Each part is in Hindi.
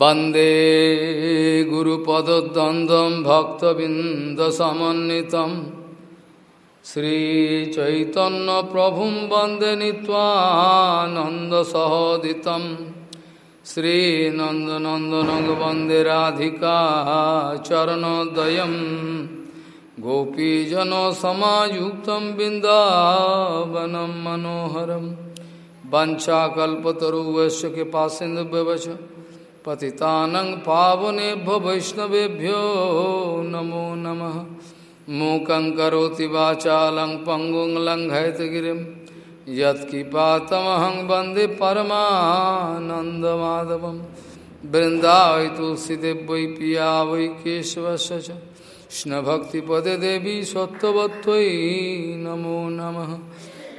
वंदे गुरुपदद्वन्द्वं भक्तबिन्दसमन्वितं श्रीचैतन्यप्रभुं वंदे नीत्वानन्दसहोदितं श्रीनन्दनन्दनं वंदे राधिका चरणोदयं गोपीजनसमायुक्तं बिन्दावनं मनोहरं वञ्चाकल्पतरुवश्च कृपासिन्धुव्यवच पतितानं पावनेभ्यो वैष्णवेभ्यो नमो नमः। मूकं करोति वाचालं पङ्गुं लङ्घयतगिरिं यत्किपातमहं वंदे परमानन्दमाधवं। बृन्दावै तुलसीदेव वै पिया वै केशवस्य च कृष्णभक्तिपदे देवी सत्त्ववत्त्वयि नमो नमः।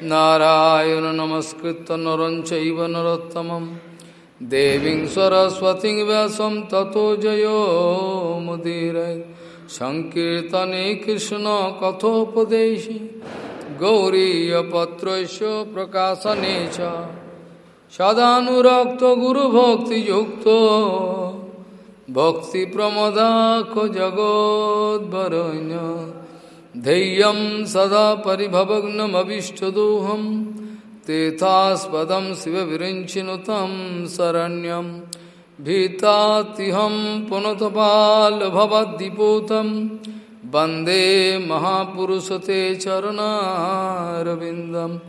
नारायण नमस्कृत्य नरं चैव नरोत्तमम्। देवीं सरस्वतीं व्यासं ततो जयो मुदीरय सङ्कीर्तने कृष्णकथोपदेशि गौरीयपत्रस्य प्रकाशने च। सदानुरक्तगुरुभक्तियुक्तो भक्तिप्रमदाख जगोद्वरण्य धैर्यं सदा परिभवग्नमभीष्टदोहम् तीर्थास्पदं शिवविरिञ्चिनुतं शरण्यं। भीतातिहं पुनतपालभवद्दिपूतं। वंदे महापुरुषते चरणारविन्दं।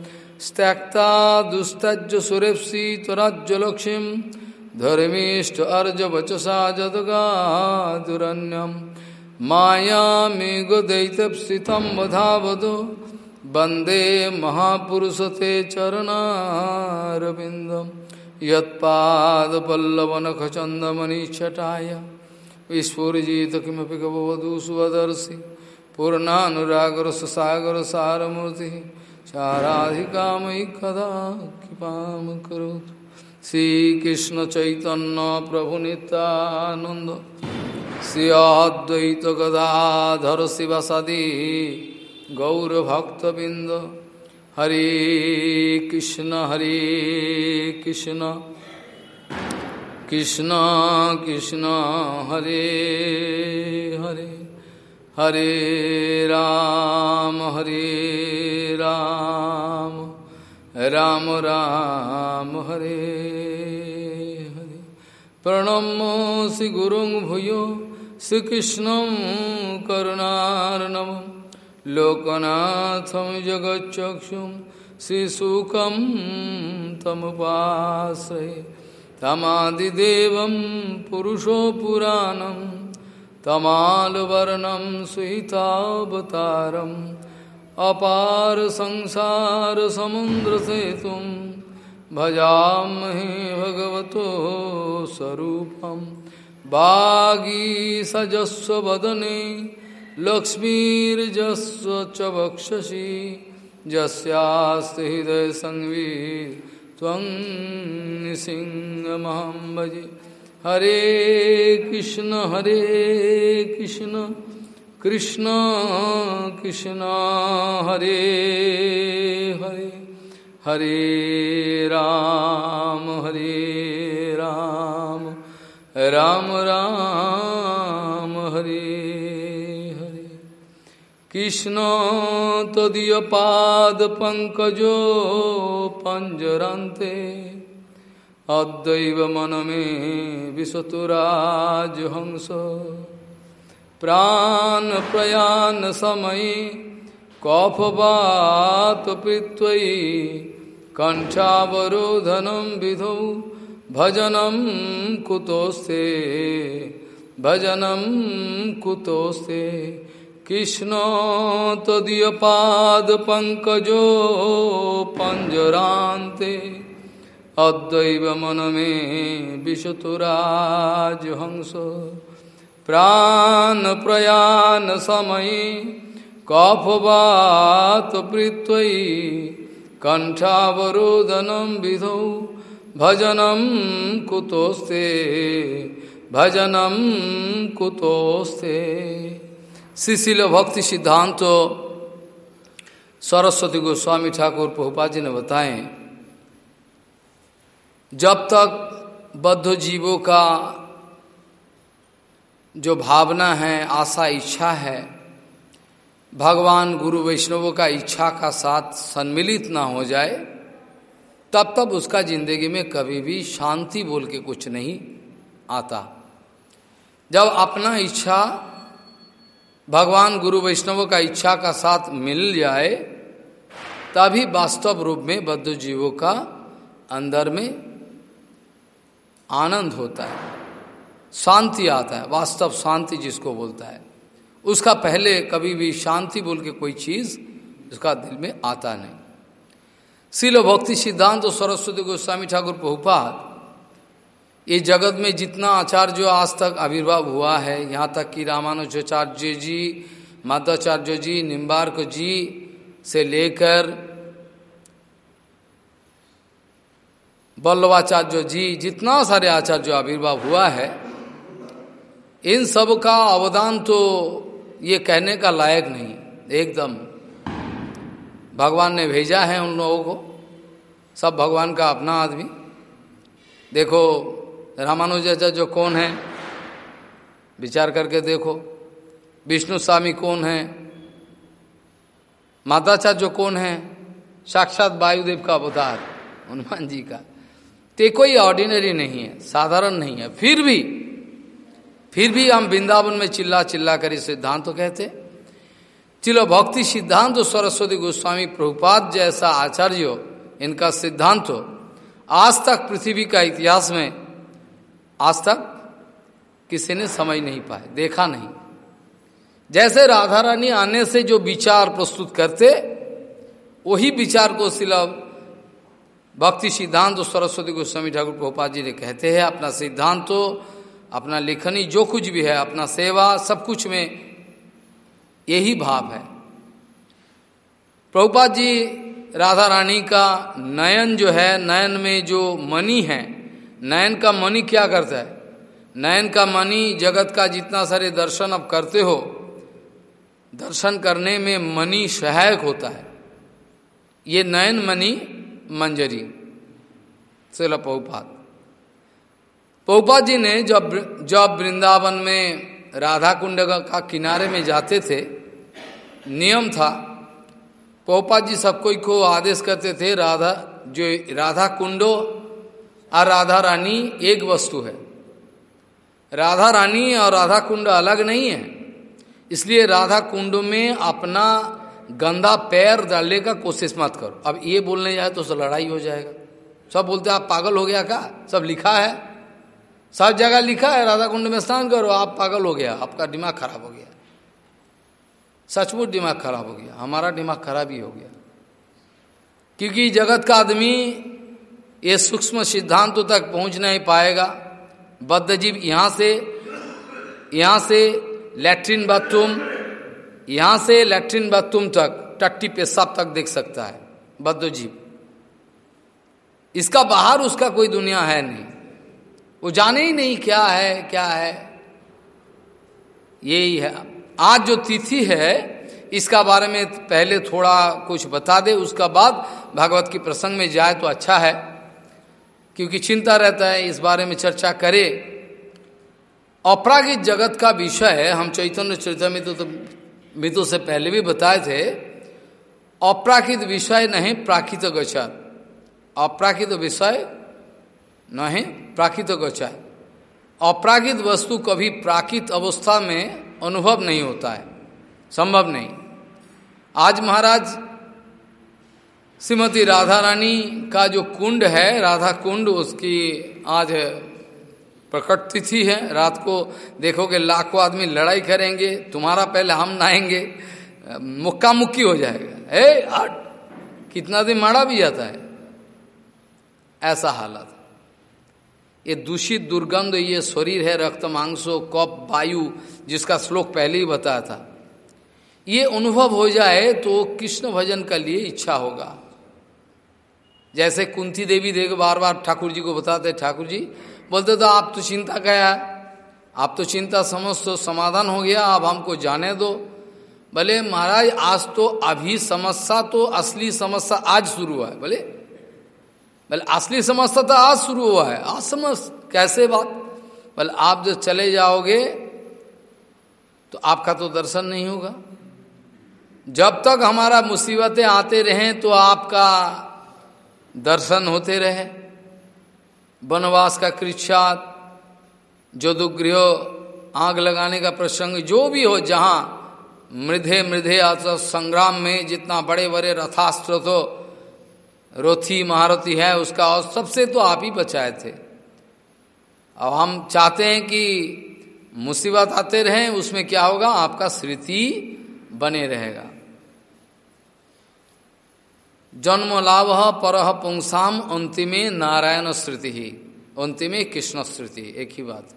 त्यक्ता दुस्तज्ज सुरेप्सितराज्यलक्ष्मीं धर्मीष्ट अर्जवचसा जदगादुरन्यं। मायामेघदैतप्सितं वधावदो। वंदे महापुरुषते चरणारविन्दं यत्पादपल्लवनखचन्दमनिच्छटाय। विस्फुरिजित किमपि गवधू स्वदर्शि पूर्णानुरागरससागरसारमूर्तिः चाराधिकामयि कदा कृपां करोतु श्रीकृष्णचैतन्यप्रभुनितानन्द श्री अद्वैतगदाधर शिवसदी गौरभक्तबिंद। हरे कृष्ण हरे कृष्ण। कृष्ण कृष्ण, हरे हरे। हरे राम हरे राम। राम राम, हरे हरे। प्रणमो श्रीगुरुं भूयो, श्रीकृष्ण करुणार्णवम्। लोकनाथं जगच्चक्षुं श्रीसुखं तमुपाश्रये। तमादिदेवं पुरुषो पुराणं तमालवर्णं सुहितावतारम् अपार संसारसमुद्रसेतुं भजामहे भगवतो स्वरूपं। बागीसजस्वदने लक्ष्मीर्जस्व च वक्षसि हृदय हृदयसंवी त्वं सिंहमहं भजे। हरे कृष्ण हरे कृष्ण कृष्ण कृष्ण, हरे हरे। हरे राम हरे राम राम राम। कृष्ण तदीयपादपङ्कजो पञ्जरन्ते अद्वैव मन मे विशतुराजहंस प्राणप्रयाणसमये कफवातपृत्वयि कण्ठावरोधनं विधौ भजनं कुतोस्ते। भजनं कुतोस्ते। कृष्ण तदीयपादपङ्कजो पञ्जरान्ते अद्वैव मन मे विशतुराजहंस प्राणप्रयाणसमये कफवातपृत्वयि कण्ठावरोदनं विधौ। भजनं कुतोस्ते। भजनं कुतोस्ते। श्रीशिल भक्ति सिद्धांत सरस्वती गोस्वामी ठाकुर प्रभुपा जी ने बताएँ, जब तक बद्ध जीवों का जो भावना है, आशा, इच्छा है, भगवान गुरु वैष्णवों का इच्छा का साथ सम्मिलित ना हो जाए, तब तब उसका ज़िंदगी में कभी भी शांति बोल के कुछ नहीं आता। जब अपना इच्छा भगवान गुरु वैष्णव का इच्छा का साथ मिल जाए, तभी वास्तव रूप में बद्ध जीवों का अंदर में आनंद होता है। शांति आता है, वास्तव शांति जिसको बोलता है। उसका पहले कभी भी शांति बोल के कोई चीज़ उसका दिल में आता नहीं। शिल भक्ति सिद्धांत और सरस्वती गोस्वामी ठाकुर प्रभुपाद ये जगत में जितना आचार्य आज तक आविर्भाव हुआ है, यहाँ तक कि रामानुजाचार्य जी माध्वाचार्य जी, निम्बार्क जी से लेकर वल्लभाचार्य जी, जितना सारे आचार्य आविर्भाव हुआ है, इन सब का अवदान तो ये कहने का लायक नहीं। एकदम भगवान ने भेजा है उन लोगों को, सब भगवान का अपना आदमी। देखो रामानुजाचार्य जो कौन है, विचार करके देखो। विष्णु स्वामी कौन है, माताचार्य जो कौन है, साक्षात वायुदेव का अवतार, हनुमान जी का। ते कोई ऑर्डिनरी नहीं है, साधारण नहीं है। फिर भी फिर भी हम वृंदावन में चिल्ला चिल्ला कर सिद्धांत तो कहते चिलो भक्ति सिद्धांत तो सरस्वती गोस्वामी प्रभुपाद जैसा आचार्य इनका सिद्धांत हो आज तक पृथ्वी का इतिहास में आज तक किसी ने समझ नहीं पाए देखा नहीं। जैसे राधा रानी आने से जो विचार प्रस्तुत करते, वही विचार को सिलब भक्ति सिद्धांत सरस्वती गोस्वामी ठाकुर गोपाल जी ने कहते हैं, अपना सिद्धांत तो अपना लेखनी जो कुछ भी है, अपना सेवा, सब कुछ में यही भाव है। प्रभुपाद जी, राधा रानी का नयन जो है, नयन में जो मणि है नयन का मणि क्या करता है? नयन का मणि जगत का जितना सारे दर्शन अब करते हो, दर्शन करने में मणि सहायक होता है। ये नयन मणि मंजरी। शिल पहुपात पहुपात जी ने जब जब वृंदावन में राधा कुंड का किनारे में जाते थे, नियम था पहुपात जी सब कोई को आदेश करते थे, राधा, जो राधा कुंडो और राधा रानी एक वस्तु है। राधा रानी और राधा कुंड अलग नहीं है। इसलिए राधा कुंड में अपना गंदा पैर डालने का कोशिश मत करो। अब ये बोलने जाए तो लड़ाई हो जाएगा। सब बोलते आप पागल हो गया क्या? सब लिखा है। सब जगह लिखा है, राधा कुंड में स्नान करो, आप पागल हो गया। आपका दिमाग खराब हो गया। सचमुच दिमाग खराब हो गया। हमारा दिमाग खराब ही हो गया। क्योंकि जगत का आदमी ये सूक्ष्म सिद्धांतों तक पहुँच नहीं पाएगा। बद्ध जीव यहाँ से यहाँ से लैट्रिन बाथरूम, यहाँ से लैट्रिन बाथरूम तक, टट्टी पेशाब तक देख सकता है बद्ध जीव इसका बाहर उसका कोई दुनिया है नहीं। वो जाने ही नहीं क्या है क्या है। यही है। आज जो तिथि है, इसका बारे में पहले थोड़ा कुछ बता दे, उसका बाद भागवत की प्रसंग में जाए तो अच्छा है। क्योंकि चिंता रहता है इस बारे में चर्चा करे। अपरागित जगत का विषय है। हम चैतन्य चरितमित तो मितु से पहले भी बताए थे। अप्राकृत विषय नहीं, प्राकृत गोचर अप्राकृत विषय नहीं, प्राकृत गोचर अप्राकृत वस्तु कभी प्राकृत अवस्था में अनुभव नहीं होता है। संभव नहीं। आज महाराज श्रीमती राधा रानी का जो कुंड है, राधा कुंड, उसकी आज प्रकट तिथि है। रात को देखोगे लाखों आदमी लड़ाई करेंगे, तुम्हारा पहले हम नहाएँगे मुक्का मुक्की हो जाएगा। ए आठ कितना दिन मारा भी जाता है। ऐसा हालत। ये दूषित दुर्गंध, ये शरीर है, रक्त, मांसो कप वायु, जिसका श्लोक पहले ही बताया था। ये अनुभव हो जाए तो कृष्ण भजन का लिए इच्छा होगा। जैसे कुंती देवी देख बार बार ठाकुर जी को बताते, ठाकुर जी, बोलते तो आप तो चिंता क्या है। आप तो चिंता समझ तो समाधान हो गया अब हमको जाने दो। बोले महाराज, आज तो अभी समस्या तो असली समस्या आज शुरू हुआ है बोले बोले असली समस्या तो आज शुरू हुआ है, आज समझ, कैसे बात? बोले आप जो चले जाओगे तो आपका तो दर्शन नहीं होगा। जब तक हमारा मुसीबतें आते रहें तो आपका दर्शन होते रहे। वनवास का कृच्छात जो दुगृह आग लगाने का प्रसंग, जो भी हो, जहाँ मृधे मृधे संग्राम में जितना बड़े बड़े रथास्त्र तो रोथी महारथी है, उसका और सबसे तो आप ही बचाए थे। अब हम चाहते हैं कि मुसीबत आते रहें, उसमें क्या होगा? आपका स्मृति बने रहेगा। जन्म लाभ पर पुंसाम अंतिमे नारायण श्रुति। ही अंतिमे कृष्ण श्रुति, एक ही बात।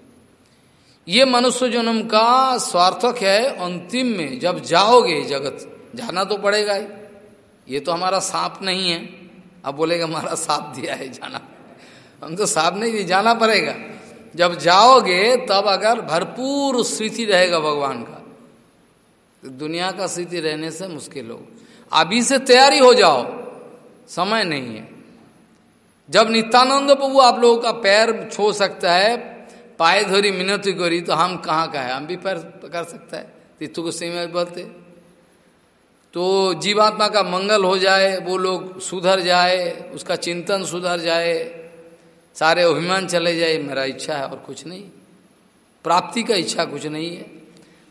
ये मनुष्य जन्म का स्वार्थक है, अंतिम में जब जाओगे जगत, जाना तो पड़ेगा ही। ये तो हमारा सांप नहीं है। अब बोलेगा, हमारा साथ दिया है जाना। हम तो साथ नहीं दिए, जाना पड़ेगा। जब जाओगे, तब अगर भरपूर स्थिति रहेगा भगवान का। तो दुनिया का स्थिति रहने से मुश्किल हो अभी से तैयारी हो जाओ। समय नहीं है। जब नित्यानंद प्रभु आप लोगों का पैर छो सकता है, पाए धोरी मिनती गोरी तो हम कहाँ का है? हम भी पैर कर सकता है। तीर्थु को सही में बोलते। तो जीवात्मा का मंगल हो जाए, वो लोग सुधर जाए, उसका चिंतन सुधर जाए, सारे अभिमान चले जाए, मेरा इच्छा है और कुछ नहीं। प्राप्ति का इच्छा कुछ नहीं है।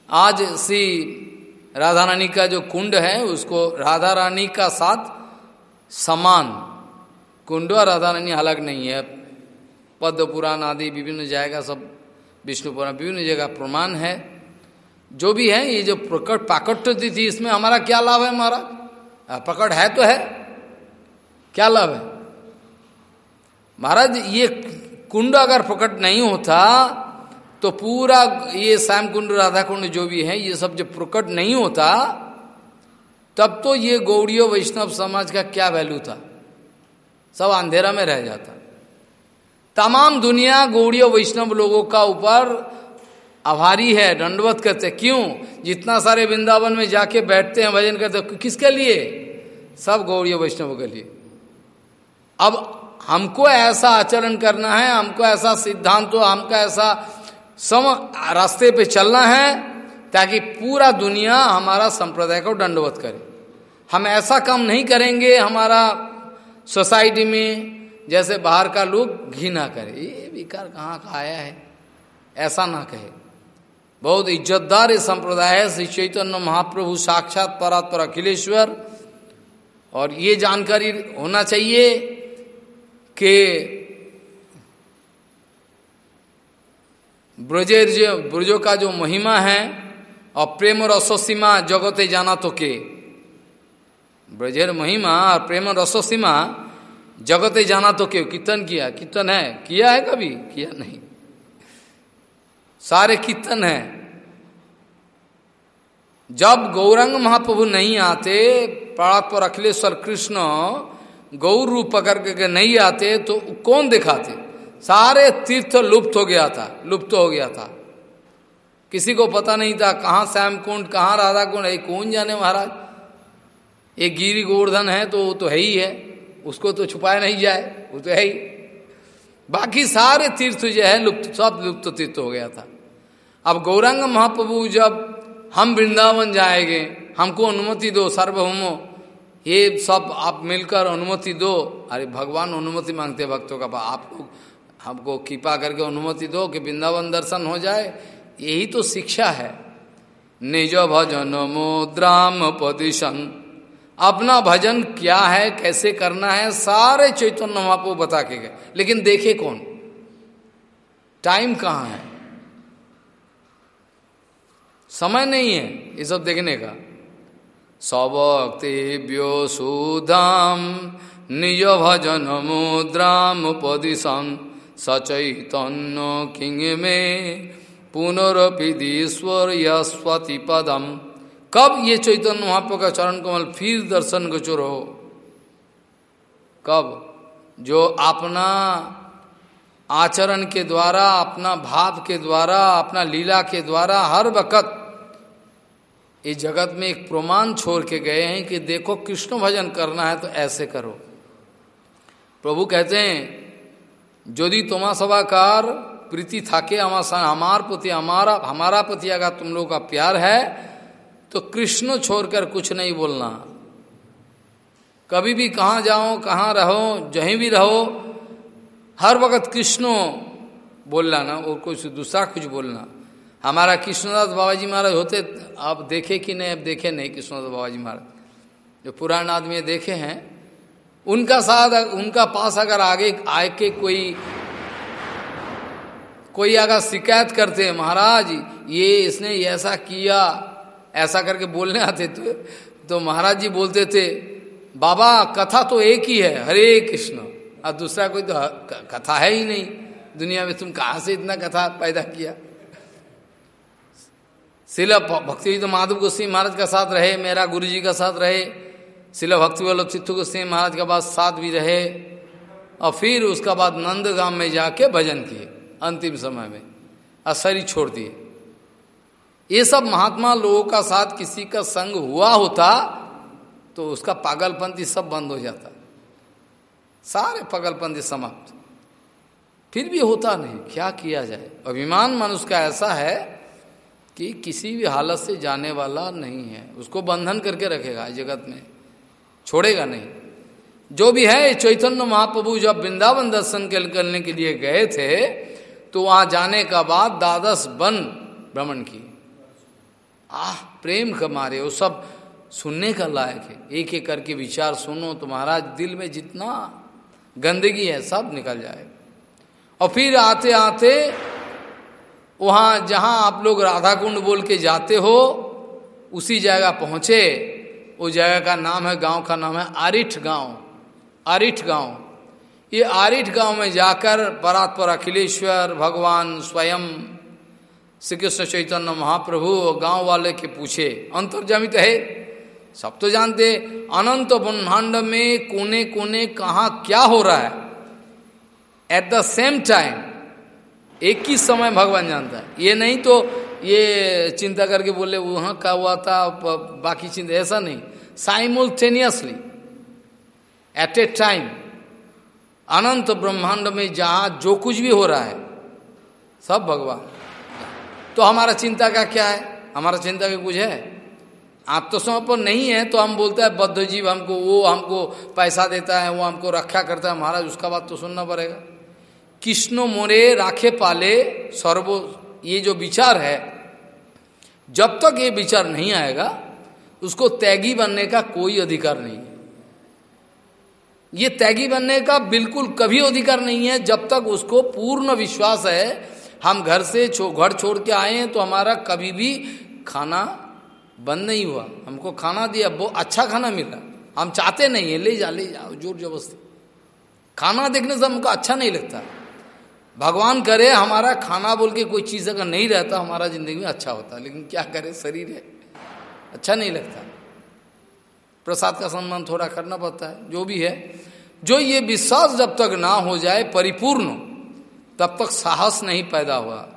आज श्री राधा रानी का जो कुंड है, उसको राधा रानी का साथ समान, कुंड और राधा रानी अलग नहीं है। पद्म पुराण आदि विभिन्न जाएगा सब, विष्णु पुराण विभिन्न जगह प्रमाण है। जो भी है, ये जो प्रकट पाकट थी इसमें हमारा क्या लाभ है हमारा? प्रकट है तो है। क्या लाभ है? महाराज, ये कुंड अगर प्रकट नहीं होता तो पूरा ये श्याम कुंड, राधा कुंड जो भी है, ये सब जब प्रकट नहीं होता तब तो ये गौड़ियों वैष्णव समाज का क्या वैल्यू था? सब अंधेरा में रह जाता। तमाम दुनिया गौड़ियों वैष्णव लोगों का ऊपर आभारी है, दंडवत करते क्यों? जितना सारे वृंदावन में जाके बैठते हैं, भजन करते किसके लिए? सब गौड़ियों वैष्णव के लिए। अब हमको ऐसा आचरण करना है, हमको ऐसा सिद्धांत हो हमको ऐसा सम रास्ते पे चलना है, ताकि पूरा दुनिया हमारा संप्रदाय को दंडवत करे। हम ऐसा काम नहीं करेंगे, हमारा सोसाइटी में जैसे बाहर का लोग घृणा करे। ये विकार कहाँ का आया है? ऐसा ना कहे। बहुत इज्जतदार संप्रदाय है। श्री चैतन्य महाप्रभु साक्षात परात्पर अखिलेश्वर। और ये जानकारी होना चाहिए कि ब्रजेर जो ब्रजों का जो महिमा है और प्रेम रसोसीमा जगते जाना तो के। ब्रजेर महिमा और प्रेम रसोसीमा जगते जाना तो क्यों कीर्तन किया कीर्तन है किया है कभी किया नहीं सारे कीर्तन है जब गौरंग महाप्रभु नहीं आते पर अखिलेश्वर कृष्ण गौर रूप पकड़ के नहीं आते तो कौन दिखाते सारे तीर्थ लुप्त हो गया था लुप्त हो गया था किसी को पता नहीं था कहाँ श्याम कुंड कहाँ राधा कुंड कौन जाने महाराज एक गिरी गोवर्धन है तो वो तो है ही है। उसको तो छुपाया नहीं जाए, वो तो है ही। बाकी सारे तीर्थ जो है, लुप्त, सब लुप्त तीर्थ हो गया था। अब गौरंग महाप्रभु जब हम वृंदावन जाएँगे, हमको अनुमति दो, सार्वभौमो। ये सब आप मिलकर अनुमति दो। अरे भगवान अनुमति मांगते भक्तों का आप हमको कृपा करके अनुमति दो कि वृंदावन दर्शन हो जाए। यही तो शिक्षा है। निज भजन मोद्राम पदिशन अपना भजन क्या है, कैसे करना है, सारे चैतन्य महापो बता के गए। लेकिन देखे कौन? टाइम कहाँ है? समय नहीं है ये सब देखने का। सवक्तिभ्यो सुधाम, निज भजन मुद्राम पदिशम सचैतन्य किंग में पुनरपिदीश्वर यस्वती पदम। कब ये चैतन्य महाप्रभु का चरण कमल फिर दर्शन गोचर हो कब? जो अपना आचरण के द्वारा, अपना भाव के द्वारा, अपना लीला के द्वारा हर वक़्त इस जगत में एक प्रमाण छोड़ के गए हैं कि देखो कृष्ण भजन करना है तो ऐसे करो। प्रभु कहते हैं यदि तुम्हार सभाकार, प्रीति थाके हमारा हमार प्रति हमारा हमारा प्रति अगर तुम लोगों का प्यार है तो कृष्ण छोड़कर कुछ नहीं बोलना। कभी भी कहाँ जाओ, कहाँ रहो, जहीं भी रहो, हर वक्त कृष्णो बोलना ना, और कुछ दूसरा कुछ बोलना। हमारा कृष्णदास बाबा जी महाराज होते, आप देखे कि नहीं, अब देखे नहीं कृष्णदास बाबा जी महाराज। जो पुराने आदमी देखे हैं, उनका साथ, उनका पास अगर आगे आए के कोई कोई अगर शिकायत करते महाराज, ये इसने ऐसा किया ऐसा करके बोलने आते थे तो महाराज जी बोलते थे, बाबा, कथा तो एक ही है, हरे कृष्ण। और दूसरा कोई तो कथा है ही नहीं। दुनिया में तुम कहाँ से इतना कथा पैदा किया? शिला भक्ति तो माधव गोस्वी महाराज का साथ रहे, मेरा गुरु जी का साथ रहे, शिला भक्ति वल्लभ चित्तू गोस्वी महाराज का बाद साथ भी रहे, और फिर उसका बाद नंदगाम में जाके भजन किए, अंतिम समय में। और शरीर छोड़ दिए। ये सब महात्मा लोगों का साथ किसी का संग हुआ होता तो उसका पागलपंथी सब बंद हो जाता। सारे पागलपंथी समाप्त। फिर भी होता नहीं, क्या किया जाए? अभिमान मनुष्य का ऐसा है कि किसी भी हालत से जाने वाला नहीं है। उसको बंधन करके रखेगा जगत में। छोड़ेगा नहीं। जो भी है चैतन्य महाप्रभु जब वृंदावन दर्शन करने के लिए गए थे तो वहाँ जाने का बाद द्वादश वन भ्रमण की आह, प्रेम का मारे वो सब सुनने का लायक है। एक एक करके विचार सुनो तो महाराज, दिल में जितना गंदगी है, सब निकल जाए। और फिर आते आते, वहाँ जहाँ आप लोग राधा कुंड बोल के जाते हो, उसी जगह पहुँचे। उस जगह का नाम है, गाँव का नाम है आरिठ गाँव। आरिठ गाँव। ये आरिठ गाँव में जाकर परात्पर अखिलेश्वर, भगवान स्वयं श्री कृष्ण चैतन्य महाप्रभु गाँव वाले के पूछे, अंतर्जामित है? सब तो जानते अनंत ब्रह्मांड में कोने कोने कहा क्या हो रहा है। एट द सेम टाइम एक ही समय भगवान जानता है। ये नहीं तो ये चिंता करके बोले, वहाँ क्या हुआ था बाकी चिंता, ऐसा नहीं। साइमल्टेनियसली एट ए टाइम अनंत ब्रह्मांड में जहाँ जो कुछ भी हो रहा है, सब भगवान। तो हमारा चिंता का क्या है? हमारा चिंता का कुछ है? आप तो आत्मसमर्पण नहीं है तो हम बोलते हैं, बद्ध जीव हमको, वो हमको पैसा देता है, वो हमको रक्षा करता है। महाराज, उसका बात तो सुनना पड़ेगा। कृष्ण मोरे राखे पाले सर्वो, ये जो विचार है, जब तक ये विचार नहीं आएगा, उसको तैगी बनने का कोई अधिकार नहीं ये तैगी बनने का बिल्कुल कभी अधिकार नहीं है, जब तक उसको पूर्ण विश्वास है हम घर से छो, घर छोड़ के आए हैं तो हमारा कभी भी खाना बंद नहीं हुआ। हमको खाना दिया वो अच्छा खाना मिला। हम चाहते नहीं है ले जा ले जाओ ज़ोर ज़बरदस्ती। खाना देखने से हमको अच्छा नहीं लगता। भगवान करे हमारा खाना बोल के कोई चीज़ अगर नहीं रहता हमारा ज़िंदगी में अच्छा होता लेकिन क्या करे शरीर है। अच्छा नहीं लगता। प्रसाद का सम्मान थोड़ा करना पड़ता है जो भी है। जो ये विश्वास जब तक ना हो जाए परिपूर्ण तब तक साहस नहीं पैदा हुआ।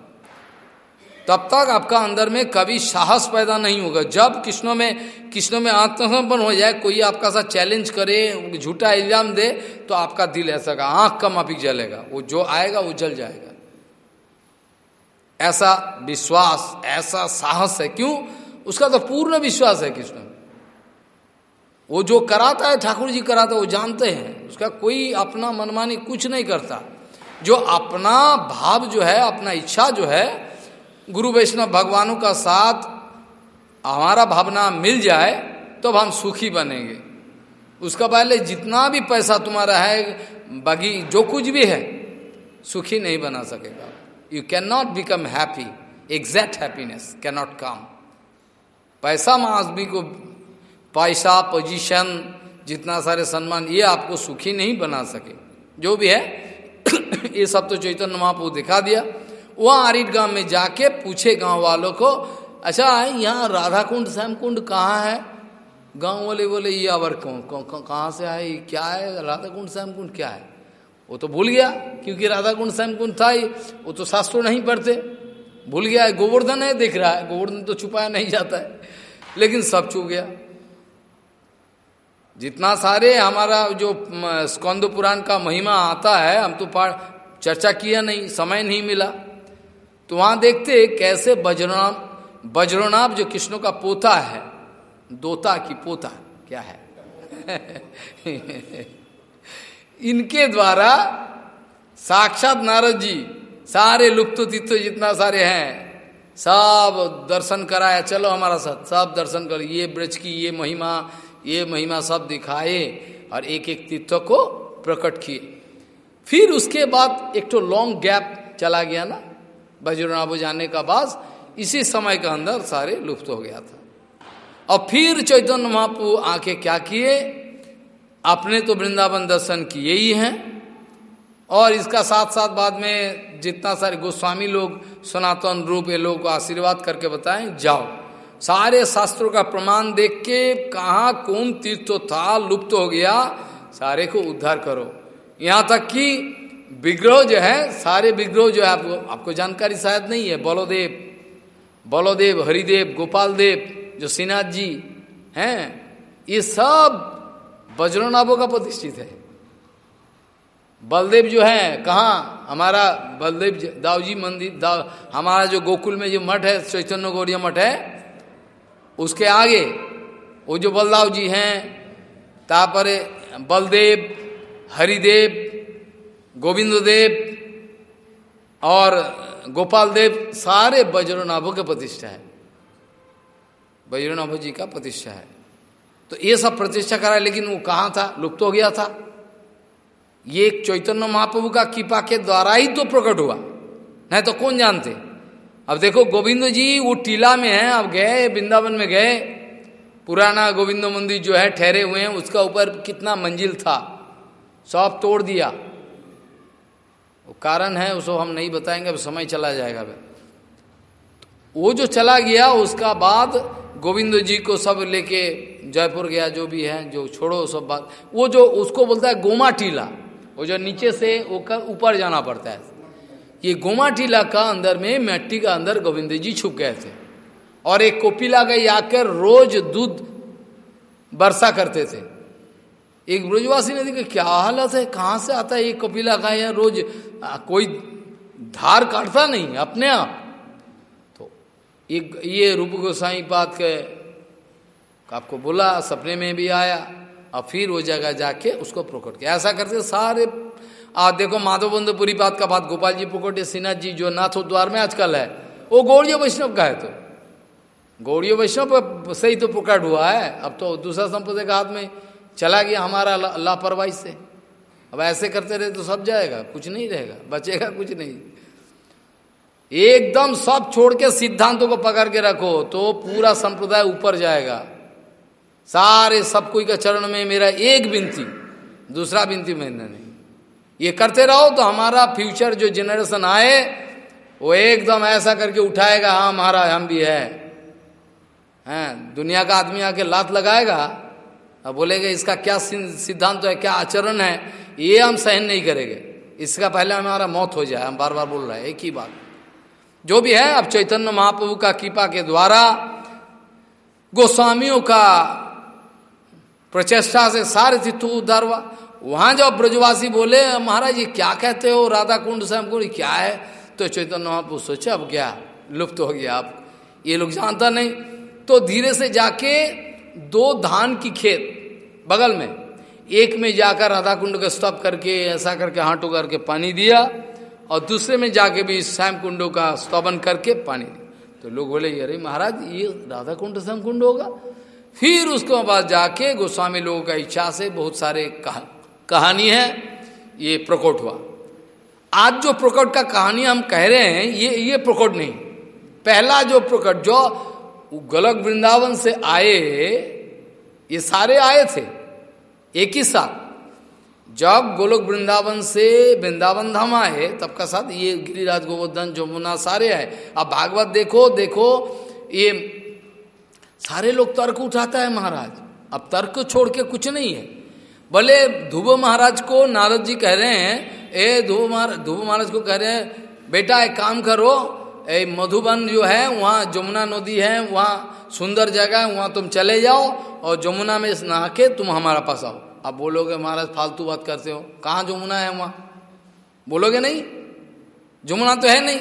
तब तक आपका अंदर में कभी साहस पैदा नहीं होगा। जब कृष्ण में कृष्ण में आत्मसमर्पण हो जाए, कोई आपका साथ चैलेंज करे, झूठा इल्ज़ाम दे तो आपका दिल ऐसा का, आँख का माफिक जलेगा। वो जो आएगा, वो जल जाएगा। ऐसा विश्वास, ऐसा साहस है। क्यों? उसका तो पूर्ण विश्वास है कृष्ण। वो जो कराता है, ठाकुर जी कराता है, वो जानते हैं। उसका कोई अपना मनमानी कुछ नहीं करता। जो अपना भाव जो है, अपना इच्छा जो है, गुरु वैष्णव भगवानों का साथ हमारा भावना मिल जाए तो हम सुखी बनेंगे। उसका पहले जितना भी पैसा तुम्हारा है, बाकी जो कुछ भी है, सुखी नहीं बना सकेगा। You can not become happy exact happiness can not come पैसा में आदमी को पैसा पोजीशन जितना सारे सम्मान, ये आपको सुखी नहीं बना सके। जो भी है ये सब तो चैतन्य महाप्रभु दिखा दिया। वहाँ आरिट गाँव में जाके पूछे गाँव वालों को अच्छा यहाँ राधा कुंड श्याम कुंड कहाँ है? गाँव वाले बोले, ये अवर कौन कहाँ से आए? क्या है? राधा कुंड श्याम कुंड क्या है? वो तो भूल गया, क्योंकि राधा कुंड श्याम कुंड था ही, वो तो शास्त्रों नहीं पढ़ते। भूल गया है, गोवर्धन है, देख रहा है, गोवर्धन तो छुपाया नहीं जाता है। लेकिन सब छू गया। जितना सारे हमारा जो स्कंद पुराण का महिमा आता है, हम तो पा, चर्चा किया नहीं, समय नहीं मिला। तो वहाँ देखते कैसे बज्रनाभ बज्रनाभ जो कृष्ण का पोता है, दोता की पोता, क्या है? इनके द्वारा साक्षात नारद जी, सारे लुप्त तीर्थ जितना सारे हैं, सब दर्शन कराया, चलो हमारा साथ, सब दर्शन कर, ये ब्रज की ये महिमा ये महिमा सब दिखाए और एक एक तीर्थ को प्रकट किए। फिर उसके बाद एक तो लॉन्ग गैप चला गया ना बजुरनाबू जाने का बाद, इसी समय के अंदर सारे लुप्त हो गया था। और फिर चैतन्य महापू आके क्या किए? अपने तो वृंदावन दर्शन किए ही हैं। और इसका साथ साथ बाद में जितना सारे गोस्वामी लोग, सनातन रूप ये लोग को आशीर्वाद करके बताएँ, जाओ। सारे शास्त्रों का प्रमाण देख के कहा कौन तीर्थ था, लुप्त तो हो गया, सारे को उद्धार करो। यहाँ तक कि विग्रह जो है, सारे विग्रह जो है आपको आपको जानकारी शायद नहीं है, बलोदेव बलोदेव, हरिदेव गोपाल देव जो श्रीनाथ जी हैं, ये सब वज्रनाभों का प्रतिष्ठित है। बलदेव जो है, कहाँ? हमारा बलदेव दाऊजी मंदिर दाव हमारा जो गोकुल में जो मठ है, चैतन्य गौरिया मठ है उसके आगे, वो जो बलदाव जी हैं, तापर बलदेव, हरिदेव गोविंद देव और गोपाल देव सारे वज्रनाभों के प्रतिष्ठा है। वज्रनाभ जी का प्रतिष्ठा है। तो ये सब प्रतिष्ठा करा, लेकिन वो कहाँ था? लुप्त हो गया था। ये चैतन्य महाप्रभु का कृपा के द्वारा ही तो प्रकट हुआ। नहीं तो कौन जानते? अब देखो, गोविंद जी, वो टीला में है, अब गए, वृंदावन में गए। पुराना गोविंद मंदिर जो है, ठहरे हुए हैं, उसका ऊपर कितना मंजिल था? सब तोड़ दिया। वो कारण है, उसको हम नहीं बताएँगे, अब समय चला जाएगा। वो जो चला गया, उसका बाद गोविंद जी को सब लेके जयपुर गया, जो भी है, जो छोड़ो, सब बात। वो जो, उसको बोलता है गोमा टीला। वो जो नीचे से ऊपर जाना पड़ता है। ये गोमा टीला का अंदर में मिट्टी का अंदर गोविंद जी छुप गए थे। और एक कोपिला गई आकर रोज दूध वर्षा करते थे। एक ब्रजवासी ने देखा क्या हालत है? कहाँ से आता है ये कपिला का या रोज? आ, कोई धार काटता नहीं अपने आप। तो एक ये रूप गोसाई बात के आपको बोला सपने में भी आया और फिर वो जगह जाके उसको प्रकट किया। ऐसा करते सारे आ देखो माधव बंधु बात का बात गोपाल जी प्रकटे सिन्हा जी जो नाथ द्वार में आजकल है। वो गौड़ियो वैष्णव का है तो। गौड़ियो वैष्णव सही तो प्रकट हुआ है। अब तो दूसरा संप्रदाय का हाथ में चला गया हमारा लापरवाही से। अब ऐसे करते रहे तो सब जाएगा, कुछ नहीं रहेगा, बचेगा कुछ नहीं। एकदम सब छोड़ के सिद्धांतों को पकड़ के रखो तो पूरा संप्रदाय ऊपर जाएगा। सारे सब कोई का चरण में मेरा एक बिनती, दूसरा बिनती मैंने नहीं। ये करते रहो तो हमारा फ्यूचर जो जनरेशन आए, वो एकदम ऐसा करके उठाएगा हाँ हमारा, हम भी है। हैं, दुनिया का आदमी आके लात लगाएगा अब बोलेगा, इसका क्या सिद्धांत तो है, क्या आचरण है, ये हम सहन नहीं करेंगे। इसका पहले हमारा मौत हो जाए, हम बार बार बोल रहे हैं, एक ही बात। जो भी है, अब चैतन्य महाप्रभु का कृपा के द्वारा, गोस्वामियों का प्रचेष्टा से सारे तीर्थों उद्धार हुआ। वहाँ जब ब्रजवासी बोले महाराज ये क्या कहते हो? राधा कुंड श्याम कुंड क्या है? तो चैतन्य महाप्रभु सोचे अब क्या? लुप्त हो गया आप। ये लोग जानता नहीं। तो धीरे से जाके दो धान की खेत बगल में एक में जाकर राधा कुंड का स्तप करके ऐसा करके हाथों करके पानी दिया और दूसरे में जाके भी श्याम कुंडों का स्तवन करके पानी दिया। तो लोग बोले अरे महाराज ये राधा कुंड श्याम कुंड होगा? फिर उसके बाद जाके गोस्वामी लोगों का इच्छा से बहुत सारे कहा, कहानी है, ये प्रकट हुआ। आज जो प्रकट का कहानी हम कह रहे हैं, ये ये प्रकट नहीं। पहला जो प्रकट, जो गोलक वृंदावन से आए, ये सारे आए थे, एक ही साथ। जब गोलोक वृंदावन से वृंदावन धाम आए, तब का साथ ये गिरिराज गोवर्धन, जमुना, सारे आए। अब भागवत देखो देखो, ये सारे लोग तर्क उठाता है महाराज। अब तर्क छोड़ के कुछ नहीं है। भले ध्रुव महाराज को नारद जी कह रहे हैं, ए ध्रुव महाराज ध्रुव महाराज को कह रहे हैं, बेटा एक काम करो, ए मधुबन जो है, वहाँ जमुना नदी है, वहाँ सुंदर जगह है, वहाँ तुम चले जाओ और जमुना में नहा के तुम हमारा पास आओ। अब बोलोगे, महाराज, फालतू बात करते हो। कहाँ जमुना है वहाँ? बोलोगे, नहीं। जमुना तो है नहीं।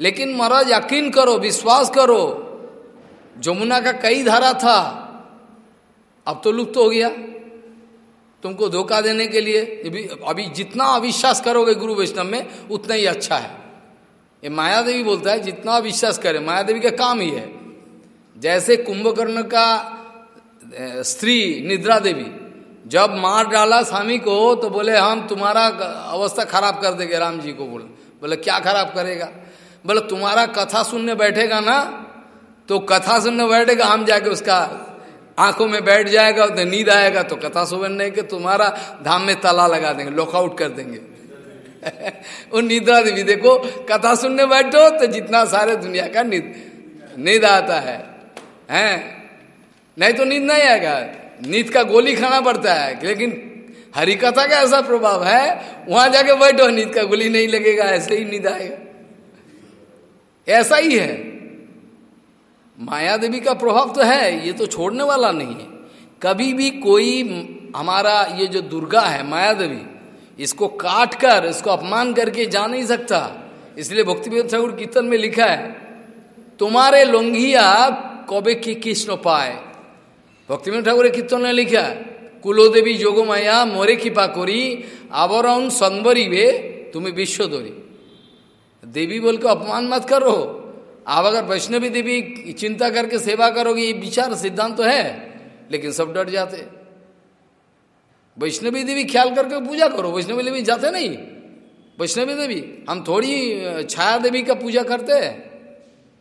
लेकिन महाराज, यकीन करो, विश्वास करो, जमुना का कई धारा था। अब तो लुप्त तो हो गया। तुमको धोखा देने के लिए अभी जितना अविश्वास करोगे गुरु वैष्णव में, उतना ही अच्छा है। ये माया देवी बोलता है, जितना अविश्वास करे माया देवी का काम ही है। जैसे कुंभकर्ण का स्त्री, निद्रा देवी, जब मार डाला स्वामी को तो बोले, हम तुम्हारा अवस्था खराब कर देंगे, राम जी को बोले बोले, क्या खराब करेगा? बोले, तुम्हारा कथा सुनने बैठेगा ना तो कथा सुनने बैठेगा, हम जाके उसका आँखों में बैठ जाएगा तो नींद आएगा तो कथा सुबह नहीं के तुम्हारा धाम में ताला लगा देंगे लॉकआउट कर देंगे। वो निद्रा देवी देखो, कथा सुनने बैठो तो जितना सारे दुनिया का नींद नींद आता है, हैं? नहीं तो नींद नहीं आएगा। नींद का गोली खाना पड़ता है, लेकिन हरी कथा का ऐसा प्रभाव है, वहाँ जाके बैठो, नींद का गोली नहीं लगेगा, ऐसे ही नींद आएगा। ऐसा ही है। माया देवी का प्रभाव तो है, ये तो छोड़ने वाला नहीं है। कभी भी कोई हमारा ये जो दुर्गा है माया देवी इसको काट कर इसको अपमान करके जा नहीं सकता। इसलिए भक्ति ठाकुर कीर्तन में लिखा है, तुम्हारे लोंघिया कबे की कृष्ण पाए? भक्ति ठाकुर कीर्तन ने लिखा है कुलो देवी जोगो माया, मोरे कृपा करी आवरण संबरी वे, तुम्हें विश्व देवी आप अगर वैष्णवी देवी चिंता करके सेवा करोगे, ये विचार सिद्धांत तो है, लेकिन सब डर जाते। वैष्णवी देवी ख्याल करके पूजा करो, वैष्णवी देवी जाते नहीं। वैष्णवी देवी, हम थोड़ी छाया देवी का पूजा करते हैं।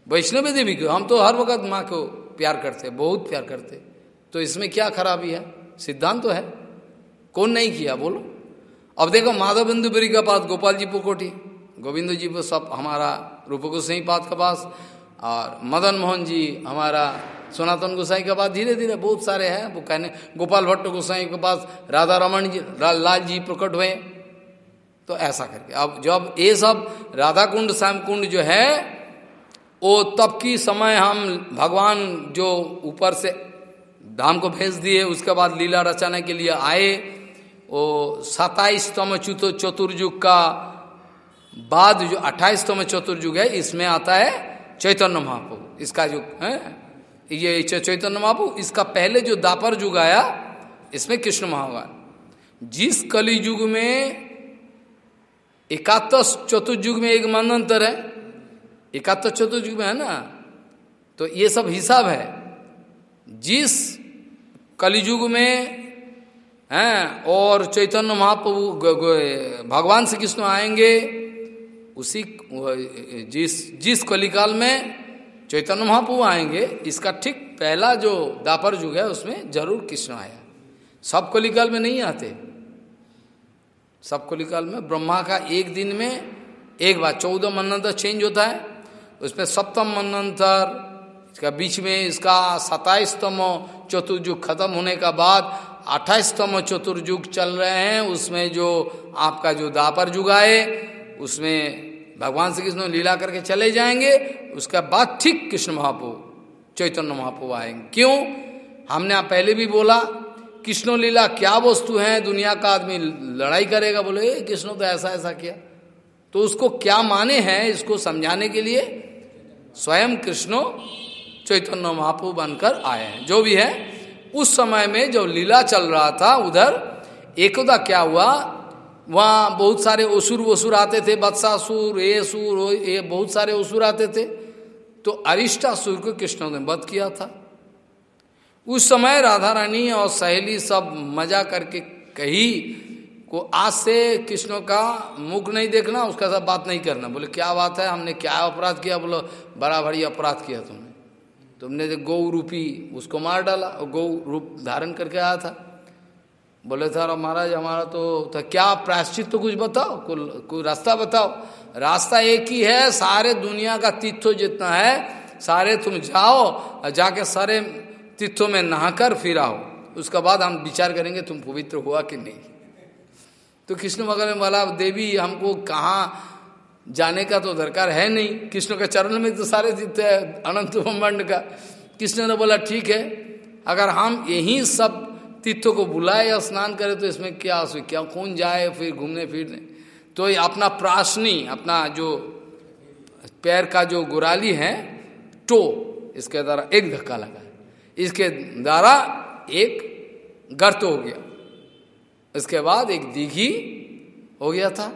वैष्णवी देवी को, हम तो हर वक्त माँ को प्यार करते, बहुत प्यार करते। तो इसमें क्या खराबी है? सिद्धांत तो है। कौन नहीं किया, बोलो। अब देखो, माधव बिंदु बेरी का पास गोपाल जी पुकोटी। गोविंद जी वो सब हमारा रूप गोसाई पाद के पास और मदन मोहन जी, हमारा सनातन गोसाई के पास धीरे धीरे बहुत सारे हैं। वो कहने, गोपाल भट्ट गोसाई के पास राधा रमन जी लाल जी प्रकट हुए। तो ऐसा करके। अब जब ये सब राधा कुंड श्याम कुंड जो है, वो तब की समय हम भगवान जो ऊपर से धाम को भेज दिए, उसके बाद लीला रचाने के लिए आए। वो सताईसतम चतुर्युग का बाद जो अट्ठाईसतम चतुर्युग है, इसमें आता है चैतन्य महाप्रभु। इसका जो, है? ये चैतन्य महाप्रभु, इसका पहले जो दापर युग आया, इसमें कृष्ण महावान जिस कलि युग में एकादश चतुर्युग में एक मनंतर है, एकादश चतुर्युग में है ना तो ये सब हिसाब है। जिस कलियुग में, हैं, और चैतन्य महाप्रभु भगवान श्री कृष्ण आएँगे उसी जिस जिस कलिकाल में चैतन्य महाप्रभु आएँगे, इसका ठीक पहला जो दापर युग है, उसमें ज़रूर कृष्ण आया। सब कलिकाल में नहीं आते। सब कलिकाल में ब्रह्मा का एक दिन में एक बार चौदह मनंतर चेंज होता है। उसमें सप्तम मनंतर इसका बीच में इसका सताइसतम चतुर्युग खत्म होने का बाद अट्ठाईसतम चतुर्युग चल रहे हैं। उसमें जो आपका जो दापर युग आए उसमें भगवान श्री कृष्ण लीला करके चले जाएँगे, उसके बाद ठीक कृष्ण महापो, चैतन्य महापो आएँगे। क्यों? हमने आप पहले भी बोला, कृष्ण लीला क्या वस्तु है, दुनिया का आदमी लड़ाई करेगा, बोले कृष्ण तो ऐसा ऐसा किया। तो उसको क्या माने हैं, इसको समझाने के लिए स्वयं कृष्ण चैतन्य महापो बनकर आए हैं। जो भी है, उस समय में जो लीला चल रहा था, उधर, एकदा क्या हुआ वहाँ बहुत सारे असुर वसुर आते थे, बत्सासुर ये सुर ये बहुत सारे असुर आते थे। तो अरिष्टासुर को कृष्ण ने वध किया था। उस समय राधा रानी और सहेली सब मज़ा करके कही को आज से कृष्ण का मुख नहीं देखना, उसका सब बात नहीं करना। बोले, क्या बात है? हमने क्या अपराध किया? बोलो, बड़ा भारी अपराध किया तुमने। तुमने जो गौ रूपी उसको मार डाला, और गौ रूप धारण करके आया था। बोले था महाराज हमारा तो, तो क्या प्रायश्चित तो कुछ बताओ? कोई रास्ता बताओ? रास्ता एक ही है सारे दुनिया का तीर्थों जितना है सारे तुम जाओ और जाके सारे तीर्थों में नहाकर फिर आओ। उसके बाद हम विचार करेंगे तुम पवित्र हुआ कि नहीं? तो कृष्ण भगवान बोला देवी हमको कहाँ जाने का तो दरकार है नहीं। कृष्ण के चरण में तो सारे तीर्थ है अनंत ब्रह्मांड का। कृष्ण ने बोला ठीक है अगर हम यही सब तीर्थों को बुलाए या स्नान करे तो इसमें क्या क्या कौन जाए, फिर घूमने फिरने। तो अपना प्राशनी अपना जो पैर का जो गुराली है, टो, इसके द्वारा एक धक्का लगा। इसके द्वारा एक गर्त हो गया। इसके बाद एक दीघी हो गया था।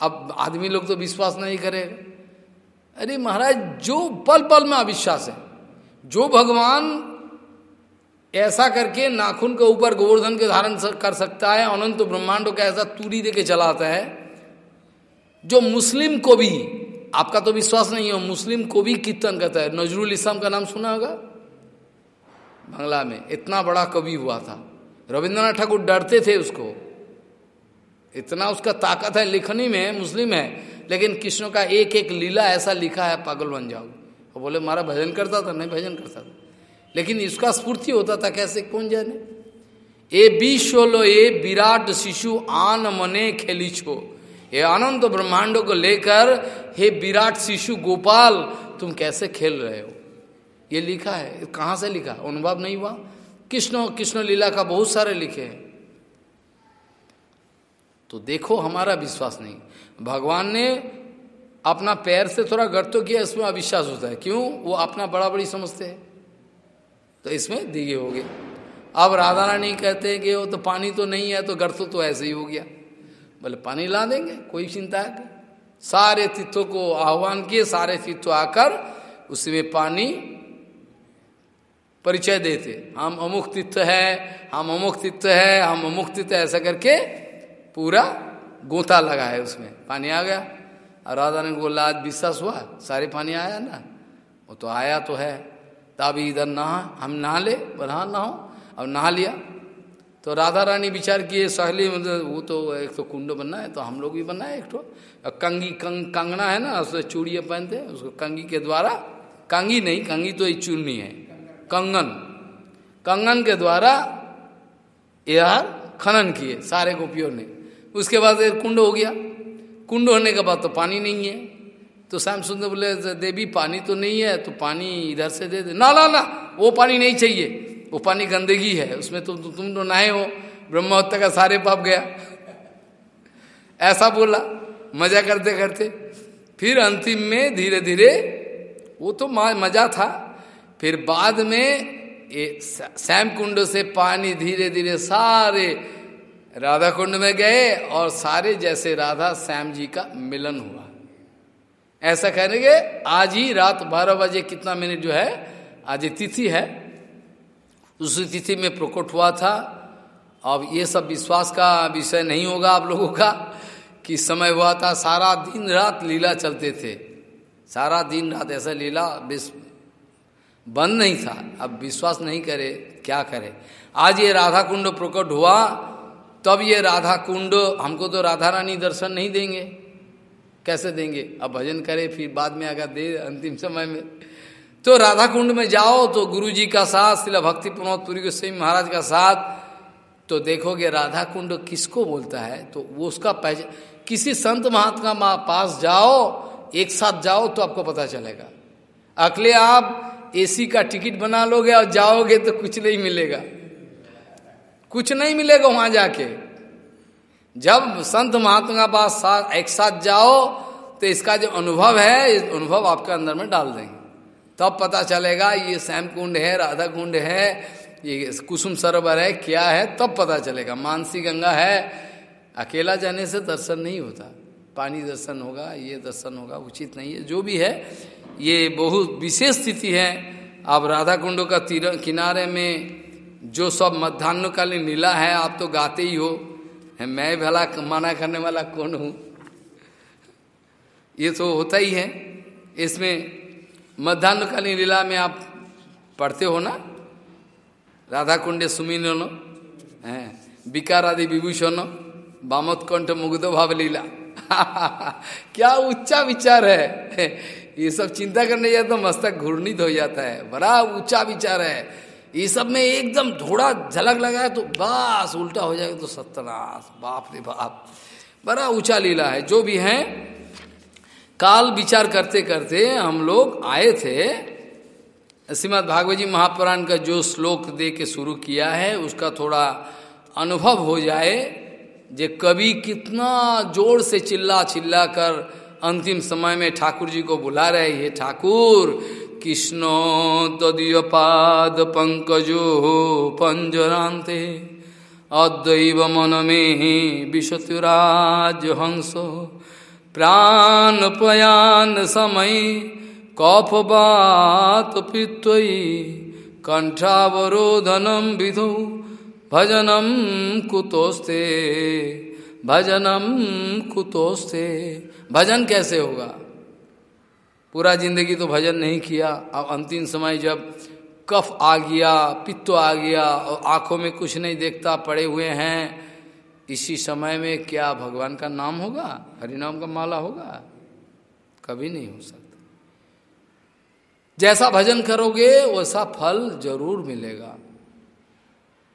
अब आदमी लोग तो विश्वास नहीं करेगा अरे महाराज, जो पल पल में अविश्वास है, जो भगवान ऐसा करके नाखून के ऊपर गोवर्धन के धारण कर सकता है, अनंत ब्रह्मांडों का ऐसा तूरी दे के चलाता है। जो मुस्लिम को भी, आपका तो विश्वास नहीं हो, मुस्लिम को भी कीर्तन करता है। नजरुल इस्लाम का नाम सुना होगा? बांग्ला में इतना बड़ा कवि हुआ था। रविंद्रनाथ ठाकुर डरते थे उसको। इतना उसका ताकत है, लिखनी में मुस्लिम है, लेकिन कृष्ण का एक एक लीला ऐसा लिखा है, पागल बन जाओ। वो बोले, मारा भजन करता था, नहीं भजन करता था। लेकिन इसका स्फूर्ति होता था कैसे? कौन जाने? ए बीशोलो ए विराट शिशु, आन मने खेली छो ये अनंत ब्रह्मांडों को लेकर, हे विराट शिशु गोपाल, तुम कैसे खेल रहे हो? ये लिखा है। कहाँ से लिखा? अनुभव नहीं हुआ। कृष्ण कृष्ण लीला का बहुत सारे लिखे हैं। तो देखो, हमारा विश्वास नहीं। भगवान ने अपना पैर से थोड़ा गर्तो किया, इसमें अविश्वास होता है। क्यों? वो अपना बड़ा बड़ी समझते हैं। तो इसमें दिगे हो गए। अब राधा रानी कहते हैं कि वो तो पानी तो नहीं है तो गर्तो तो ऐसे ही हो गया। बोले, पानी ला देंगे, कोई चिंता है? सारे तीर्थों को आह्वान किए, सारे तीर्थों आकर उसमें पानी परिचय देते। हम अमुख तीर्थ है, हम अमुख तीर्थ है, हम अमुख तीर्थ ऐसा करके पूरा गोता लगा है उसमें। पानी आ गया। और राधा ने बोला, आज विश्वास हुआ, सारे पानी आया ना? वो तो आया तो है। तब इधर नहा, हम नहा ले, बोला हाँ नहाओ। अब नहा लिया। तो राधा रानी विचार किए, सहली मतलब वो तो एक तो कुंड बनना है तो हम लोग भी बनना है एक तो कंगी, कंग, कंगना है ना उससे चूड़िया पहनते हैं, उसको कंगी के द्वारा, कंगी नहीं, कंगी तो एक चूर्णी है। कंगन। कंगन के द्वारा यार खनन किए, सारे गोपियों ने उसके बाद एक कुंड हो गया। कुंड होने के बाद तो पानी नहीं है। तो श्याम सुंदर बोले देवी पानी तो नहीं है तो पानी इधर से दे दे। ना ना ना वो पानी नहीं चाहिए। वो पानी गंदगी है उसमें तो, तो तुम तो नहाए हो। ब्रह्महत्या का सारे पाप गया। ऐसा बोला मज़ा करते करते। फिर अंतिम में धीरे धीरे वो तो मज़ा था। फिर बाद में श्याम कुंड से पानी धीरे धीरे सारे राधा कुंड में गए और सारे जैसे राधा श्याम जी का मिलन हुआ। ऐसा करेंगे आज ही रात बारह बजे कितना मिनट जो है, आज तिथि है। उसी तिथि में प्रकट हुआ था। अब ये सब विश्वास का विषय नहीं होगा आप लोगों का, कि समय हुआ था, सारा दिन रात लीला चलते थे। सारा दिन रात ऐसा लीला बंद नहीं था। अब विश्वास नहीं करे, क्या करे? आज ये राधा कुंड प्रकट हुआ, तब ये राधा कुंड, हमको तो राधा रानी दर्शन नहीं देंगे। कैसे देंगे? अब भजन करे, फिर बाद में अगर दे अंतिम समय में। तो राधा कुंड में जाओ तो गुरु जी का साथ शिला भक्ति प्रमोद पुरी गोस्वामी महाराज का साथ। तो देखोगे राधा कुंड किसको बोलता है? तो वो उसका पहचान, किसी संत महात्मा पास जाओ, एक साथ जाओ तो आपको पता चलेगा। अगले आप एसी का टिकट बना लोगे और जाओगे तो कुछ नहीं मिलेगा। कुछ नहीं मिलेगा वहाँ जाके। जब संत महात्मा के पास साथ, एक साथ जाओ तो इसका जो अनुभव है, इस अनुभव आपके अंदर में डाल देंगे। तब पता चलेगा, ये श्याम कुंड है राधा कुंड है, ये कुसुम सरोवर है, क्या है, तब पता चलेगा। मानसी गंगा है, अकेला जाने से दर्शन नहीं होता। पानी दर्शन होगा, ये दर्शन होगा, उचित नहीं है, जो भी है, ये बहुत विशेष स्थिति है। आप राधा कुंड का किनारे में जो सब मध्यान्हकालीन लीला है, आप तो गाते ही हो। मैं भला मना करने वाला कौन हूँ? ये तो होता ही है। इसमें मध्यान्हकालीन लीला में आप पढ़ते हो ना? राधा कुंडे सुमिन है विकार आदि विभूषण बामोत्कंठ मुग्ध भाव लीला। क्या ऊँचा विचार है। ये सब चिंता करने जाए तो मस्तक घूर्णित हो जाता है। बड़ा ऊँचा विचार है। ये सब में एकदम थोड़ा झलक लगाए तो बस उल्टा हो जाएगा तो सत्यनाश। बाप रे बाप। बड़ा ऊँचा लीला है। जो भी है, काल विचार करते करते हम लोग आए थे। श्रीमद भागवत जी महापुराण का जो श्लोक दे के शुरू किया है, उसका थोड़ा अनुभव हो जाए जे कवि कितना ज़ोर से चिल्ला चिल्ला कर अंतिम समय में ठाकुर जी को बुला रहे ये ठाकुर कृष्ण तदीय पाद पंकजो पंजरांते अद्वैव मन में विशतुराज हंस। प्राण पयान समय कफ बात पित्वई कंठावरोधनम विधो भजनम कुतोस्ते। भजनम कुतोस्ते। भजन कैसे होगा? पूरा ज़िंदगी तो भजन नहीं किया, अब अंतिम समय जब कफ आ गया, पित्त आ गया और आँखों में कुछ नहीं देखता, पड़े हुए हैं, इसी समय में क्या भगवान का नाम होगा? हरिनाम का माला होगा? कभी नहीं हो सकता। जैसा भजन करोगे, वैसा फल ज़रूर मिलेगा।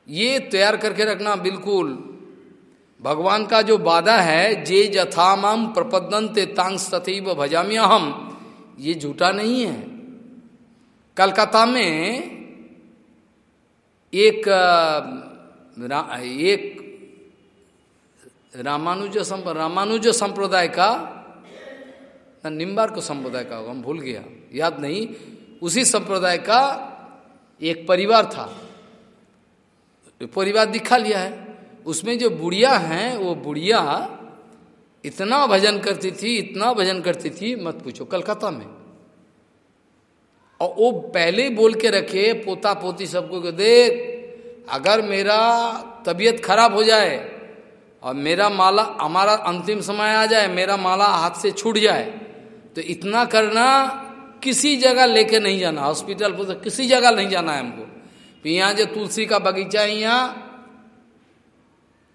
ये तैयार करके रखना बिल्कुल। भगवान का जो वादा है, जे जथामाम प्रपदंते तांग तथैव भजामी हम ये झूठा नहीं है। कलकत्ता में एक रा, एक रामानुज रामानुज संप्रदाय का निम्बार को संप्रदाय का हम भूल गया याद नहीं उसी संप्रदाय का एक परिवार था। परिवार दिखा लिया है। उसमें जो बुढ़िया हैं वो बुढ़िया इतना भजन करती थी, इतना भजन करती थी, मत पूछो, कलकत्ता में। और वो पहले ही बोल के रखे पोता पोती सबको देख, अगर मेरा तबीयत खराब हो जाए और मेरा माला, हमारा अंतिम समय आ जाए, मेरा माला हाथ से छूट जाए तो इतना करना किसी जगह लेके नहीं जाना। हॉस्पिटल पर किसी जगह नहीं जाना है हमको। यहाँ जो तुलसी का बगीचा है, यहाँ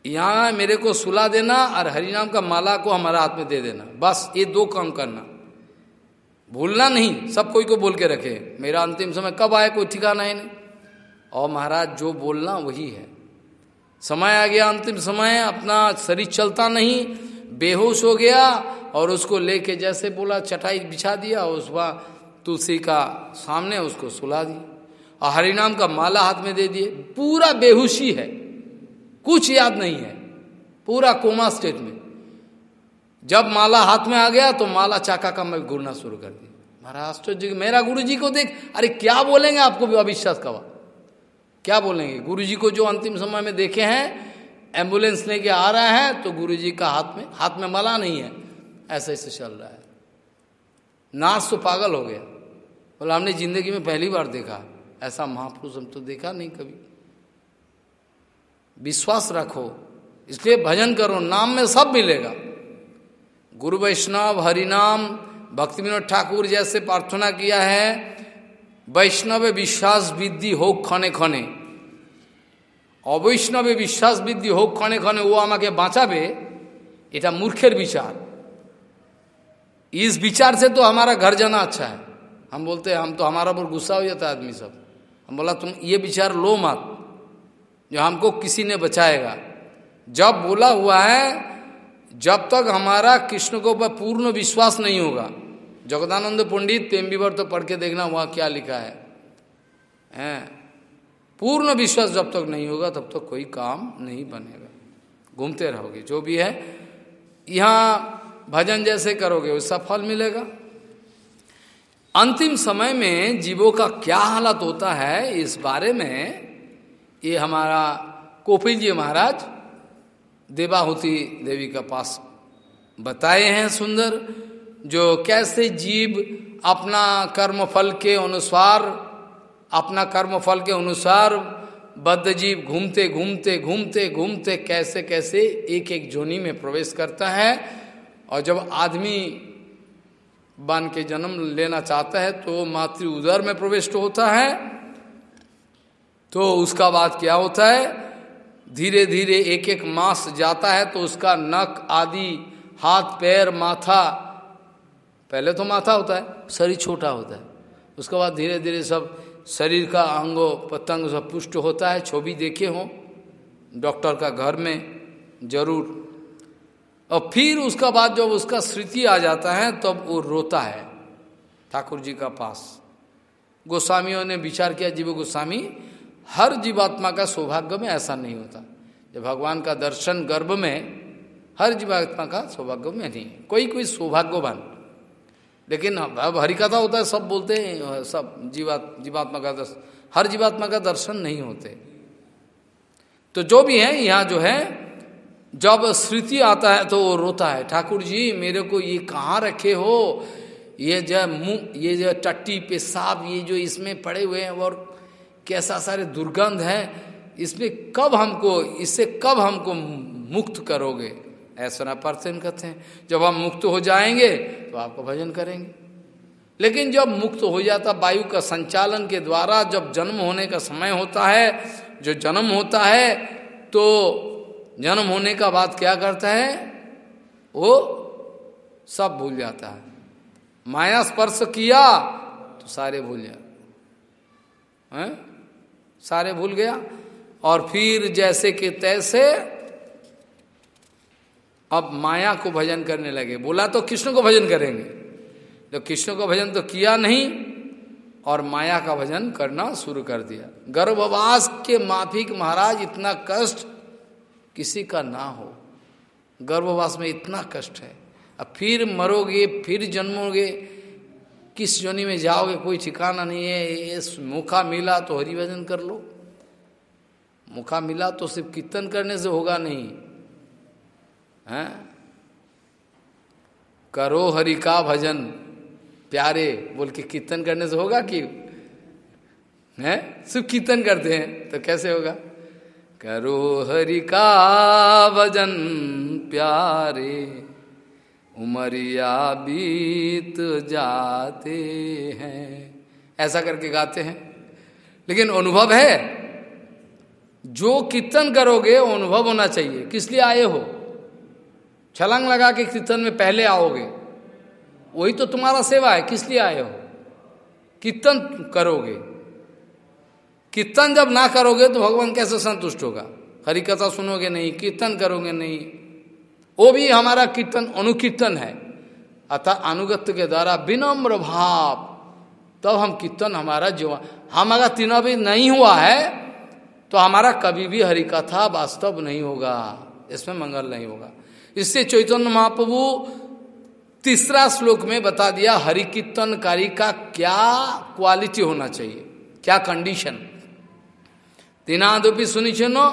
यहाँ मेरे को सुला देना और हरिनाम का माला को हमारा हाथ में दे देना। बस ये दो काम करना। भूलना नहीं, सब कोई को बोल के रखे। मेरा अंतिम समय कब आए, कोई ठिकाना ही नहीं। और महाराज, जो बोलना वही है। समय आ गया, अंतिम समय, अपना शरीर चलता नहीं, बेहोश हो गया और उसको लेके जैसे बोला, चटाई बिछा दिया, उस तुलसी का सामने उसको सुला दी। और हरिनाम का माला हाथ में दे दिए। पूरा बेहोशी है। कुछ याद नहीं है, पूरा कोमा स्टेट में। जब माला हाथ में आ गया तो माला चाका का मैं घूरना शुरू कर दी महाराष्ट्र जी, मेरा गुरु जी को देख, अरे क्या बोलेंगे आपको भी अविश्वास कवा क्या बोलेंगे? गुरु जी को जो अंतिम समय में देखे हैं, एंबुलेंस लेके आ रहा है तो गुरु जी का हाथ में हाथ में माला नहीं है। ऐसे ऐसे चल रहा है। नाच तो पागल हो गया। बोला, हमने ज़िंदगी में पहली बार देखा। ऐसा महापुरुष हम तो देखा नहीं कभी। विश्वास रखो इसलिए भजन करो नाम में सब मिलेगा गुरु वैष्णव हरिनाम भक्ति विनोद ठाकुर जैसे प्रार्थना किया है वैष्णव विश्वास वृद्धि हो खने खने অবৈষ্ণবে বিশ্বাস বৃদ্ধি হোক ক্ষণে ক্ষণে ও আমাকে বাঁচাবে এটা মূর্খের বিচার इस विचार से तो हमारा घर जाना अच्छा है हम बोलते हैं हम तो हमारा पर गुस्सा हो जाता है आदमी सब हम बोला तुम ये विचार लो मत जो हमको किसी ने बचाएगा। जब बोला हुआ है, जब तक हमारा कृष्ण को ऊपर पूर्ण विश्वास नहीं होगा। जगदानंद पंडित पेम्बीवर तो पढ़ के देखना वहाँ क्या लिखा है। हैं? पूर्ण विश्वास जब तक नहीं होगा, तब तक कोई काम नहीं बनेगा। घूमते रहोगे, जो भी है। यहाँ भजन जैसे करोगे उसका फल मिलेगा। अंतिम समय में जीवों का क्या हालत होता है, इस बारे में ये हमारा कोपिल जी महाराज देवाहुति देवी का पास बताए हैं सुंदर, जो कैसे जीव अपना कर्म फल के अनुसार, अपना कर्म फल के अनुसार बद्ध जीव घूमते घूमते घूमते घूमते, कैसे कैसे एक एक जोनी में प्रवेश करता है। और जब आदमी बन के जन्म लेना चाहता है तो मातृ उदर में प्रविष्ट होता है। तो उसका बाद क्या होता है? धीरे धीरे एक एक मास जाता है तो उसका नक आदि, हाथ, पैर, माथा, पहले तो माथा होता है, शरीर छोटा होता है। उसके बाद धीरे धीरे सब शरीर का अंगो, पतंग सब पुष्ट होता है, छवि देखे हो, डॉक्टर का घर में ज़रूर। और फिर उसका बाद जब उसका स्मृति आ जाता है, तब तो वो रोता है, ठाकुर जी का पास। गोस्वामियों ने विचार किया, जीव गोस्वामी हर जीवात्मा का सौभाग्य में ऐसा नहीं होता। जब भगवान का दर्शन गर्भ में, हर जीवात्मा का सौभाग्य में नहीं। कोई कोई सौभाग्यवान। लेकिन अब हरिकथा होता है, सब बोलते हैं, सब जीवात, जीवात्मा का दर्शन हर जीवात्मा का दर्शन नहीं होते। तो जो भी है, यहाँ जो है, जब स्मृति आता है तो वो रोता है, ठाकुर जी, मेरे को ये कहाँ रखे हो? ये जो मुँह ये जो टट्टी पेशाब ये जो इसमें पड़े हुए हैं और कैसा सारे दुर्गंध है, इसमें कब हमको, इससे कब हमको मुक्त करोगे? ऐसा ना परसेन कहते हैं। जब हम मुक्त हो जाएँगे तो आपका भजन करेंगे। लेकिन जब मुक्त हो जाता, वायु का संचालन के द्वारा जब जन्म होने का समय होता है, जो जन्म होता है तो जन्म होने का बाद क्या करता है? वो सब भूल जाता है। माया स्पर्श किया तो सारे भूल जाए सारे भूल गया। और फिर जैसे कि तैसे अब माया को भजन करने लगे। बोला तो कृष्ण को भजन करेंगे। तो कृष्ण को भजन तो किया नहीं, और माया का भजन करना शुरू कर दिया। गर्भवास के माफिक महाराज, इतना कष्ट किसी का ना हो। गर्भवास में इतना कष्ट है। अब फिर मरोगे, फिर जन्मोगे किस जोनी में जाओगे, कोई ठिकाना नहीं है, इस मौका मिला तो हरि भजन कर लो। मौका मिला तो सिर्फ़ कीर्तन करने से होगा नहीं। है? करो हरि का भजन, प्यारे, बोल के कीर्तन करने से होगा कि, है? सिर्फ़ कीर्तन करते हैं तो कैसे होगा? करो हरि का भजन, प्यारे। उमरिया बीत जाते हैं। ऐसा करके गाते हैं। लेकिन अनुभव है, जो कीर्तन करोगे, अनुभव होना चाहिए। किस लिए आए हो? छलंग लगा के कीर्तन में पहले आओगे। वही तो तुम्हारा सेवा है। किस लिए आए हो? कीर्तन करोगे। कीर्तन जब ना करोगे तो भगवान कैसे संतुष्ट होगा? हरी कथा सुनोगे नहीं, कीर्तन करोगे नहीं। वो भी हमारा कीर्तन, अनुकीर्तन है। अतः अनुगत्य के द्वारा विनम्र भाव, तब तो हम कीर्तन हमारा जीवन, हम अगर तीनों भी नहीं हुआ है तो हमारा कभी भी हरि कथा वास्तव नहीं होगा, इसमें मंगल नहीं होगा। इससे चैतन्य महाप्रभु तीसरा श्लोक में बता दिया हरि कीर्तनकारी का क्या क्वालिटी होना चाहिए, क्या कंडीशन तीनादपि सुनिचनो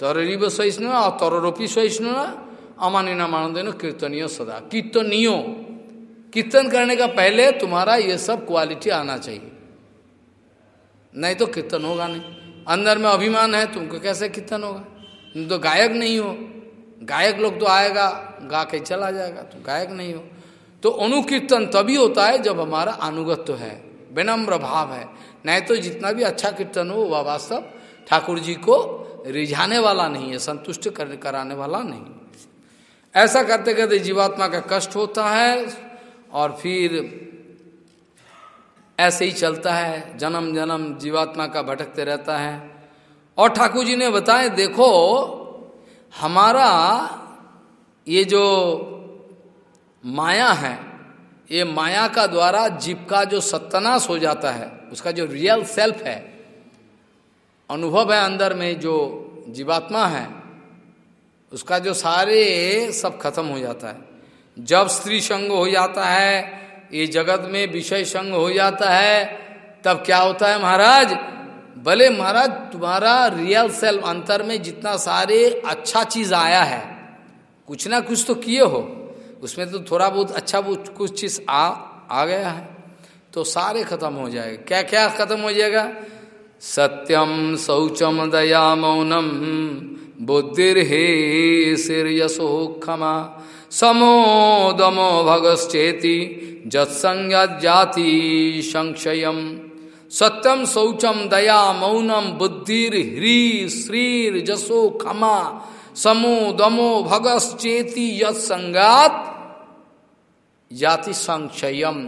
तररीब सहिष्णु और तररोपी सहिष्णु अमानी मान कीर्तनीय सदा। कीर्तनियो। कीर्तन करने का पहले तुम्हारा ये सब क्वालिटी आना चाहिए। नहीं तो कीर्तन होगा नहीं। अंदर में अभिमान है तुमको कैसे कीर्तन होगा? तुम तो गायक नहीं हो। गायक लोग तो आएगा गा के चला जाएगा तुम गायक नहीं हो। तो अनुकीर्तन तभी होता है जब हमारा अनुगत्य है विनम्र भाव है। नहीं तो जितना भी अच्छा कीर्तन हो वह वास्तव ठाकुर जी को रिझाने वाला नहीं है संतुष्ट कर, कराने वाला नहीं। ऐसा करते करते जीवात्मा का कष्ट होता है और फिर ऐसे ही चलता है, जन्म जन्म जीवात्मा का भटकते रहता है। और ठाकुर जी ने बताए देखो, हमारा ये जो माया है, ये माया का द्वारा जीव का जो सत्यानाश हो जाता है, उसका जो रियल सेल्फ है, अनुभव है अंदर में जो जीवात्मा है उसका जो सारे सब खत्म हो जाता है। जब स्त्री संग हो जाता है, ये जगत में विषय संग हो जाता है, तब क्या होता है महाराज? भले महाराज, तुम्हारा रियल सेल्फ अंतर में जितना सारे अच्छा चीज़ आया है, कुछ ना कुछ तो किए हो। उसमें तो थोड़ा बहुत अच्छा बहुत कुछ चीज़ आ आ गया है। तो सारे खत्म हो जाएगा। क्या क्या खत्म हो जाएगा? सत्यम शौचम दया मौनम। बुद्धिर्हे यशो क्षमा। समो दमो भगश्चेति जत्संज्ञाति संशय सत्यम शौचम दया मौनम बुद्धिर ह्री श्रीर जसो क्षमा। समो दमो भगश्चेति यत्संगात जाति संशयम।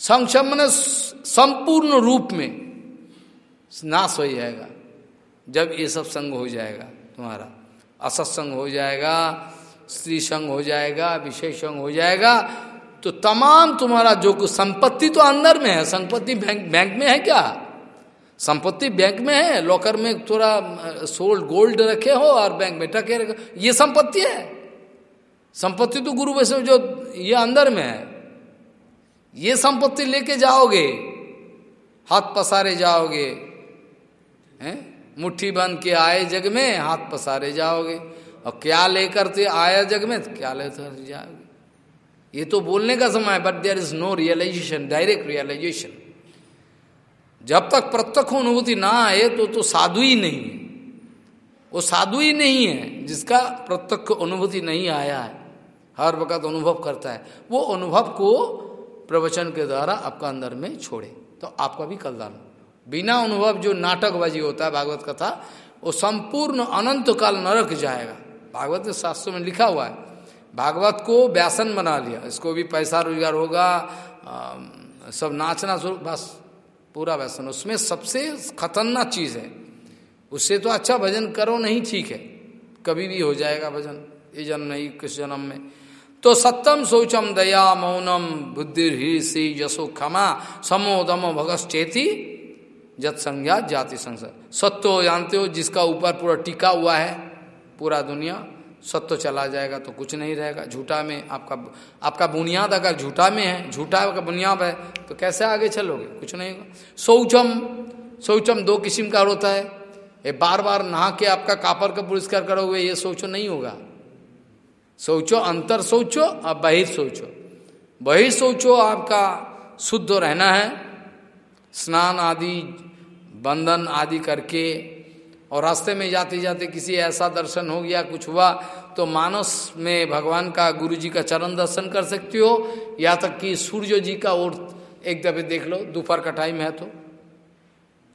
संशय मन संपूर्ण रूप में नाश हो जाएगा, जब ये सब संग हो जाएगा। तुम्हारा। असत्संग हो जाएगा स्त्री संग हो जाएगा विषय संग हो जाएगा तो तमाम तुम्हारा जो कुछ संपत्ति तो अंदर में है। संपत्ति बैंक बैंक में है क्या? संपत्ति बैंक में है, लॉकर में थोड़ा सोल्ड गोल्ड रखे हो और बैंक में टके रखे ये संपत्ति है। संपत्ति तो गुरु वैष्णव जो, ये अंदर में है। ये संपत्ति लेके जाओगे, हाथ पसारे जाओगे, हैं? मुट्ठी बंद के आए जग में, हाथ पसारे जाओगे। और क्या लेकर थे आया जग में क्या लेकर जाओगे? ये तो बोलने का समय है but there is no realisation direct realisation जब तक प्रत्यक्ष अनुभूति ना आए तो तो साधु ही नहीं है। वो साधु ही नहीं है, जिसका प्रत्यक्ष अनुभूति नहीं आया है। हर वक्त अनुभव करता है। वो अनुभव को प्रवचन के द्वारा आपका अंदर में छोड़े। तो आपका भी कल्याण बिना अनुभव जो नाटकबाजी होता है, भागवत कथा, वो संपूर्ण अनंत काल नरक जाएगा। भागवत के शास्त्रों में लिखा हुआ है, भागवत को व्यासन बना लिया। इसको भी पैसा रोज़गार होगा सब नाचना शुरू, बस, पूरा व्यसन। उसमें सबसे खतरनाक चीज़ है, उससे तो अच्छा भजन करो नहीं ठीक है। कभी भी हो जाएगा भजन, ये जन्म नहीं किस जन्म में। तो सत्यम शौचम दया मौनम बुद्धि ही यशो क्षमा, समोदम भगश्चेती जत संज्ञा जाति संसार सत्य जानते हो, जिसका ऊपर पूरा टिका हुआ है, पूरा दुनिया, सत्य चला जाएगा तो कुछ नहीं रहेगा। झूठा में आपका आपका बुनियाद अगर झूठा में है, झूठा का बुनियाद है तो कैसे आगे चलोगे? कुछ नहीं होगा। शौचम शौचम दो किस्म का होता है। ये बार बार नहा के आपका कापर का पुरस्कार करोगे, ये सोचो नहीं होगा। सोचो अंतर सोचो और बहिर सोचो बहिर सोचो आपका शुद्ध रहना है। स्नान आदि बंधन आदि करके और रास्ते में जाते जाते किसी ऐसा दर्शन हो गया, कुछ हुआ तो मानस में भगवान का गुरु जी का चरण दर्शन कर सकती हो। या तक कि सूर्य जी का ओर एक दफे देख लो, दोपहर का टाइम है तो।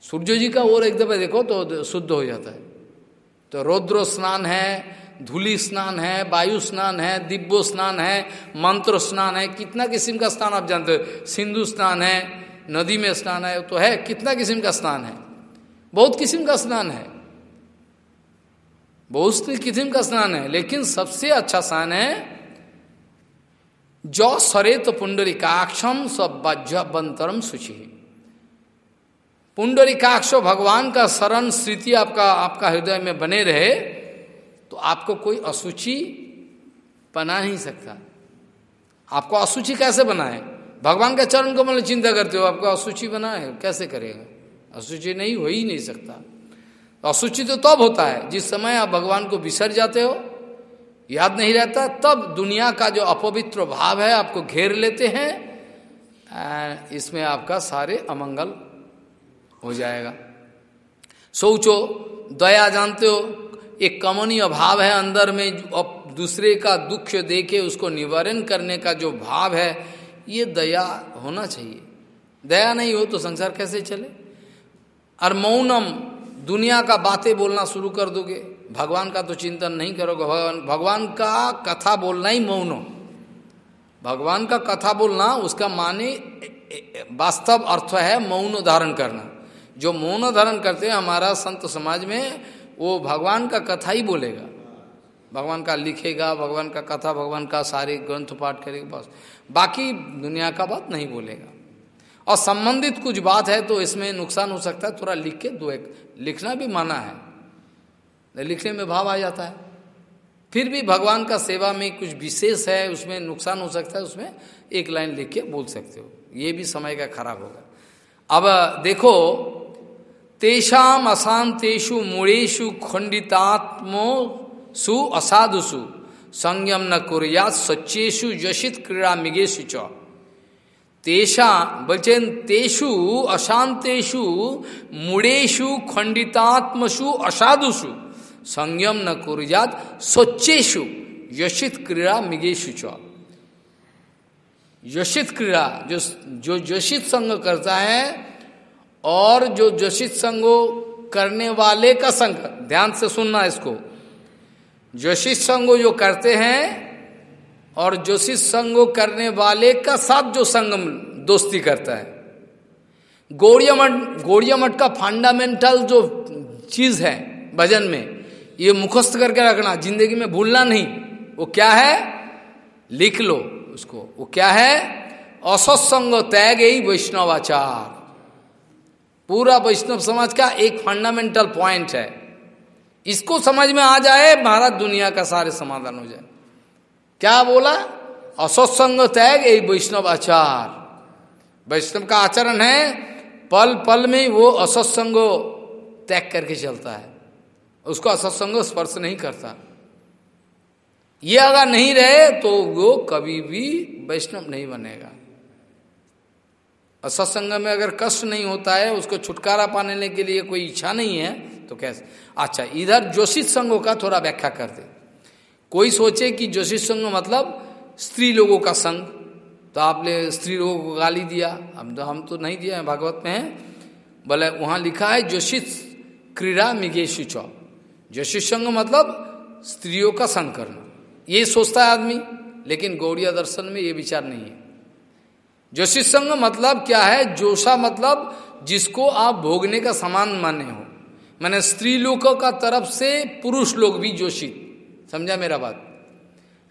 सूर्य जी का ओर एक दफे देखो तो शुद्ध हो जाता है। तो रौद्र स्नान है, धूलि स्नान है, वायु स्नान है, दिव्यो स्नान है, मंत्र स्नान है, कितना किस्म का स्नान आप जानते हो। सिंधु स्नान है नदी में स्नान है तो है, कितना किस्म का स्नान है? बहुत किस्म का स्नान है। बहुत किस्म का स्नान है, लेकिन सबसे अच्छा स्नान है, जो सरेत पुंडरिकाक्षम सब बंतरम सुचि पुंडरिकाक्ष भगवान का शरण स्थिति आपका आपका हृदय में बने रहे तो आपको कोई असुचि बना नहीं सकता। आपको असुचि कैसे बनाए? भगवान के चरण को मतलब चिंता करते हो, आपको असुचि बनाए, कैसे करेगा? असुचि नहीं, हो ही नहीं सकता। असुचि तो तब होता है, जिस समय आप भगवान को बिसर जाते हो, याद नहीं रहता, तब दुनिया का जो अपवित्र भाव है, आपको घेर लेते हैं इसमें आपका सारे अमंगल हो जाएगा। सोचो, दया जानते हो, एक कमनीय भाव है अंदर में दूसरे का दुख देके उसको निवारण करने का जो भाव है ये दया होना चाहिए। दया नहीं हो तो संसार कैसे चले? और मौनम, दुनिया का बातें बोलना शुरू कर दोगे। भगवान का तो चिंतन नहीं करोगे। भगवान भगवान का कथा बोलना ही मौन भगवान का कथा बोलना, उसका माने वास्तव अर्थ है मौन धारण करना। जो मौन धारण करते हैं, हमारा संत समाज में, वो भगवान का कथा ही बोलेगा। भगवान का लिखेगा, भगवान का कथा, भगवान का सारे ग्रंथ पाठ करेगा, बस। बाकी दुनिया का बात नहीं बोलेगा। और संबंधित कुछ बात है तो इसमें नुकसान हो सकता है, थोड़ा लिख के दो एक। लिखना भी माना है। लिखने में भाव आ जाता है। फिर भी भगवान का सेवा में कुछ विशेष है, उसमें नुकसान हो सकता है, उसमें एक लाइन लिख के बोल सकते हो। ये भी समय का खराब होगा। अब देखो, तेषाम अशांतेषु मूड़ेशु खंडितात्मो सु असाधुसु संयम न कुरिया सच्चेशु यशित क्रीड़ा मिगेशु च। तेषा बचन तेषु, अशांतेषु मूड़ेशु खंडितात्मसु असाधुषु। संयम न कुरियात सच्चेशु यशित क्रीड़ा मिगेशु च। यशित क्रीड़ा, जो जो यशित संग करता है, और जो जोशित संगो करने वाले का संग ध्यान से सुनना इसको। जोशित संग जो करते हैं और जोशित संग करने वाले का साथ जो संगम दोस्ती करता है। गौड़िया मठ गौड़िया मठ का फंडामेंटल जो चीज़ है भजन में, ये मुखस्त करके रखना, ज़िंदगी में भूलना नहीं। वो क्या है? लिख लो उसको। वो क्या है? असत्संग त्याग ही वैष्णवाचार। पूरा वैष्णव समाज का एक फंडामेंटल पॉइंट है। इसको समझ में आ जाए, भारत दुनिया का सारे समाधान हो जाए। क्या बोला? असत्संग त्याग एक वैष्णव आचार। वैष्णव का आचरण है पल पल में वो असत्संग त्याग करके चलता है। उसको असत्संग स्पर्श नहीं करता। ये अगर नहीं रहे तो वो कभी भी वैष्णव नहीं बनेगा। असत्संग में अगर कष्ट नहीं होता है, उसको छुटकारा पाने के लिए कोई इच्छा नहीं है तो कैसे अच्छा इधर जोशित संघों का थोड़ा व्याख्या करते कोई सोचे कि जोशित संघ मतलब स्त्री लोगों का संघ। तो आपने स्त्री लोगों को गाली दिया। हम तो हम तो नहीं दिया है, भागवत में बोले, वहाँ लिखा है जोशित क्रीड़ा मिगेशु चौ जोशित संघ मतलब स्त्रियों का संग करना। ये सोचता है आदमी, लेकिन गौड़िया दर्शन में ये विचार नहीं है। जोशित संघ मतलब क्या है? जोशा मतलब जिसको आप भोगने का समान माने हो। मैंने स्त्री लोगों का तरफ़ से पुरुष लोग भी जोशित समझा मेरा बात?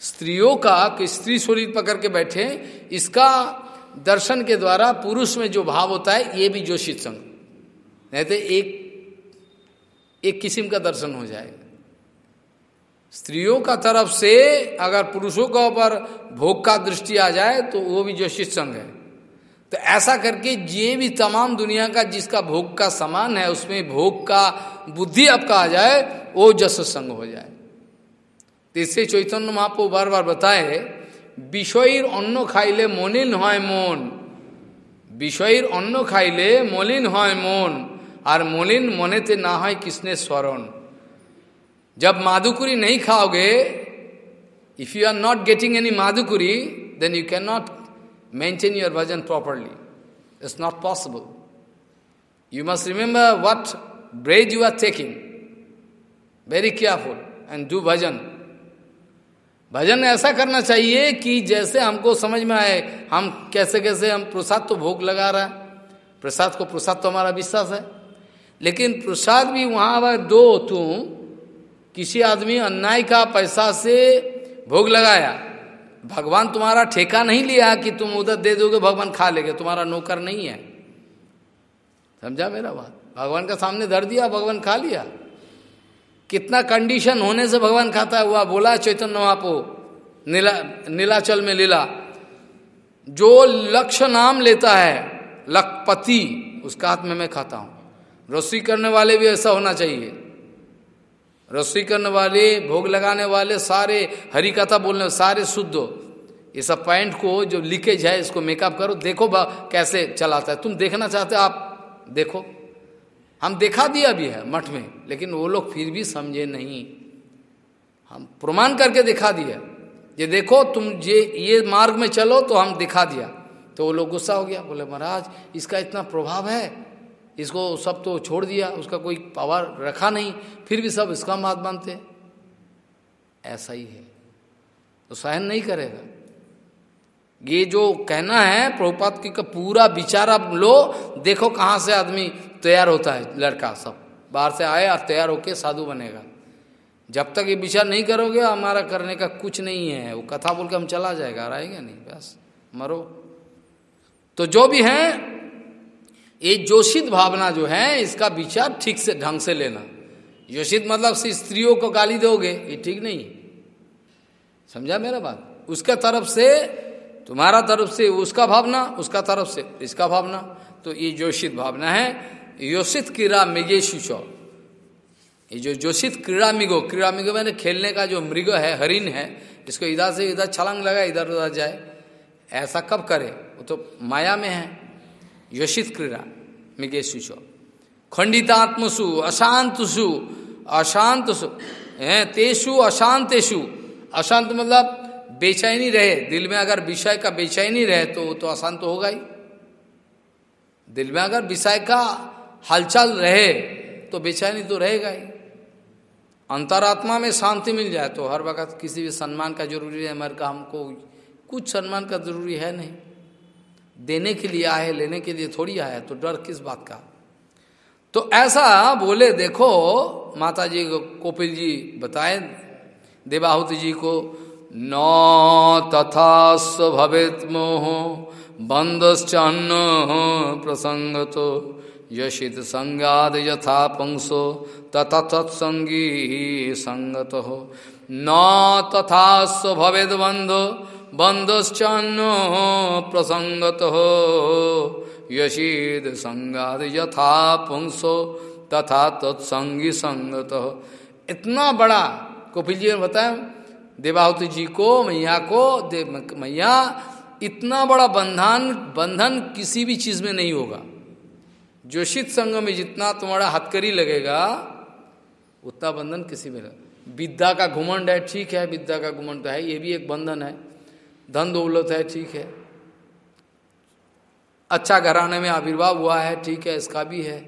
स्त्रियों का कि स्त्री शरीर पकड़ के बैठे, इसका दर्शन के द्वारा पुरुष में जो भाव होता है, ये भी जोशित संग नहीं तो एक एक किस्म का दर्शन हो जाएगा स्त्रियों का तरफ़ से अगर पुरुषों के ऊपर भोग का दृष्टि आ जाए तो वो भी जोशित संग है। तो ऐसा करके ये भी तमाम दुनिया का जिसका भोग का समान है उसमें भोग का बुद्धि आपका आ जाए वो जस संग हो जाए तो इससे चैतन्य महापो बार बार बताए বিষয়ের অন্ন খাইলে মলিন হয় মন বিষয়ের অন্ন খাইলে মলিন হয় মন আর মলিন মনেতে না হয় কৃষ্ণের স্মরণ जब माधुकुरी नहीं खाओगे if you are not getting any माधुकुरी then you can not maintain your bhajan properly it's not possible you must remember what bread you are taking very careful and do bhajan bhajan ऐसा करना चाहिए कि जैसे हमको समझ में आए, हम कैसे कैसे हम प्रसाद तो भोग लगा रहा है। प्रसाद को, प्रसाद तो हमारा विश्वास है। लेकिन प्रसाद भी वहाँ अगर दो तुम किसी आदमी अन्याय का पैसा से भोग लगाया। भगवान तुम्हारा ठेका नहीं लिया कि तुम उधर दे दोगे, भगवान खा लेगे। तुम्हारा नौकर नहीं है। समझा मेरा बात? भगवान का सामने धर दिया, भगवान खा लिया। कितना कंडीशन होने से भगवान खाता हुआ, बोला, चैतन्य महापो नीला, नीलाचल में लीला। जो लक्ष्य नाम लेता है, लखपति, उसका हाथ में मैं खाता हूँ। रस्सी करने वाले भी ऐसा होना चाहिए। रस्सी करने वाले, भोग लगाने वाले, सारे हरी कथा बोलने, सारे शुद्ध। हो ये सब पॉइंट को जो लीकेज है, इसको मेकअप करो। देखो कैसे चलाता है। तुम देखना चाहते हो, आप देखो। हम देखा दिया भी है मठ में, लेकिन वो लोग फिर भी समझे नहीं। हम प्रमाण करके दिखा दिया। ये देखो, तुम ये ये मार्ग में चलो तो हम दिखा दिया। तो वो लोग गुस्सा हो गया। बोले, महाराज, इसका इतना प्रभाव है। इसको सब तो छोड़ दिया, उसका कोई पावर रखा नहीं, फिर भी सब इसका मात मानते। ऐसा ही है। तो सहन नहीं करेगा। ये जो कहना है प्रभुपात की का पूरा विचार आप लो, देखो कहाँ से आदमी तैयार होता है, लड़का सब। बाहर से आए और तैयार होके साधु बनेगा। जब तक ये विचार नहीं करोगे, हमारा करने का कुछ नहीं है। वो कथा बोल के हम चला जाएगा रहेगा नहीं, बस। मरो। तो जो भी है ये जोशित भावना जो है, इसका विचार ठीक से, ढंग से लेना। जोशित मतलब से स्त्रियों को गाली दोगे, ये ठीक नहीं समझा मेरा बात? उसका तरफ़ से, तुम्हारा तरफ़ से उसका भावना, उसका तरफ़ से इसका भावना। तो ये जोशित भावना है। योषित क्रीड़ा मिगे चौ ये जो जोशित क्रीड़ा मिगो क्रीड़ा मिगो मैंने खेलने का जो मृग है हरिन है, इसको इधर से इधर छलांग लगा इधर उधर जाए, ऐसा कब करे? वो तो माया में है। योषित क्रीड़ा मिगेशु खंडितात्मसु, अशांतसु अशांतसु, है, तेषु अशांतेशु अशांत मतलब बेचैनी रहे, दिल में अगर विषय का बेचैनी रहे तो तो अशांत तो होगा ही। दिल में अगर विषय का हलचल रहे तो बेचैनी तो रहेगा ही। अंतरात्मा में शांति मिल जाए तो हर वक्त किसी भी सम्मान का ज़रूरी है मर का हमको कुछ सम्मान का ज़रूरी है नहीं। देने के लिए आए, लेने के लिए थोड़ी आया तो डर किस बात का? तो ऐसा बोले, देखो माता जी कोपिल जी बताए, देवाहुति जी को, न तथा भवेत मोह बंदश्चन्न प्रसंग तो यशित संगाद यथा पंसो, तथा तत्संगी संगत हो। न तथा भवेद बंधो बंधश्चन्नो प्रसंगत हो यशीद संगाद यथा पुंसो तथा तत्संगी संगत। हो इतना बड़ा कपिल जी ने बताया, देवाहुति जी को, मैया को देव मैया, इतना बड़ा बंधन बंधन किसी भी चीज़ में नहीं होगा। जोशित संघ में जितना तुम्हारा हथकरी लगेगा, उतना बंधन किसी में विद्या का घुमंड है, ठीक है, विद्या का घुमंड तो है, ये भी एक बंधन है। धन दौलत है, ठीक है। अच्छा घराने में आविर्भाव हुआ है, ठीक है, इसका भी है।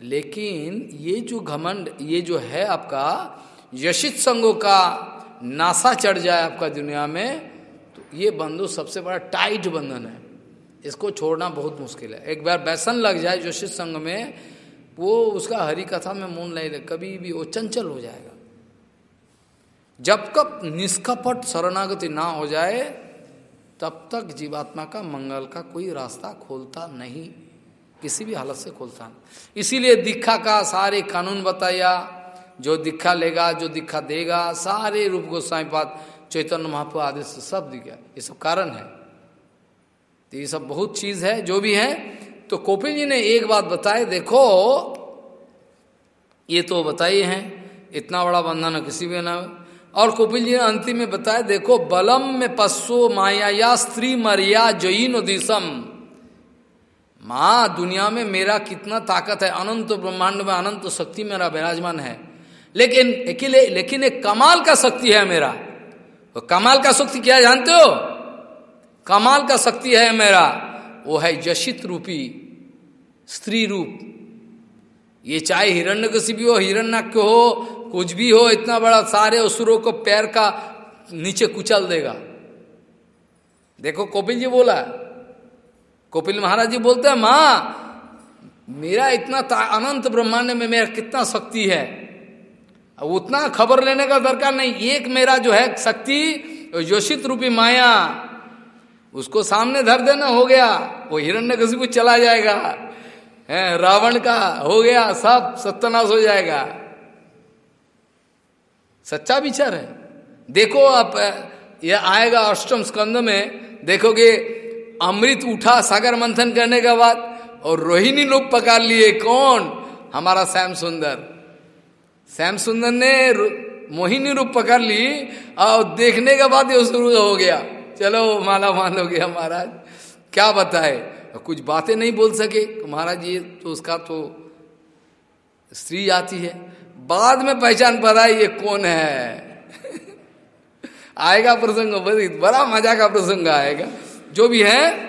लेकिन ये जो घमंड, ये जो है आपका, यशित संगों का नासा चढ़ जाए आपका दुनिया में तो ये बंधु सबसे बड़ा टाइट बंधन है। इसको छोड़ना बहुत मुश्किल है। एक बार व्यसन लग जाए यशित संघ में, वो उसका हरि कथा में मून नहीं कभी भी वो चंचल हो जाएगा। जब कब निष्कपट शरणागति ना हो जाए, तब तक जीवात्मा का मंगल का कोई रास्ता खोलता नहीं, किसी भी हालत से खोलता नहीं। इसीलिए दीक्षा का सारे कानून बताया, जो दीक्षा लेगा, जो दीक्षा देगा, सारे रूप गोस्वामी पात चैतन्य महापु आदि से सब दिखा ये सब कारण है। तो ये सब बहुत चीज़ है, जो भी है। तो कोपिल जी ने एक बात बताए देखो, ये तो बताइए हैं, इतना बड़ा बंधन किसी भी ना और कोपिल जी ने अंतिम में बताया, देखो, बलम में पशु माया या स्त्री मरिया जयीन दिशम माँ, दुनिया में मेरा कितना ताकत है, अनंत ब्रह्मांड में अनंत शक्ति मेरा विराजमान है। लेकिन अकेले लेकिन एक कमाल का शक्ति है मेरा। तो कमाल का शक्ति क्या जानते हो? कमाल का शक्ति है मेरा। वो है जशित रूपी, स्त्री रूप। ये चाहे हिरण्य हो हिरण्यक्य हो कुछ भी हो, इतना बड़ा सारे असुरों को पैर का नीचे कुचल देगा। देखो कपिल जी बोला कपिल महाराज जी बोलते हैं, माँ, मेरा इतना अनंत ब्रह्मांड में मेरा कितना शक्ति है? उतना खबर लेने का दरकार नहीं। एक मेरा जो है शक्ति योषित रूपी माया, उसको सामने धर देना हो गया। वो हिरण्य कसी चला जाएगा। है, रावण का हो गया, सब सत्यानाश हो जाएगा। सच्चा विचार है। देखो आप यह आएगा अष्टम स्कंद में, देखोगे अमृत उठा सागर मंथन करने के बाद, और रोहिणी लोग पकड़ लिए, कौन? हमारा श्याम सुंदर। श्याम सुंदर ने मोहिनी रूप पकड़ ली, और देखने के बाद ये शुरू हो गया। चलो, माला मान हो गया महाराज। क्या बताए? कुछ बातें नहीं बोल सके। महाराज, ये तो उसका तो स्त्री आती है। बाद में पहचान पा रहा है ये कौन है। आएगा प्रसंग, बड़ा मज़ा का प्रसंग आएगा। जो भी है,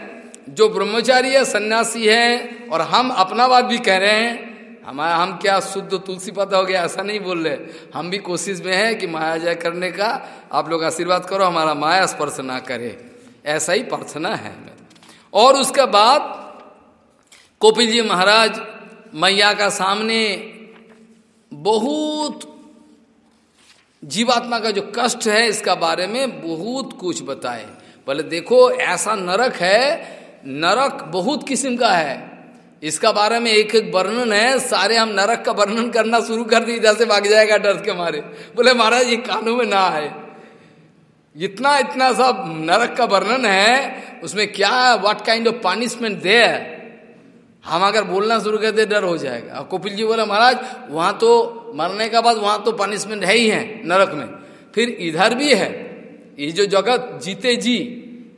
जो ब्रह्मचारी है, सन्यासी है, और हम अपना बात भी कह रहे हैं, हमारा, हम क्या शुद्ध तुलसी पता हो गया, ऐसा नहीं बोल रहे। हम भी कोशिश में है कि माया जय करने का, आप लोग आशीर्वाद करो, हमारा माया स्पर्श ना करे। ऐसा ही प्रार्थना है। और उसके बाद, कोपिल जी महाराज, मैया का सामने बहुत जीवात्मा का जो कष्ट है इसका बारे में बहुत कुछ बताए। बोले, देखो, ऐसा नरक है, नरक बहुत किस्म का है। इसका बारे में एक एक वर्णन है, सारे हम नरक का वर्णन करना शुरू कर दी जैसे भाग जाएगा डर के मारे। बोले, महाराज, ये कानों में ना आए। इतना इतना सब नरक का वर्णन है, उसमें क्या व्हाट काइंड ऑफ़ पनिशमेंट दे हम अगर बोलना शुरू कर दे, डर हो जाएगा। कपिल जी बोला, महाराज, वहाँ तो मरने का बाद वहाँ तो पनिशमेंट है ही है, नरक में। फिर इधर भी है। ये जो जगत, जीते जी,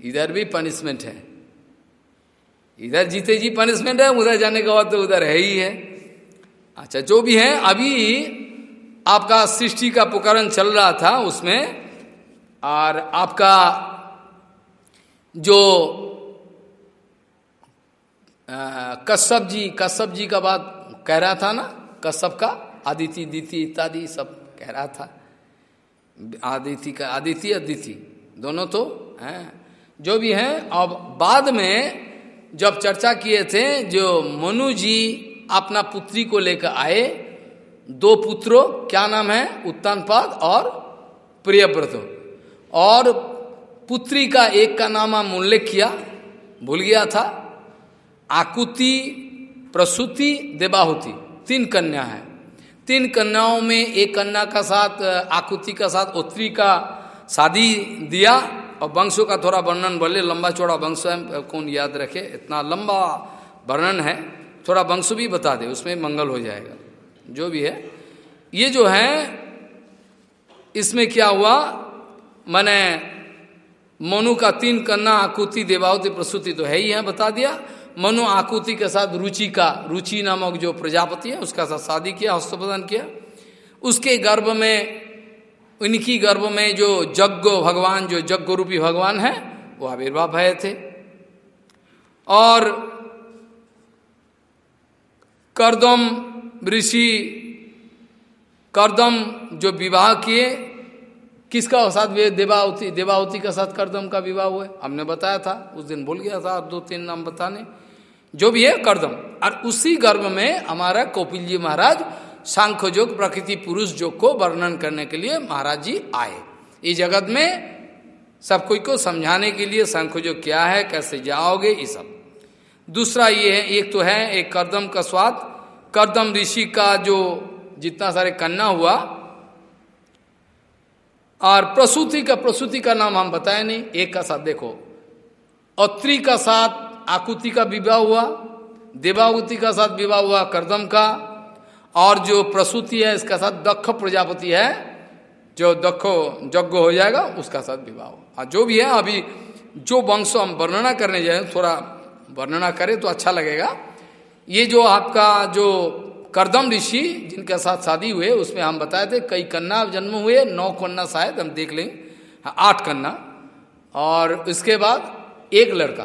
इधर भी पनिशमेंट है। इधर जीते जी पनिशमेंट है, उधर जाने के बाद तो उधर है ही है। अच्छा जो भी है, अभी आपका सृष्टि का पुकरण चल रहा था उसमें, और आपका जो कश्यप जी कश्यप जी का बात कह रहा था ना? कश्यप का? आदिति, दीति इत्यादि सब कह रहा था। आदिति का, आदिति, अदिति, दोनों तो हैं। जो भी हैं, अब बाद में जब चर्चा किए थे, जो मनु जी अपना पुत्री को लेकर आए, दो पुत्रों, क्या नाम है? उत्तानपाद और प्रियव्रत। और पुत्री का एक का नाम हम उल्लेख किया, भूल गया था। आकुति, प्रसूति, देवाहुति। तीन कन्या है। तीन कन्याओं में एक कन्या का साथ आकुति का साथ, उत्तरी का शादी दिया और वंशों का थोड़ा वर्णन बोले। लंबा चौड़ा वंश कौन याद रखे? इतना लंबा वर्णन है। थोड़ा वंश भी बता दे, उसमें मंगल हो जाएगा। जो भी है। ये जो है, इसमें क्या हुआ? मैंने, मनु का तीन कन्ना आकुति देवावती प्रसूति तो है ही है बता दिया। मनु आकुति के साथ रुचि का, रुचि नामक जो प्रजापति है, उसका साथ शादी किया, हस्तप्रदान किया। उसके गर्भ में उनकी गर्भ में जो जग्गो भगवान, जो जग्गो रूपी भगवान है, वो आविर्भाव भय थे। और करदम ऋषि, करदम जो विवाह किए किसका साथ देवावती देवावती का साथ करदम का विवाह हुआ हमने बताया था, उस दिन भूल गया था, दो तीन नाम बताने। जो भी है, करदम। और उसी गर्भ में हमारा कौपिल जी महाराज सांख्य योग प्रकृति पुरुष योग को वर्णन करने के लिए महाराज जी आए। इस जगत में सब कोई को समझाने के लिए सांख्य योग क्या है, कैसे जाओगे, ये सब। दूसरा ये है, एक तो है, एक करदम का स्वाद। करदम ऋषि का जो जितना सारे कन्ना हुआ और प्रसूति का प्रसूति का नाम हम बताए नहीं, एक का साथ देखो। अत्री का साथ आकुति का विवाह हुआ देवावती का साथ विवाह हुआ करदम का, और जो प्रसूति है इसका साथ दक्ष प्रजापति है, जो दक्ष यज्ञ हो जाएगा, उसका साथ विवाह हुआ। जो भी है, अभी जो वंश हम वर्णना करने जाए, थोड़ा वर्णना करें तो अच्छा लगेगा। ये जो आपका जो करदम ऋषि जिनके साथ शादी हुए उसमें हम बताए थे कई कन्या जन्म हुए नौ कन्या शायद हम देख लेंगे हाँ, आठ कन्या। और उसके बाद एक लड़का।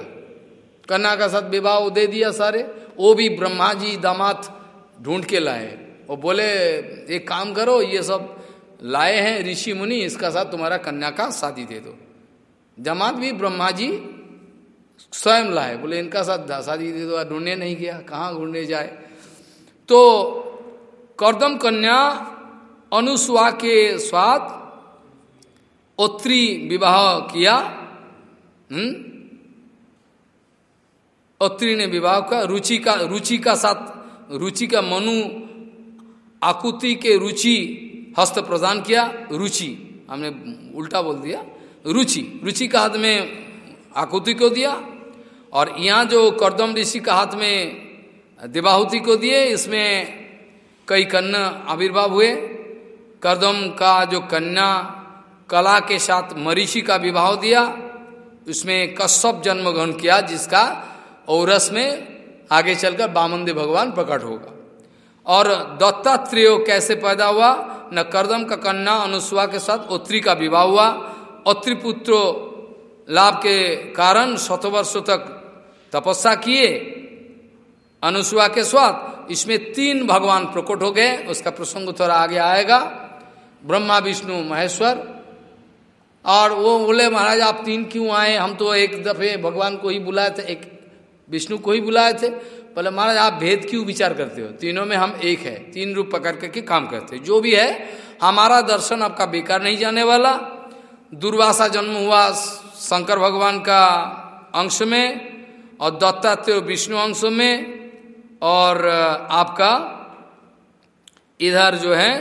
कन्या का साथ विवाह दे दिया सारे। वो भी ब्रह्मा जी दामाद ढूंढ के लाए। वो बोले एक काम करो ये सब लाए हैं ऋषि मुनि इसका साथ तुम्हारा कन्या का शादी दे दो। जमात भी ब्रह्मा जी स्वयं लाए। बोले इनका साथ शादी दे दो ढूँढने नहीं गया। कहाँ ढूँढने जाए? तो कर्दम कन्या अनुसुआ के स्वाद ओत्री विवाह किया हम्म? ओत्री ने विवाह का रुचि का रुचि का साथ, रुचि का मनु आकुति के रुचि हस्त प्रदान किया, रुचि, हमने उल्टा बोल दिया, रुचि रुचि का हाथ में आकुति को दिया, और यहाँ जो करदम ऋषि का हाथ में दिवाहुति को दिए, इसमें कई कन्या आविर्भाव हुए। करदम का जो कन्या कला के साथ मरीषि का विवाह दिया, उसमें कश्यप जन्म ग्रहण किया, जिसका औरस में आगे चलकर बामनदेव भगवान प्रकट होगा। और दत्तात्रेय कैसे पैदा हुआ? न करदम का कन्या अनुस्वा के साथ ओत्री का विवाह हुआ। ओत्रिपुत्र लाभ के कारण शत वर्षों तक तपस्या किए। अनुसुआ के स्वाद, इसमें तीन भगवान प्रकट हो गए, उसका प्रसंग थोड़ा आगे आएगा। ब्रह्मा, विष्णु, महेश्वर। और वो बोले, महाराज, आप तीन क्यों आए? हम तो एक दफे भगवान को ही बुलाए थे, एक विष्णु को ही बुलाए थे। बोले, महाराज, आप भेद क्यों विचार करते हो? तीनों में हम एक है, तीन रूप पकड़ करके काम करते जो भी है, हमारा दर्शन आपका बेकार नहीं जाने वाला। दुर्वासा जन्म हुआ शंकर भगवान का अंश में और दत्तात्रेय विष्णु अंश में। और आपका इधर जो है,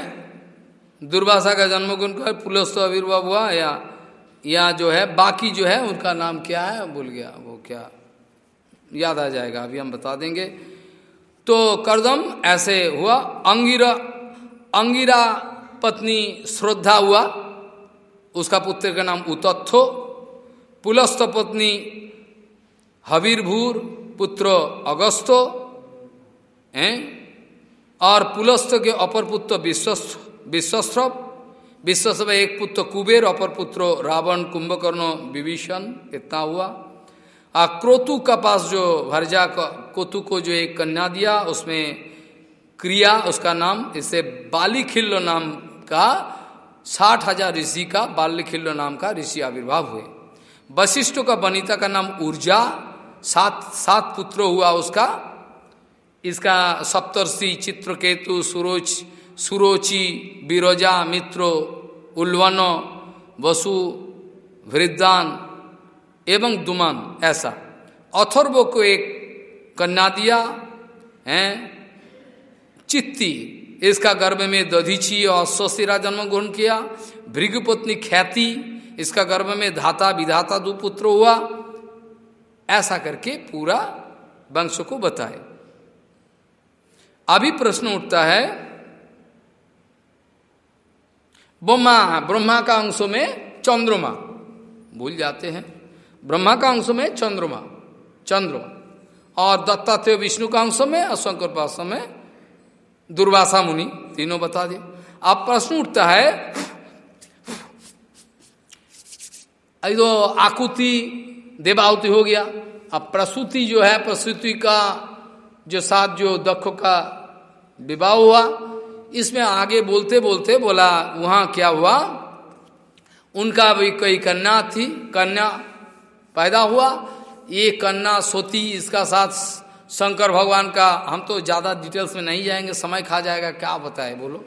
दुर्वासा का जन्मगुण का पुलस्त आविर्भाव हुआ, या या जो है, बाकी जो है, उनका नाम क्या है भूल गया, वो क्या, याद आ जाएगा, अभी हम बता देंगे। तो करदम, ऐसे हुआ, अंगिरा अंगिरा पत्नी श्रद्धा हुआ, उसका पुत्र का नाम उतत्थो, पुलस्त पत्नी हवीरभूर, पुत्र अगस्तो हैं? और पुलस्त के अपर पुत्र विश्वस्त्र विश्वस्व एक पुत्र कुबेर, अपर पुत्र रावण कुंभकर्ण विभीषण, इतना हुआ। आ क्रोतु का पास जो भरजा कोतु को जो एक कन्या दिया, उसमें क्रिया, उसका नाम, इसे बालीखिल्लो नाम का साठ हज़ार ऋषि का बाल्यखिल्लो नाम का ऋषि आविर्भाव हुए। वशिष्ठ का बनीता का नाम ऊर्जा, सात सात पुत्र हुआ उसका। इसका सप्तर्षि चित्रकेतु सुरोच, सुरोचि, बिरोजा, मित्रो, उल्वन, वसु, वृद्धान एवं दुमान, ऐसा। अथर्व को एक कन्या दिया, हैं? चित्ती, इसका गर्भ में दधीची और स्वस्तिरा जन्म ग्रहण किया। भृगपत्नी ख्याति, इसका गर्भ में धाता, विधाता दो पुत्र हुआ। ऐसा करके पूरा वंश को बताए। अभी प्रश्न उठता है, ब्रह्मा ब्रह्मा का अंशों में चंद्रमा। भूल जाते हैं। ब्रह्मा का अंश में चंद्रमा चंद्रमा और दत्तात्रेय विष्णु का अंश में और शंकर में दुर्वासा मुनि, तीनों बता दिए। अब प्रश्न उठता है तो आकुति देवावती हो गया, अब प्रसूति जो है, प्रसूति का जो साथ जो दक्ष का विवाह हुआ, इसमें आगे बोलते बोलते बोला, वहाँ क्या हुआ? उनका भी कई कन्या थी, कन्या पैदा हुआ। ये कन्या सोती, इसका साथ शंकर भगवान का, हम तो ज़्यादा डिटेल्स में नहीं जाएँगे, समय खा जाएगा, क्या बताए, बोलो।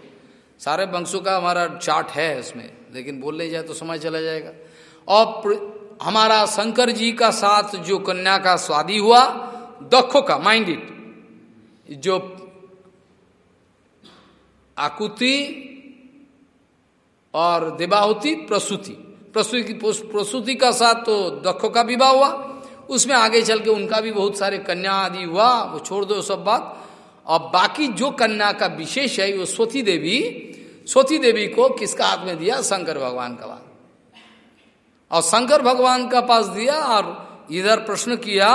सारे वंशों का हमारा चार्ट है उसमें लेकिन बोलने जाए तो समय चला जाएगा। और हमारा शंकर जी का साथ जो कन्या का स्वादी हुआ, दखो का माइंड इट जो आकुति और देवाहुति प्रसूति। प्रसूति प्रसूति का साथ तो दखो का विवाह हुआ। उसमें आगे चल के उनका भी बहुत सारे कन्या आदि हुआ, वो छोड़ दो सब बात। और बाकी जो कन्या का विशेष है, वो स्वती देवी स्वती देवी को किसका हाथ में दिया? शंकर भगवान का बात और शंकर भगवान का पास दिया और इधर प्रश्न किया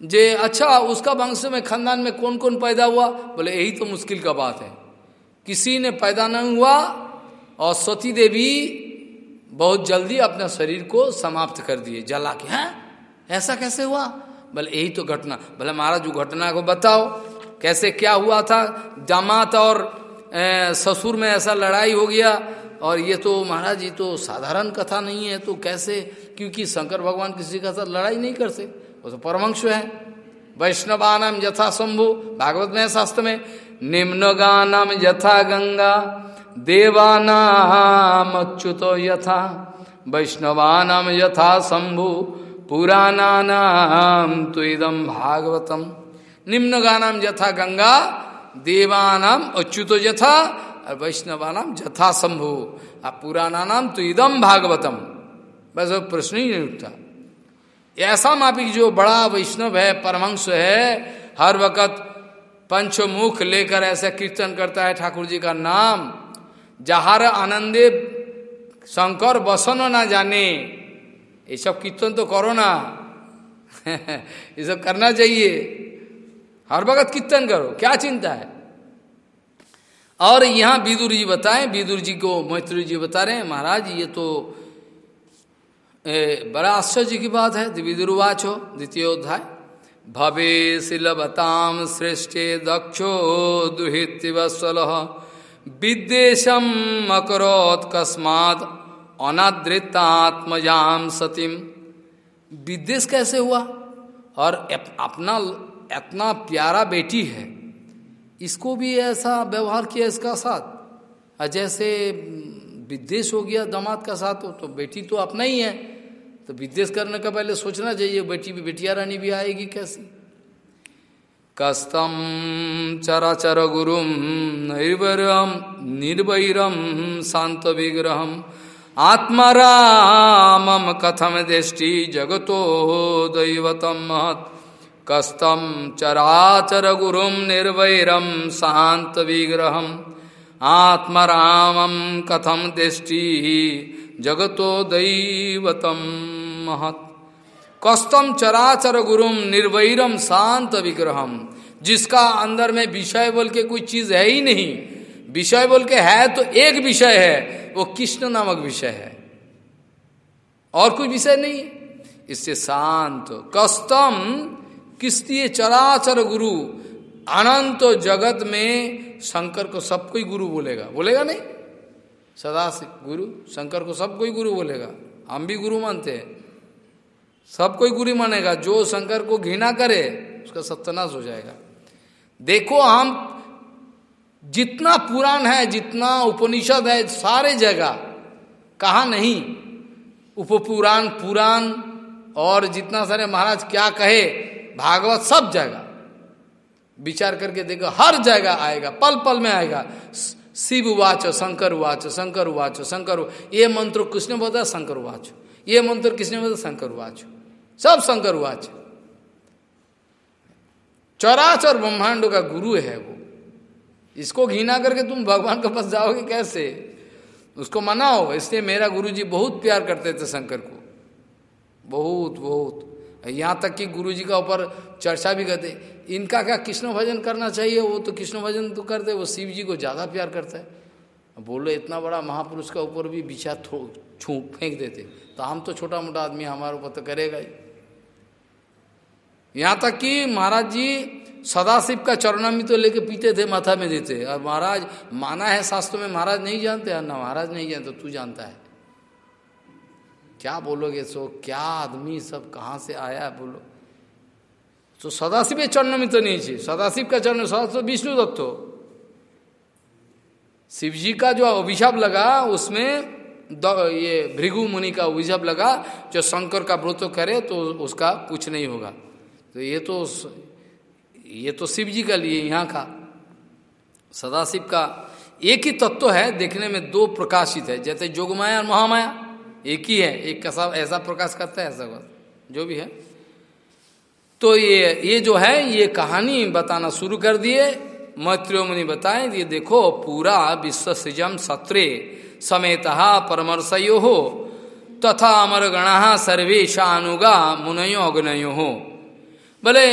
जे अच्छा उसका वंश में, खानदान में कौन कौन पैदा हुआ? बोले, यही तो मुश्किल का बात है। किसी ने पैदा नहीं हुआ और सती देवी बहुत जल्दी अपने शरीर को समाप्त कर दिए। जला के, हैं? ऐसा कैसे हुआ? बोले, यही तो घटना। बोले, महाराज जो घटना को बताओ। कैसे, क्या हुआ था? जामात और ससुर में ऐसा लड़ाई हो गया और ये तो महाराज, ये तो साधारण कथा नहीं है। तो कैसे? क्योंकि शंकर भगवान किसी का साथ लड़ाई नहीं करते। वो तो परमंश है। वैष्णवानम यथा शंभु, भागवत में शास्त्र में। निम्न गानम यथा गंगा देवानाच्युत यथा। वैष्णवानाम यथा शंभु, पुराणानाम इदम भागवतम। निम्न गानाम यथा गंगा, देवानाम अच्युत यथा, और वैष्णवानाम यथा शंभु। और पुराणानाम इदम भागवतम। बस वो प्रश्न ही नहीं उठता। ऐसा माफिक जो बड़ा वैष्णव है परमंश है, हर वक्त पंचमुख लेकर ऐसे कीर्तन करता है ठाकुर जी का नाम। जहार आनंदे शंकर बसन ना जाने। ये सब कीर्तन तो करो ना। ये सब करना चाहिए। हर वक्त कीर्तन करो, क्या चिंता है? और यहाँ विदुर जी बताएँ विदुर जी को मैत्री जी बता रहे हैं, महाराज, ये तो बड़ा आश्चर्य की बात है। विदुर्वाच हो द्वितीय अध्याय। भवे शिलभताम श्रेष्ठे दक्षो दुहित वत्सल विद्वेशम अकरोत कस्मात अनादृतात्मजाम सतीम विद्वेश कैसे हुआ? और अपना इतना प्यारा बेटी है। इसको भी ऐसा व्यवहार किया इसका साथ? जैसे विद्वेश हो गया दामाद का साथ तो बेटी तो अपना ही है। तो विदेश करने का पहले सोचना चाहिए, बेटी भी, बेटिया रानी भी आएगी कैसी? कस्तम चराचर गुरु निर्वैरम निर्वैरम शांत विग्रह आत्मरामम कथम दृष्टि जगतो दैवतम महत। कस्तम चराचर गुरुम निर्वैरम शांत विग्रह आत्मरामम कथम दृष्टि जगतो दैवतम महत। कस्तम चराचर गुरुम निर्वैरम शांत विग्रहम जिसका अंदर में विषय बोल के कोई चीज़ है ही नहीं। विषय बोल के है तो एक विषय है, वो कृष्ण नामक विषय है। और कोई विषय नहीं इससे शांत कस्तम किस्तीय चराचर गुरु। अनंत जगत में शंकर को सब कोई गुरु बोलेगा। बोलेगा नहीं? सदा गुरु, शंकर को सब कोई गुरु बोलेगा। हम भी गुरु मानते हैं। सब कोई गुरु मानेगा। जो शंकर को घृणा करे, उसका सत्यानाश हो जाएगा। देखो, हम जितना पुराण है, जितना उपनिषद है, सारे जगह, कहा नहीं? उपपुराण, पुराण, और जितना सारे महाराज क्या कहे, भागवत सब जगह। विचार करके देखो, हर जगह आएगा पल पल में आएगा। शिव उवाच शंकर उवाच शंकर उवाच शंकर ये मंत्र किसने बोला शंकर उवाच ये मंत्र किसने बोला शंकर उवाच सब शंकर उवाच चौराचर ब्रह्मांड का गुरु है वो। इसको घीना करके तुम भगवान के पास जाओगे कैसे? उसको मनाओ। इसलिए मेरा गुरुजी बहुत प्यार करते थे शंकर को। बहुत बहुत। यहाँ तक कि गुरु जी का ऊपर चर्चा भी करते इनका क्या कृष्ण भजन करना चाहिए? वो तो कृष्ण भजन तो करते वो शिव जी को ज़्यादा प्यार करता है। बोलो, इतना बड़ा महापुरुष का ऊपर भी बिछा छू, फेंक देते। तो हम तो छोटा मोटा आदमी, हमारे ऊपर तो करेगा ही। यहाँ तक कि महाराज जी सदाशिव का चरणामी तो लेके पीते थे, माथा में देते। और महाराज, माना है शास्त्रों में, महाराज नहीं जानते ना महाराज नहीं जानते, तू जानता है। क्या बोलोगे सो? क्या आदमी सब कहाँ से आया बोलो? तो सदाशिव चरण में तो नहीं चाहिए सदाशिव का चरण सदाशिव विष्णु दत्त शिव जी का जो अभिशाप लगा उसमें ये भृगु मुनि का अभिशाप लगा जो शंकर का व्रत करे तो उसका कुछ नहीं होगा तो ये तो ये तो शिव जी का लिए यहाँ का सदाशिव का एक ही तत्व है देखने में दो प्रकाशित है जैसे जोगमाया और महामाया एक ही है एक कैसा ऐसा प्रकाश करता है ऐसा जो भी है तो ये ये जो है, ये कहानी बताना शुरू कर दिए। मैत्रियो मुनि बताएँ ये देखो, पूरा विश्व सृजम सत्रे, समेत परमर्शयो हो तथा अमर गणा सर्वेशानुगा मुनयो अग्नयो हो बोले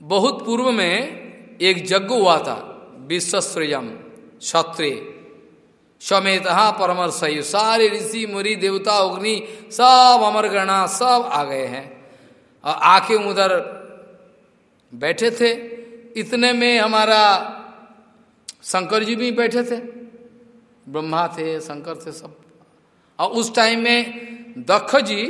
बहुत पूर्व में एक यज्ञ हुआ था, विश्व सृजम क्षत्रे समेत परमर्शयु सारे ऋषि मुरी देवता, अग्नि, सब अमरगणा सब आ गए हैं। और आके उधर बैठे थे। इतने में हमारा शंकर जी भी बैठे थे। ब्रह्मा थे, शंकर थे सब। और उस टाइम में दक्ष जी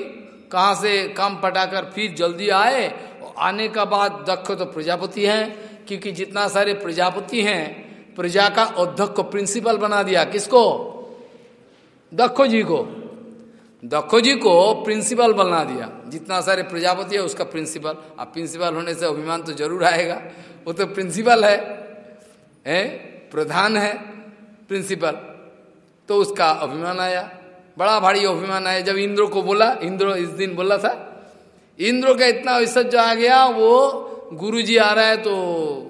कहाँ से काम पटाकर फिर जल्दी आए। और आने का बाद दक्ष तो प्रजापति हैं, क्योंकि जितना सारे प्रजापति हैं, प्रजा का अध्यक्ष प्रिंसिपल बना दिया। किसको? दखो जी को। दखो जी को प्रिंसिपल बना दिया। जितना सारे प्रजापति है, उसका प्रिंसिपल। अब प्रिंसिपल होने से अभिमान तो ज़रूर आएगा। वो तो प्रिंसिपल है। है? प्रधान है। प्रिंसिपल। तो उसका अभिमान आया। बड़ा भारी अभिमान आया। जब इंद्र को बोला, इंद्र इस दिन बोला था, इंद्र का इतना विसर्ज आ गया, वो गुरु जी आ रहा है तो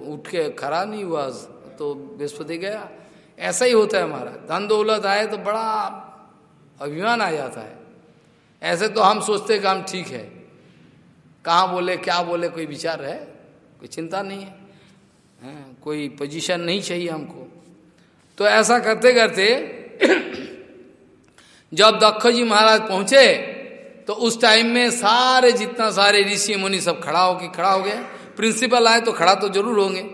उठ के खड़ा नहीं हुआ तो बृहस्पति गया। ऐसा ही होता है हमारा। धन दौलत आए तो बड़ा अभिमान आ जाता है। ऐसे तो हम सोचते कि हम ठीक है। कहाँ बोले क्या बोले कोई विचार है? कोई चिंता नहीं है, है कोई पोजीशन नहीं चाहिए हमको। तो ऐसा करते करते जब दक्ष जी महाराज पहुँचे तो उस टाइम में सारे जितना सारे ऋषि मुनि सब खड़ा हो के खड़ा हो गए। प्रिंसिपल आए तो खड़ा तो ज़रूर होंगे।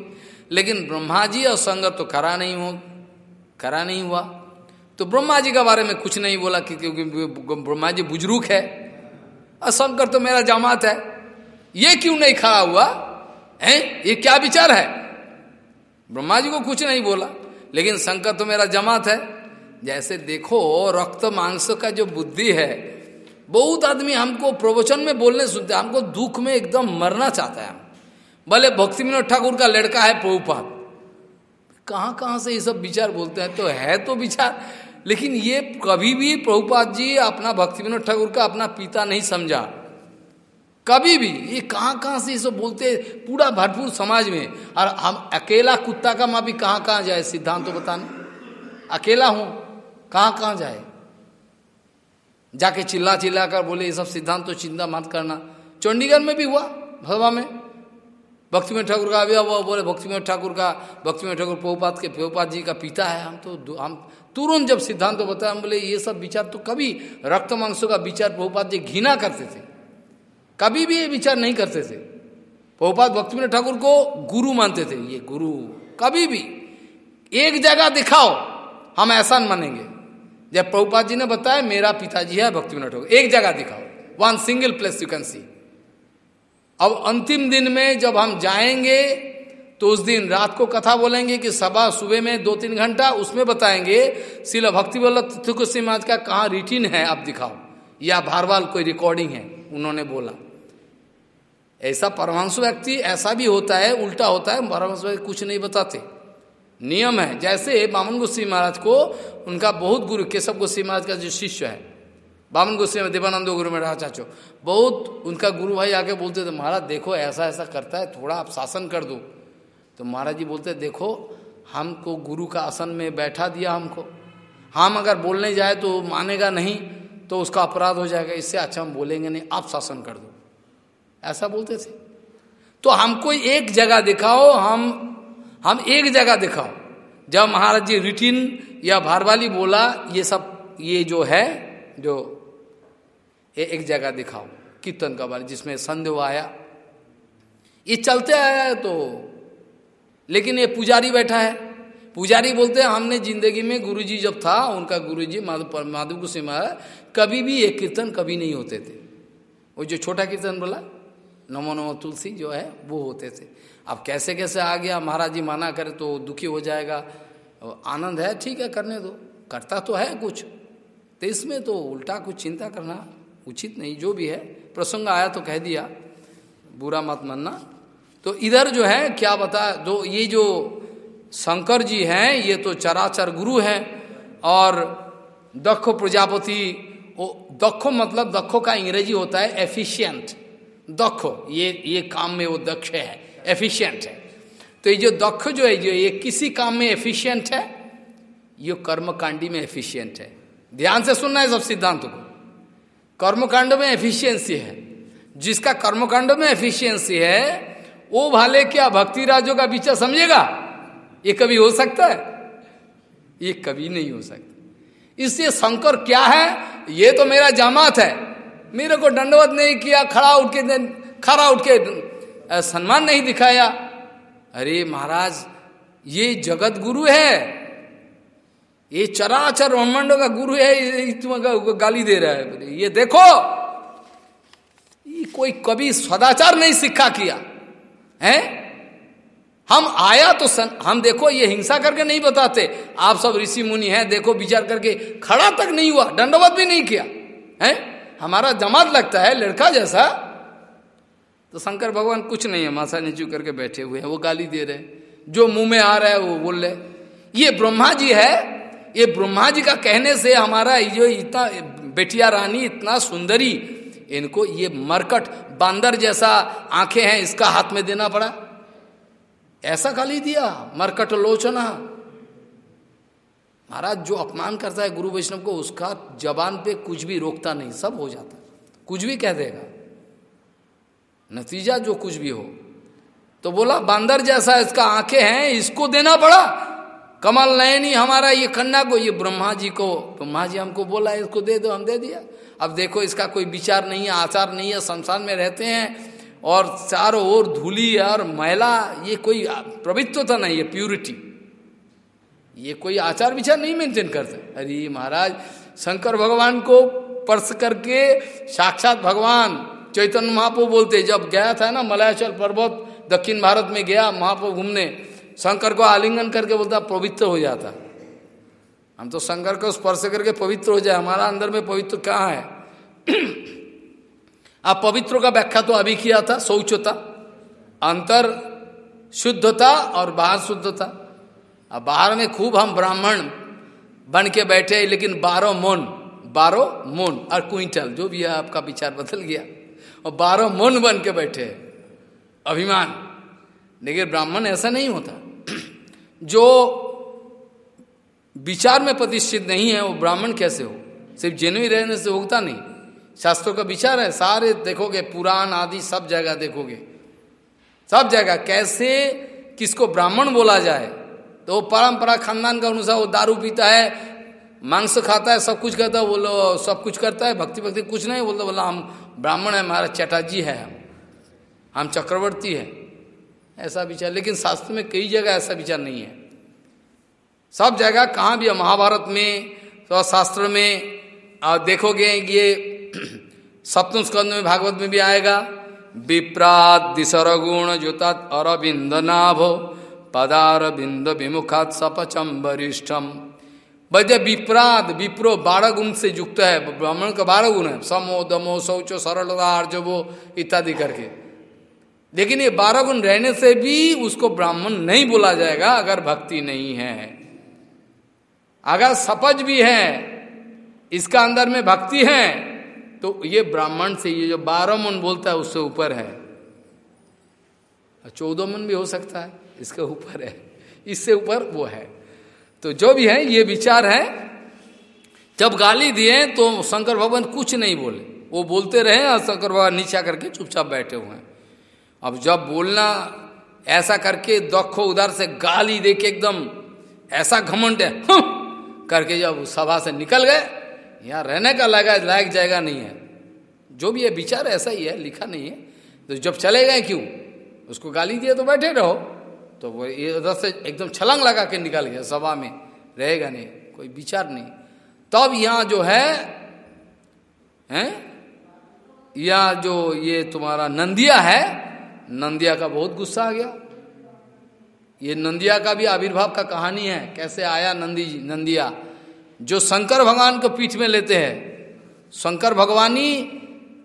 लेकिन ब्रह्मा जी और संगत तो करा नहीं हो करा नहीं हुआ। तो ब्रह्मा जी के बारे में कुछ नहीं बोला कि क्योंकि ब्रह्मा जी बुज़ुर्ग है। शंकर तो मेरा जमात है। ये क्यों नहीं खड़ा हुआ? है? ये क्या विचार है? ब्रह्मा जी को कुछ नहीं बोला। लेकिन शंकर तो मेरा जमात है। जैसे देखो, रक्त मांस का जो बुद्धि है, बहुत आदमी हमको प्रवचन में बोलने सुनते हमको दुख में एकदम मरना चाहता है। भले भक्ति विनोद ठाकुर का लड़का है प्रभुपाद। कहाँ से ये सब विचार बोलते हैं? तो है तो विचार। लेकिन ये कभी भी प्रभुपाद जी अपना भक्ति विनोद ठाकुर का अपना पिता नहीं समझा। कभी भी, ये कहाँ कहाँ से ये सब बोलते पूरा भरपूर समाज में। और हम अकेला कुत्ता का माँ भी कहाँ कहाँ जाए? सिद्धांत तो बताने। अकेला हूँ, कहाँ कहाँ जाए? जाके चिल्ला चिल्ला कर बोले, ये सब सिद्धांत तो चिंता मत करना। चंडीगढ़ में भी हुआ भरवा में। भक्तिमय ठाकुर का अभी वो बोले, भक्ति भक्तिमय ठाकुर का भक्ति भक्तिमय ठाकुर पोपात के पोपात जी का पिता है। हम तो हम तुरंत जब सिद्धांत तो बताया हम बोले, ये सब विचार तो कभी रक्त मांसों का विचार पोपात जी घिना करते थे। कभी भी ये विचार नहीं करते थे। पोपात भक्तिमय ठाकुर को गुरु मानते थे। ये गुरु, कभी भी एक जगह दिखाओ, हम ऐसा मानेंगे। जब प्रभुपाद जी ने बताया, मेरा पिताजी है भक्ति ठाकुर, एक जगह दिखाओ one single place you can see अब अंतिम दिन में जब हम जाएँगे तो उस दिन रात को कथा बोलेंगे कि सभा सुबह में दो तीन घंटा, उसमें बताएँगे, शिला भक्ति वल्लभ सिंह का कहाँ रिटिन है? आप दिखाओ। या, भारवाल, कोई रिकॉर्डिंग है? उन्होंने बोला। ऐसा परमांशु व्यक्ति, ऐसा भी होता है, उल्टा होता है परमांश व्यक्ति कुछ नहीं बताते। नियम है, जैसे बामन गोस्वी महाराज को उनका बहुत गुरु, केशव गोस्वी महाराज का जो शिष्य है, बामन गोस्वी देवानंद गुरु में रहा चाचो, बहुत उनका गुरु भाई आके बोलते थे, महाराज, देखो ऐसा ऐसा करता है, थोड़ा आप शासन कर दो। तो महाराज जी बोलते, देखो, हमको गुरु का आसन में बैठा दिया हमको। हम अगर बोलने जाए तो मानेगा नहीं तो उसका अपराध हो जाएगा। इससे अच्छा हम बोलेंगे नहीं, आप शासन कर दो। ऐसा बोलते थे। तो हमको एक जगह दिखाओ, हम हम एक जगह दिखाओ। जब महाराज जी रिटिन या भारवाली बोला, ये सब, ये जो है, जो, ये एक जगह दिखाओ, कीर्तन का बारे, जिसमें संदेह आया। ये चलते आया तो लेकिन ये पुजारी बैठा है। पुजारी बोलते हैं, हमने ज़िंदगी में गुरुजी जब था, उनका गुरुजी माधव माधव गुस्से कभी भी एक कीर्तन कभी नहीं होते थे। वो जो छोटा कीर्तन बोला, नमो नमो तुलसी जो है, वो होते थे। अब कैसे कैसे आ गया, महाराज जी माना करे तो दुखी हो जाएगा। आनंद है, ठीक है, करने दो। करता तो है कुछ तो इसमें तो उल्टा कुछ चिंता करना उचित नहीं, जो भी है। प्रसंग आया तो कह दिया, बुरा मत मानना। तो इधर जो है, क्या बता दो ये जो शंकर जी हैं, ये तो चराचर गुरु हैं, और दक्ष प्रजापति दक्ष मतलब दक्षो का अंग्रेज़ी होता है एफिशिएंट दक्ष, ये ये काम में वो दक्ष है एफिशिएंट है। तो ये जो दक्ष जो है जो ये किसी काम में एफिशिएंट है? ये कर्मकांडी में एफिशिएंट है। ध्यान से सुनना है सब सिद्धांत को। कर्मकांड में एफिशिएंसी है। जिसका कर्मकांड में एफिशिएंसी है वो भाले क्या भक्ति राजों का विचार समझेगा? ये कभी हो सकता है? ये कभी नहीं हो सकता। इसलिए शंकर क्या है? ये तो मेरा जमात है। मेरे को दंडवत नहीं किया, खड़ा उठ के खड़ा उठ के सम्मान नहीं दिखाया। अरे महाराज, ये जगत गुरु है। ये चराचर ब्रह्मांडों का गुरु है, ये तुम्हें गाली दे रहा है। ये देखो, ये कोई कभी सदाचार नहीं सिखा किया। है? हम आया तो सन, हम देखो ये हिंसा करके नहीं बताते। आप सब ऋषि मुनि हैं देखो विचार करके खड़ा तक नहीं हुआ दंडवत भी नहीं किया। है? हमारा जमात लगता है लड़का जैसा। तो शंकर भगवान कुछ नहीं है मासा नीचू करके बैठे हुए हैं वो गाली दे रहे जो मुँह में आ रहा है वो बोल रहे ये ब्रह्मा जी है ये ब्रह्मा जी का कहने से हमारा जो इतना बेटिया रानी इतना सुंदरी इनको ये मरकट, बांदर जैसा आँखें हैं, इसका हाथ में देना पड़ा। ऐसा खाली दिया, मरकट लोचना। महाराज, जो अपमान करता है गुरु वैष्णव को, उसका जबान पे कुछ भी रोकता नहीं, सब हो जाता। कुछ भी कह देगा। नतीजा जो कुछ भी हो। तो बोला, बांदर जैसा इसका आँखें हैं, इसको देना पड़ा। कमल नयनी, हमारा ये कन्या को, ये ब्रह्मा जी को, ब्रह्मा जी हमको बोला, इसको दे दो, हम दे दिया। अब देखो इसका कोई विचार नहीं है, आचार नहीं है, संसार में रहते हैं और चारों ओर धूली और मैला, ये कोई पवित्रता नहीं है प्यूरिटी ये कोई आचार विचार नहीं मेंटेन करते। अरे महाराज, शंकर भगवान को स्पर्श करके साक्षात भगवान चैतन्य महापो बोलते जब गया था ना मलयाचल पर्वत, दक्षिण भारत में गया महापो घूमने, शंकर को आलिंगन करके बोलता पवित्र हो जाता। हम तो शंकर को स्पर्श करके पवित्र हो जाए, हमारा अंदर में पवित्र कहाँ है? आप पवित्र का व्याख्या तो अभी किया था, शौचता, अंतर शुद्धता और बाहर शुद्धता। अब बाहर में खूब हम ब्राह्मण बन के बैठे लेकिन बारह मोन बारह मोन और क्विंटल, जो भी है आपका विचार बदल गया। और बारह मोन बन के बैठे अभिमान। लेकिन ब्राह्मण ऐसा नहीं होता। जो विचार में प्रतिष्ठित नहीं है, वो ब्राह्मण कैसे हो? सिर्फ़ जेनुई रहने से होता नहीं। शास्त्रों का विचार है, सारे देखोगे, पुराण आदि सब जगह देखोगे। सब जगह, कैसे किसको ब्राह्मण बोला जाए? तो परंपरा खानदान का अनुसार वो दारू पीता है, मांस खाता है, सब कुछ करता है बोलो सब कुछ करता है भक्ति भक्ति कुछ नहीं, बोलता बोला, हम ब्राह्मण है हमारा चटाजी है हम। हम चक्रवर्ती है। ऐसा विचार, लेकिन शास्त्र में कई जगह ऐसा विचार नहीं है। सब जगह कहाँ भी महाभारत में तो शास्त्र में और देखोगे ये सप्तम स्कंद में, भागवत में भी आएगा। विप्रात दिशरगुण जुतात अरबिंद नाभो पदार बिंद विमुखात सपचम वरिष्ठम। वैद्य विप्रात, विप्रो बारह गुण से युक्त है, ब्राह्मण का बारह गुण है। समो, दमो, शौचो, सरलता, आर्जवो, इत्यादि करके। लेकिन ये बारह गुण रहने से भी उसको ब्राह्मण नहीं बोला जाएगा, अगर भक्ति नहीं है। अगर सपज भी है, इसका अंदर में भक्ति है तो ये ब्राह्मण से ये जो बारह मन बोलता है, उससे ऊपर है। चौदह मन भी हो सकता है, इसके ऊपर है। इससे ऊपर वो है। तो जो भी है, ये विचार है। जब गाली दिए तो शंकर भगवान कुछ नहीं बोले। वो बोलते रहे और शंकर भगवान नीचा करके चुपचाप बैठे हुए हैं। अब जब बोलना, ऐसा करके दखो उधर से गाली दे के एकदम, ऐसा घमंड है करके जब सभा से निकल गए, यहाँ रहने का लगा, लायक जाएगा नहीं है। जो भी है विचार ऐसा ही है, लिखा नहीं है। तो जब चले गए क्यों? उसको गाली दिए तो बैठे रहो। तो वो उधर से एकदम छलंग लगा के निकल गया, सभा में। रहेगा नहीं, कोई विचार नहीं। तब यहाँ जो है, हैं? या जो ये तुम्हारा नंदिया है, नंदिया का बहुत गुस्सा आ गया। ये नंदिया का भी आविर्भाव का कहानी है। कैसे आया नंदी जी, नंदिया? जो शंकर भगवान को पीठ में लेते हैं। शंकर भगवानी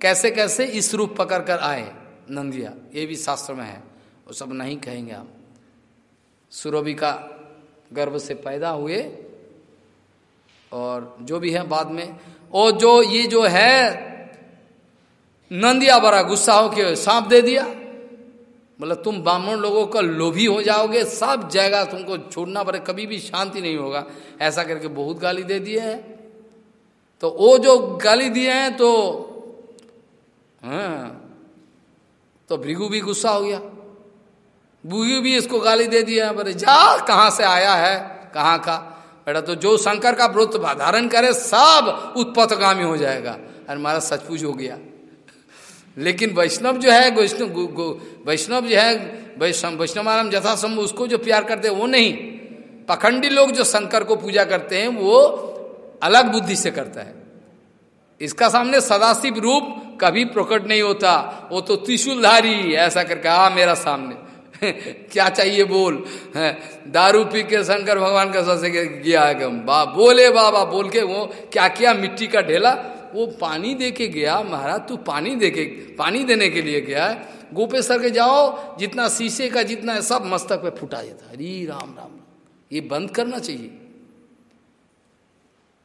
कैसे कैसे इस रूप पकड़ कर आए नंदिया? ये भी शास्त्र में है। वो सब नहीं कहेंगे आप सुरभि का गर्भ से पैदा हुए और जो भी है बाद में, और जो, ये जो है, नंदिया बड़ा गुस्सा हो के सांप दे दिया। मतलब तुम ब्राह्मण लोगों का लोभी हो जाओगे, सब जाएगा तुमको छोड़ना पड़े, कभी भी शांति नहीं होगा। ऐसा करके बहुत गाली दे दिए हैं। तो वो जो गाली दिए हैं तो हाँ तो भृगु भी गुस्सा हो गया। भृगु भी इसको गाली दे दिया बोले, जा, कहाँ से आया है? कहाँ का? बेटा तो जो शंकर का व्रत धारण करे, सब उत्पथगामी हो जाएगा। अरे, महाराज सचपुच हो गया। लेकिन वैष्णव जो है वैष्णव जो है, वैष्णव वैष्णव जथासंभ उसको जो प्यार करते हैं, वो नहीं। पखंडी लोग जो शंकर को पूजा करते हैं, वो अलग बुद्धि से करता है। इसका सामने सदाशिव रूप कभी प्रकट नहीं होता। वो तो त्रिशूलधारी, ऐसा करके, आ, मेरा सामने। क्या चाहिए बोल? दारू पी के शंकर भगवान का सबसे गया बोले बाबा, बोल के वो क्या किया? मिट्टी का ढेला वो पानी दे के गया, महाराज तू पानी दे के पानी देने के लिए गया है। गोपेश्वर के जाओ, जितना शीशे का जितना है सब मस्तक पे फुटा जाता हरी राम राम ये बंद करना चाहिए।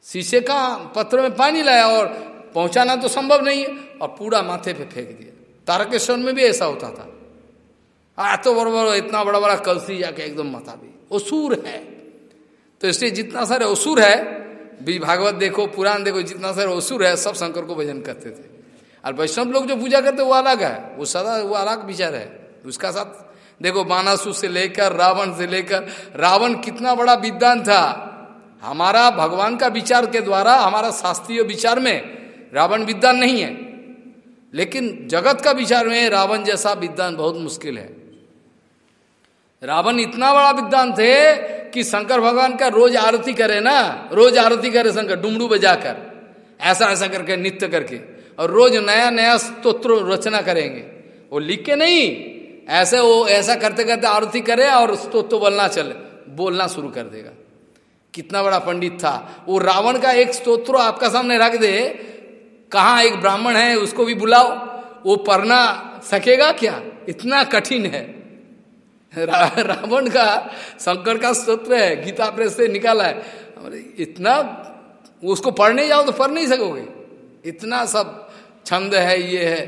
शीशे का पत्र में पानी लाया और पहुंचाना तो संभव नहीं है, और पूरा माथे पे फेंक दिया। तारकेश्वर में भी ऐसा होता था। आ तो बड़ा इतना बड़ा बड़ा कलसी जाके एकदम माथा भी असुर है। तो इसलिए जितना सारे असुर है भी भागवत देखो, पुराण देखो, जितना सारे असुर है, सब शंकर को भजन करते थे। और वैष्णव लोग जो पूजा करते, वो अलग है। वो सदा, वो अलग विचार है। उसका साथ, देखो बानासु से लेकर, रावण से लेकर, रावण कितना बड़ा विद्वान था। हमारा भगवान का विचार के द्वारा, हमारा शास्त्रीय विचार में, रावण विद्वान नहीं है। लेकिन जगत का विचार में, रावण जैसा विद्वान बहुत मुश्किल है। रावण इतना बड़ा विद्वान थे कि शंकर भगवान का रोज आरती करे ना, रोज आरती करे शंकर, डुमडू बजाकर, ऐसा ऐसा करके, नित्य करके, और रोज नया नया स्त्रोत्र रचना करेंगे। वो लिख के नहीं, ऐसे वो ऐसा करते करते आरती करे और स्त्रोत्र बोलना चले, बोलना शुरू कर देगा। कितना बड़ा पंडित था। वो रावण का एक स्त्रोत्र आपका सामने रख दे, कहा एक ब्राह्मण है उसको भी बुलाओ, वो पढ़ना सकेगा क्या? इतना कठिन है। रावण का, शंकर का स्त्रोत्र है, गीता प्रेस से निकाला है। इतना, उसको पढ़ने जाओ तो पढ़ नहीं सकोगे। इतना सब छंद है, ये है।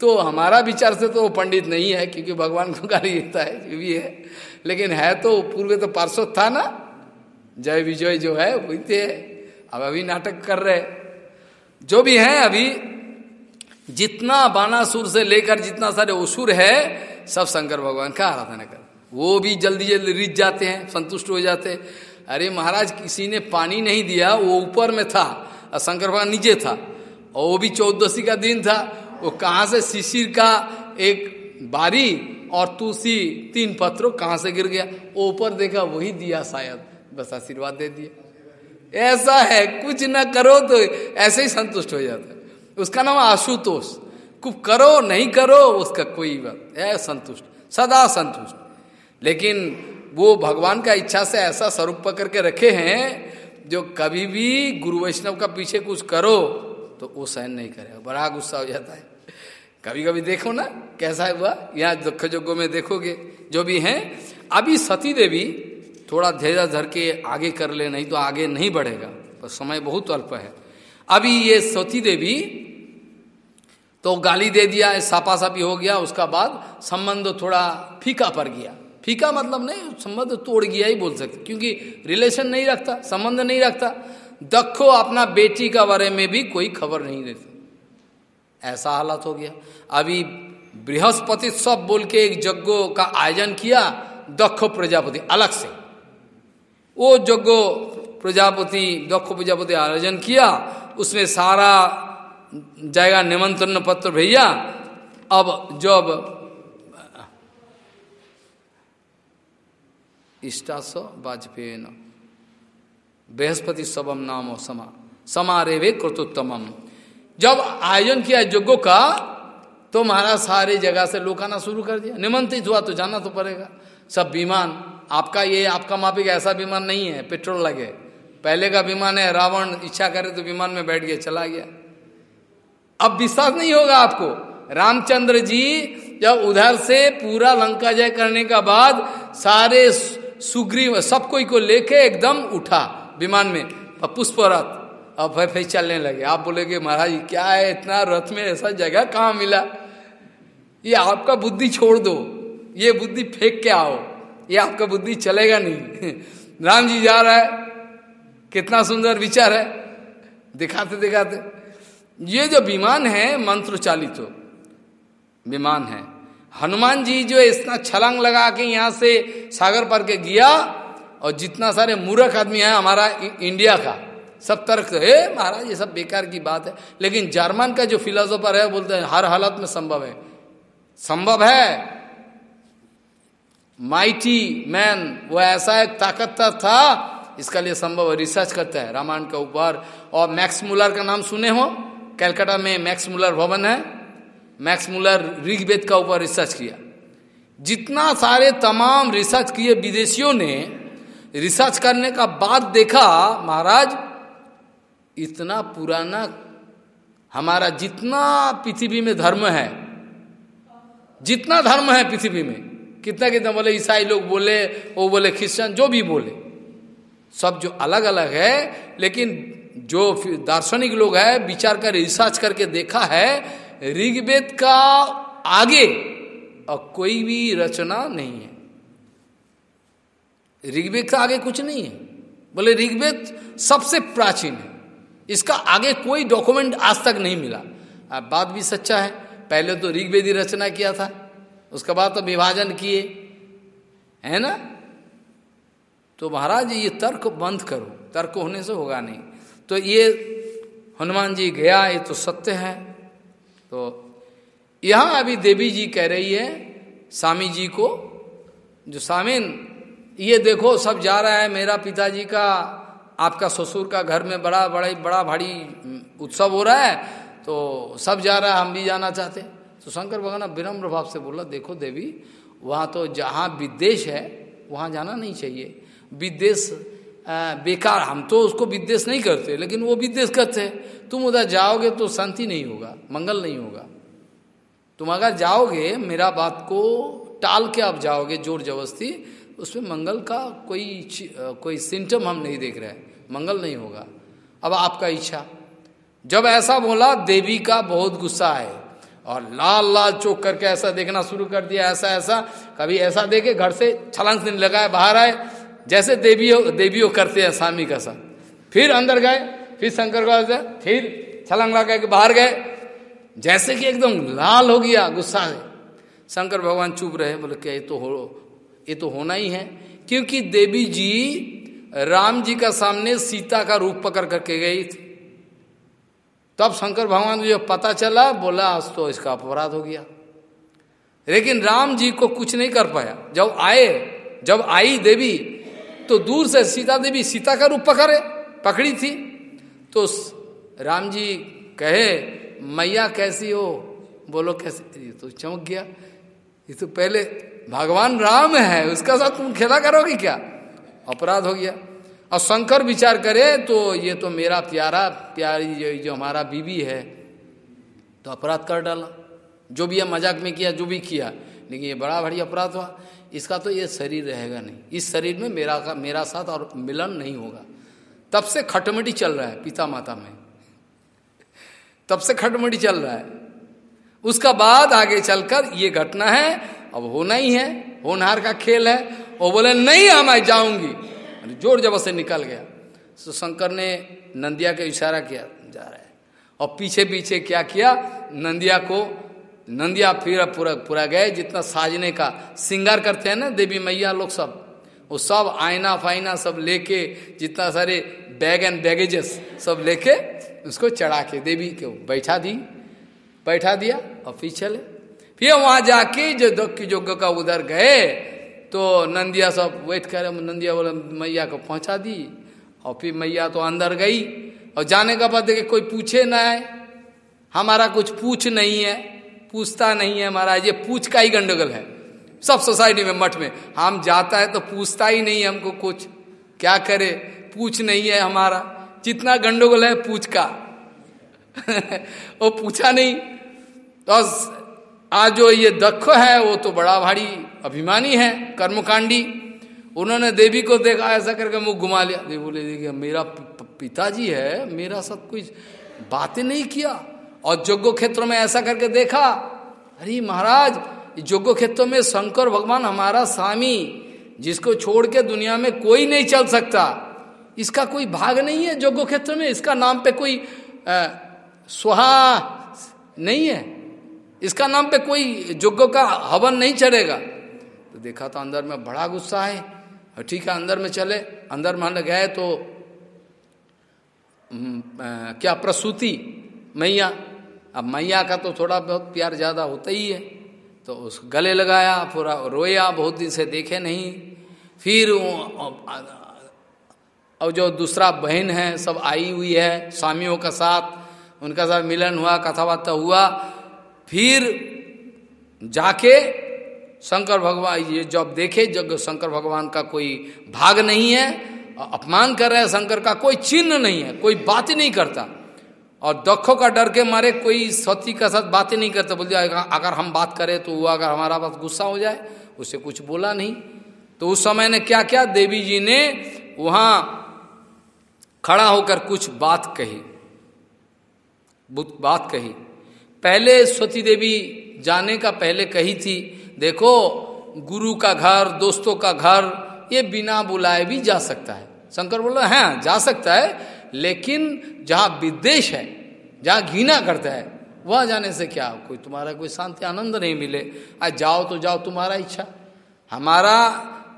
तो हमारा विचार से तो वो पंडित नहीं है, क्योंकि भगवान को गाली देता है जो भी है। लेकिन है तो पूर्व तो पार्श्व था ना। जय विजय जो है, वही थे। अब अभी नाटक कर रहे। जो भी है अभी, जितना बानासुर से लेकर जितना सारे असुर है सब शंकर भगवान का आराधना कर। वो भी जल्दी जल्दी रिझ जाते हैं, संतुष्ट हो जाते हैं। अरे महाराज, किसी ने पानी नहीं दिया, वो ऊपर में था, और शंकर भगवान नीचे था, और वो भी चौदसी का दिन था। वो कहाँ से शिशिर का एक बारी और तुलसी तीन पत्रों कहाँ से गिर गया? वो ऊपर देखा, वही दिया शायद, बस आशीर्वाद दे दिया ऐसा है, कुछ ना करो तो ऐसे ही संतुष्ट हो जाता है। उसका नाम आशुतोष। कुछ करो, नहीं करो, उसका कोई बात है संतुष्ट, सदा संतुष्ट। लेकिन वो भगवान का इच्छा से ऐसा स्वरूप पकड़ के रखे हैं, जो कभी भी गुरु वैष्णव का पीछे कुछ करो तो वो सहन नहीं करेगा। बड़ा गुस्सा हो जाता है। कभी कभी देखो ना, कैसा हुआ यहाँ दुख जोगो में देखोगे, जो भी हैं, अभी सती देवी थोड़ा धैर्य धर के आगे कर ले, नहीं तो आगे नहीं बढ़ेगा, पर समय बहुत अल्प है। अभी ये सती देवी तो गाली दे दिया सापा सापी हो गया, उसका बाद संबंध थोड़ा फीका पड़ गया। फीका मतलब नहीं, संबंध तोड़ गया ही बोल सकते। क्योंकि रिलेशन नहीं रखता, संबंध नहीं रखता। दखो अपना बेटी का बारे में भी कोई खबर नहीं देता। ऐसा हालत हो गया। अभी बृहस्पति सब बोल के एक यज्ञो का आयोजन किया, दक्ष प्रजापति, अलग से। वो यज्ञो प्रजापति, दक्ष प्रजापति आयोजन किया, उसमें सारा जाएगा निमंत्रण पत्र भैया। अब जब, इष्टास वाजपेय न बृहस्पति सबम नाम समा समारे कृतोत्तम जब आयोजन किया यज्ञों का तो महाराज सारे जगह से लोग आना शुरू कर दिया। निमंत्रित हुआ तो जाना तो पड़ेगा। सब विमान, आपका ये, आपका मापिक ऐसा विमान नहीं है, पेट्रोल लगे। पहले का विमान है, रावण इच्छा करे तो विमान में बैठ गया, चला गया। अब विश्वास नहीं होगा आपको। रामचंद्र जी, जब उधर से पूरा लंका जय करने का बाद सारे सुग्रीव, सब कोई को लेके एकदम उठा विमान में पुष्प रथ अब भाई फिर चलने लगे। आप बोलेगे, महाराज, क्या है इतना रथ में ऐसा जगह कहाँ मिला? ये आपका बुद्धि छोड़ दो। ये बुद्धि फेंक के आओ। ये आपका बुद्धि चलेगा नहीं। राम जी जा रहा है। कितना सुंदर विचार है। दिखाते दिखाते ये जो विमान है मंत्र चालित हो। विमान है। हनुमान जी जो इतना छलांग लगा के यहाँ से सागर पर के गया और जितना सारे मूर्ख आदमी है हमारा इंडिया का, सब तर्क है महाराज, ये सब बेकार की बात है। लेकिन जर्मन का जो फिलोसोफर है बोलते हैं, हर हालत में संभव है। संभव है। माइटी मैन, वो ऐसा एक ताकतवर था, इसका लिए संभव रिसर्च करता है, रामायण के ऊपर और मैक्स मुलर का नाम सुने हो? कैलकाटा में मैक्स मुलर भवन है। मैक्स मुलर ऋग्वेद का ऊपर रिसर्च किया। जितना सारे तमाम रिसर्च किए विदेशियों ने, रिसर्च करने का बाद देखा, महाराज, इतना पुराना हमारा जितना पृथ्वी में धर्म है, जितना धर्म है पृथ्वी में, कितना कितना बोले, ईसाई लोग बोले, वो बोले क्रिश्चियन जो भी बोले, सब जो अलग अलग है, लेकिन जो दार्शनिक लोग है, विचार कर रिसर्च करके देखा है, ऋग्वेद का आगे, और कोई भी रचना नहीं है। ऋग्वेद का आगे कुछ नहीं है। बोले, ऋग्वेद सबसे प्राचीन है। इसका आगे कोई डॉक्यूमेंट आज तक नहीं मिला। अब बात भी सच्चा है। पहले तो ऋग्वेदी रचना किया था। उसके बाद तो विभाजन किए। है ना? तो महाराज, ये तर्क बंद करो। तर्क होने से होगा नहीं। तो ये हनुमान जी गया, ये तो सत्य है। तो यहाँ अभी देवी जी कह रही है, स्वामी जी को, जो सामिन ये देखो, सब जा रहा है, मेरा पिताजी का, आपका ससुर का घर में बड़ा बड़ा बड़ा भारी उत्सव हो रहा है तो सब जा रहा है, हम भी जाना चाहते तो शंकर भगवान विनम्र भाव से बोला, देखो देवी, वहाँ तो जहाँ विदेश है, वहाँ जाना नहीं चाहिए। विदेश बेकार, हम तो उसको विदेश नहीं करते, लेकिन वो विदेश करते हैं। तुम उधर जाओगे तो शांति नहीं होगा, मंगल नहीं होगा। तुम अगर जाओगे, मेरा बात को टाल के आप जाओगे, ज़ोर जबरस्ती उसमें मंगल का कोई कोई सिम्टम हम नहीं देख रहे मंगल नहीं होगा। अब आपका इच्छा। जब ऐसा बोला, देवी का बहुत गुस्सा है। और लाल लाल चौक करके ऐसा देखना शुरू कर दिया, ऐसा ऐसा। कभी ऐसा देखे, घर से छलांग लगाए बाहर आए जैसे देवियों देवियों करते हैं स्वामी का साथ। फिर अंदर गए, फिर शंकर फिर छलांग लगा के बाहर गए। जैसे कि एकदम लाल हो गया, गुस्सा से शंकर भगवान चुप रहे, बोले, क्या ये तो हो, ये तो होना ही है? क्योंकि देवी जी राम जी का सामने सीता का रूप पकड़ करके गई थी। तब शंकर भगवान जब पता चला, बोला, आज तो इसका अपराध हो गया। लेकिन राम जी को कुछ नहीं कर पाया। जब आए, जब आई देवी तो दूर से सीता देवी सीता का रूप पकड़े पकड़ी थी। तो राम जी कहे मैया कैसी हो? बोलो कैसे ये तो चमक गया। ये तो पहले भगवान राम है उसका साथ तुम खेला करोगे क्या? अपराध हो गया। और शंकर विचार करे तो ये तो मेरा प्यारा प्यारी जो, जो हमारा बीबी है तो अपराध कर डाला। जो भी है मज़ाक में किया जो भी किया लेकिन ये बड़ा भारी अपराध हुआ। इसका तो ये शरीर रहेगा नहीं। इस शरीर में मेरा का, मेरा साथ और मिलन नहीं होगा। तब से खटमटी चल रहा है पिता माता में। तब से खटमटी चल रहा है। उसका बाद आगे चलकर ये घटना है, अब होना ही है, होनहार का खेल है। वो बोले, नहीं हम मैं जाऊँगी। ज़ोर जब से निकल गया। तो शंकर ने नंदिया का इशारा किया, जा रहा है। और पीछे पीछे क्या किया? नंदिया को नंदिया फिर पूरा पूरा गए, जितना साजने का श्रृंगार करते हैं ना, देवी मैया लोग सब, वो सब आईना फाइना सब लेके, जितना सारे बैग एंड बैगेजेस सब लेके उसको चढ़ा के देवी को बैठा दी। बैठा दिया और फिर चले फिर वहाँ जाके जो दक्ष योग्य का उधर गए तो नंदिया सब वेट करे नंदिया बोले, मैया को पहुँचा दी। और फिर मैया तो अंदर गई। और जाने का बाद देखे कोई पूछे ना है हमारा कुछ पूछ नहीं है। पूछता नहीं है महाराज, ये पूछ का ही गंडोगल है। सब सोसाइटी में मठ में, हम जाता है तो पूछता ही नहीं हमको कुछ। क्या करे? पूछ नहीं है हमारा। जितना गंडोगल है, पूछ का। वो पूछा नहीं। तो आज जो ये दक्ष है, वो तो बड़ा भारी अभिमानी है, कर्मकांडी। उन्होंने देवी को देखा, ऐसा करके मुँह घुमा लिया। देवी बोले, देखिए, मेरा पिताजी है, मेरा सब कुछ बातें नहीं किया। और जोग्य क्षेत्र में ऐसा करके देखा, अरे महाराज जोग्य क्षेत्र में शंकर भगवान हमारा स्वामी, जिसको छोड़ के दुनिया में कोई नहीं चल सकता। इसका कोई भाग नहीं है जोग्य क्षेत्र में, इसका नाम पे कोई सुहा नहीं है। इसका नाम पे कोई जोग्य का हवन नहीं चढ़ेगा तो देखा तो अंदर में बड़ा गुस्सा है ठीक है, अंदर में चले, अंदर मान गए तो क्या प्रसूति, मैया अब मैया का तो थोड़ा बहुत प्यार ज़्यादा होता ही है। तो उस गले लगाया, पूरा रोया, बहुत दिन से देखे नहीं। फिर और जो दूसरा बहन है, सब आई हुई है स्वामियों का साथ। उनका साथ मिलन हुआ कथा बार्ता हुआ। फिर जाके शंकर भगवान, ये जब देखे, जब शंकर भगवान का कोई भाग नहीं है, अपमान कर रहे हैं, शंकर का कोई चिन्ह नहीं है, कोई बात नहीं करता। और दखों का डर के मारे कोई सती का साथ बातें नहीं करता। बोल जाएगा अगर हम बात करें तो वो अगर हमारा पास गुस्सा हो जाए उसे कुछ बोला नहीं। तो उस समय ने क्या क्या देवी जी ने वहाँ खड़ा होकर कुछ बात कही। बात कही। पहले सती देवी जाने का पहले कही थी देखो गुरु का घर दोस्तों का घर ये बिना बुलाए भी जा सकता है। शंकर बोला है हाँ, जा सकता है लेकिन जहाँ विद्वेश है, जहाँ घृणा करता है, वह जाने से क्या? कोई तुम्हारा कोई शांति, आनंद नहीं मिले। आज जाओ तो जाओ तुम्हारा इच्छा। हमारा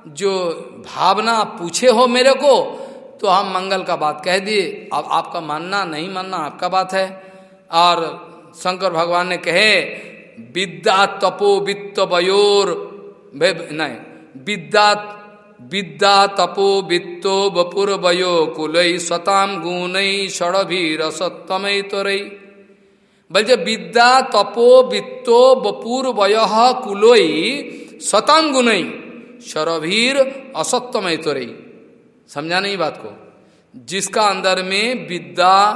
जो भावना, पूछे हो मेरे को तो हम मंगल का बात कह दिए। अब आपका मानना, नहीं मानना आपका बात है। और शंकर भगवान ने कहे, विद्या तपो वित्त वयोर। नहीं, विद्या विद्या तपो वित्तो बपुर वयो कुलई स्वताम गुणई षड़भीर सत्तमय तोरई बल जब विद्या तपो वित्तो बपुर वय कुलोई स्वताम गुणई शरभीर असत्यमय तोरई समझा नहीं बात को? जिसका अंदर में विद्या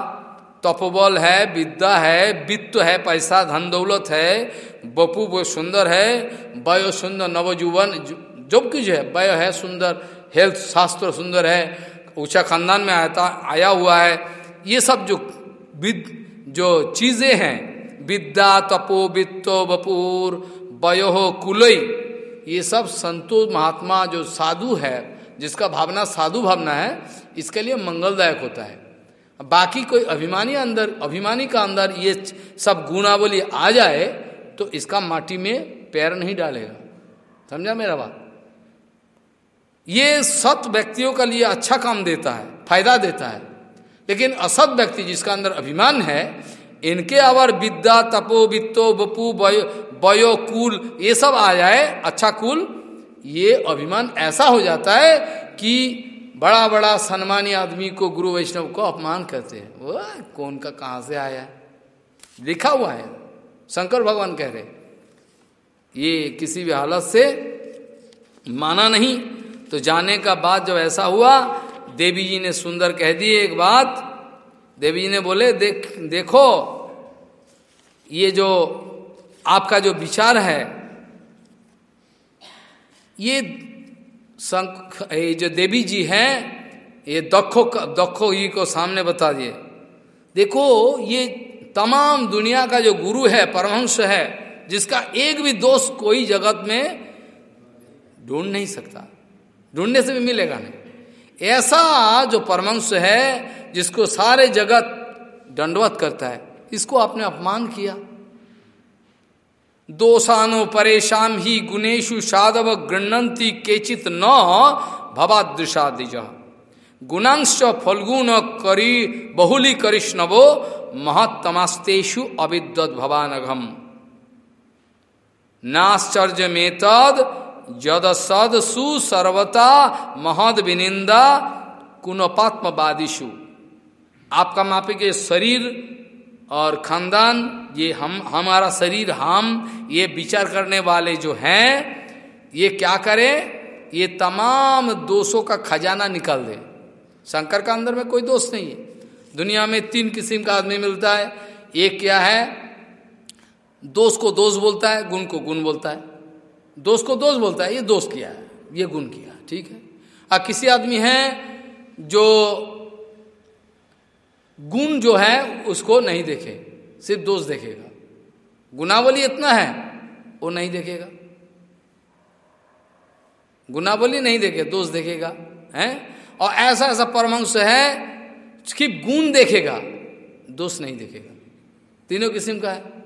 तपोबल है, विद्या है, वित्त है, पैसा, धन दौलत है बपू वो सुंदर है, वयो सुंदर नवजुवन जो कुछ है वय है सुंदर हेल्थ शास्त्र सुंदर है, ऊँचा खानदान में आता, आया हुआ है, ये सब जो विद, जो चीज़ें हैं, विद्या, तपो, वित्तो बपूर वयो, कुलई, ये सब संतो, महात्मा जो साधु है, जिसका भावना, साधु भावना है, इसके लिए मंगलदायक होता है। बाकी कोई अभिमानी अंदर, अभिमानी का अंदर ये सब गुणावली आ जाए तो इसका माटी में पैर नहीं डालेगा। समझा मेरा बात? ये सत व्यक्तियों का लिए अच्छा काम देता है, फ़ायदा देता है। लेकिन असत व्यक्ति जिसका अंदर अभिमान है, इनके अवर विद्या, तपो, वित्तो बपू बयो कुल, ये सब आ जाए अच्छा कुल, ये अभिमान ऐसा हो जाता है कि बड़ा बड़ा सम्मानी आदमी को गुरु वैष्णव को अपमान करते हैं। वो कौन का, कहाँ से आया? लिखा हुआ है। शंकर भगवान कह रहे ये किसी भी हालत से माना नहीं। तो जाने का बाद जब ऐसा हुआ, देवी जी ने सुंदर कह दी एक बात। देवी जी ने बोले, देख, देखो, ये जो आपका जो विचार है, ये संख ये जो देवी जी हैं, ये दखो दखो ही को सामने बता दिए। देखो, ये तमाम दुनिया का जो गुरु है, परमहंस है, जिसका एक भी दोष कोई जगत में ढूंढ नहीं सकता। ढूँढने से भी मिलेगा नहीं। ऐसा जो परमंश है, जिसको सारे जगत दंडवत करता है, इसको आपने अपमान किया। दोषानो परेशान ही गुणेशु साधव गृणंती केचित न भवादृशादिज। गुणांश फलगुण करी बहुली करिष्णवो, महत्तमस्तेषु अविद्वत भवानघम नाश्चर्य में तद यद सद सुसर्वता महद विनिंदा कुनोपात्मवादिशु आपका मापे के शरीर और खानदान, ये हम, हमारा शरीर, हम, ये विचार करने वाले जो हैं, ये क्या करें? ये तमाम दोषों का खजाना निकाल दे। शंकर का अंदर में कोई दोष नहीं है। दुनिया में तीन किस्म का आदमी मिलता है। एक क्या है? दोष को दोष बोलता है, गुण को गुण बोलता है। दोष को दोष बोलता है, ये दोष किया है, ये गुण किया ठीक है? और किसी आदमी है जो गुण जो है, उसको नहीं देखे, सिर्फ़ दोष देखेगा। गुनावली इतना है, वो नहीं देखेगा। गुनावली नहीं देखे दोष देखेगा, है? और ऐसा ऐसा परमांश है कि गुण देखेगा दोष नहीं देखेगा। तीनों किस्म का है।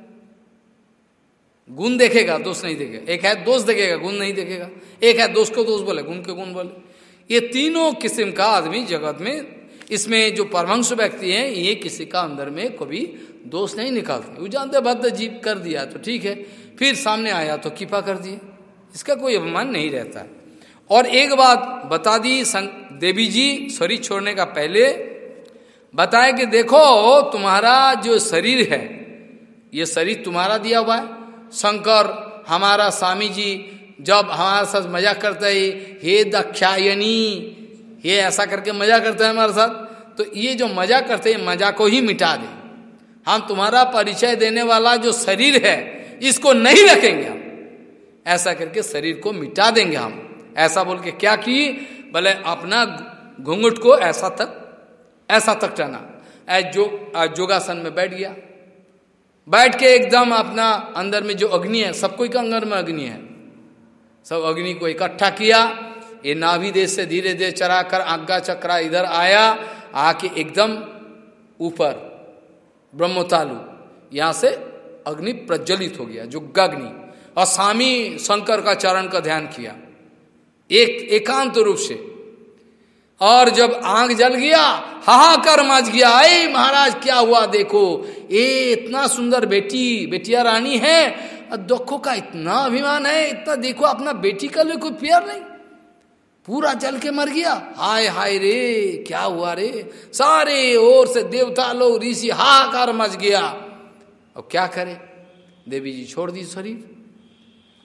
गुण देखेगा, दोष नहीं देखेगा। एक है दोष देखेगा, गुण नहीं देखेगा। एक है दोष को दोष बोले, गुण के गुण बोले। ये तीनों किस्म का आदमी जगत में, इसमें जो परमंश व्यक्ति हैं, ये किसी का अंदर में कभी दोष नहीं निकालते। वो जानते बद्ध जीव कर दिया तो ठीक है, फिर सामने आया तो कृपा कर दिए। इसका कोई अभिमान नहीं रहता। है और एक बात बता दी देवी जी, शरीर छोड़ने का पहले। बताए कि देखो, तुम्हारा जो शरीर है, ये शरीर तुम्हारा दिया हुआ है। शंकर, हमारा स्वामी जी जब हमारे साथ मज़ाक करते है, हे दक्षायनी ये ऐसा करके मज़ा करते हैं हमारे साथ तो ये जो मज़ा करते हैं, मज़ा को ही मिटा दे। हम तुम्हारा परिचय देने वाला जो शरीर है, इसको नहीं रखेंगे हम। ऐसा करके शरीर को मिटा देंगे हम। ऐसा बोल के क्या की? भले अपना घूंघट को ऐसा तक ऐसा तक टना जो जोगासन में बैठ गया। बैठ के एकदम अपना अंदर में जो अग्नि है, सब कोई का अंदर में अग्नि है। सब अग्नि को इकट्ठा किया, ये नाभि देश से धीरे धीरे चरा कर आज्ञा चक्रा इधर आया, आके एकदम ऊपर, ब्रह्मतालु, यहाँ से अग्नि प्रज्वलित हो गया, जुग्गाग्नि। और स्वामी शंकर का चरण का ध्यान किया। एक, एकांत रूप से। और जब आग जल गया, हाहाकार मच गया अरे महाराज, क्या हुआ? देखो, ये इतना सुंदर बेटी, बेटिया रानी है दुखों का इतना अभिमान है, इतना देखो, अपना बेटी का लिए कोई प्यार नहीं। पूरा जल के मर गया। हाय हाय रे, क्या हुआ रे? सारे ओर से देवता लोग, ऋषि, हाहाकार मच गया। अब क्या करे? देवी जी छोड़ दी शरीर।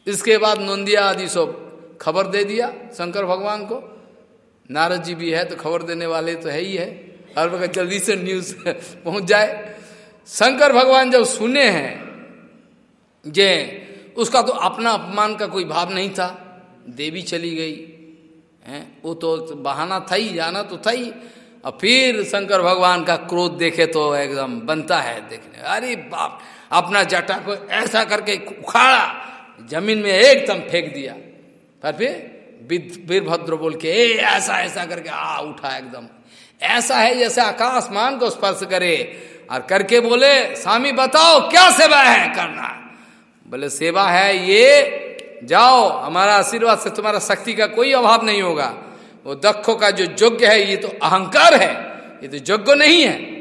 इसके बाद नंदिया आदि सब खबर दे दिया, शंकर भगवान को। नारद जी भी है तो खबर देने वाले तो है ही है। हर वक्त जल्दी से न्यूज़ पहुँच जाए। शंकर भगवान जब सुने हैं, जे उसका तो अपना अपमान का कोई भाव नहीं था। देवी चली गई, है, वो तो बहाना था ही, जाना तो था ही। और फिर शंकर भगवान का क्रोध देखे तो एकदम बनता है देखने। अरे बाप, अपना जटा को ऐसा करके उखाड़ा, ज़मीन में एकदम फेंक दिया। पर फिर वीरभद्र बोल के, ए, ऐसा ऐसा करके, आ, उठा एकदम। ऐसा है जैसे आकाशमान को स्पर्श करे। और करके बोले स्वामी बताओ, क्या सेवा है करना? बोले, सेवा है ये, जाओ, हमारा आशीर्वाद से तुम्हारा शक्ति का कोई अभाव नहीं होगा। वो दक्षों का जो योग्य है, ये तो अहंकार है, ये तो योग्य नहीं है।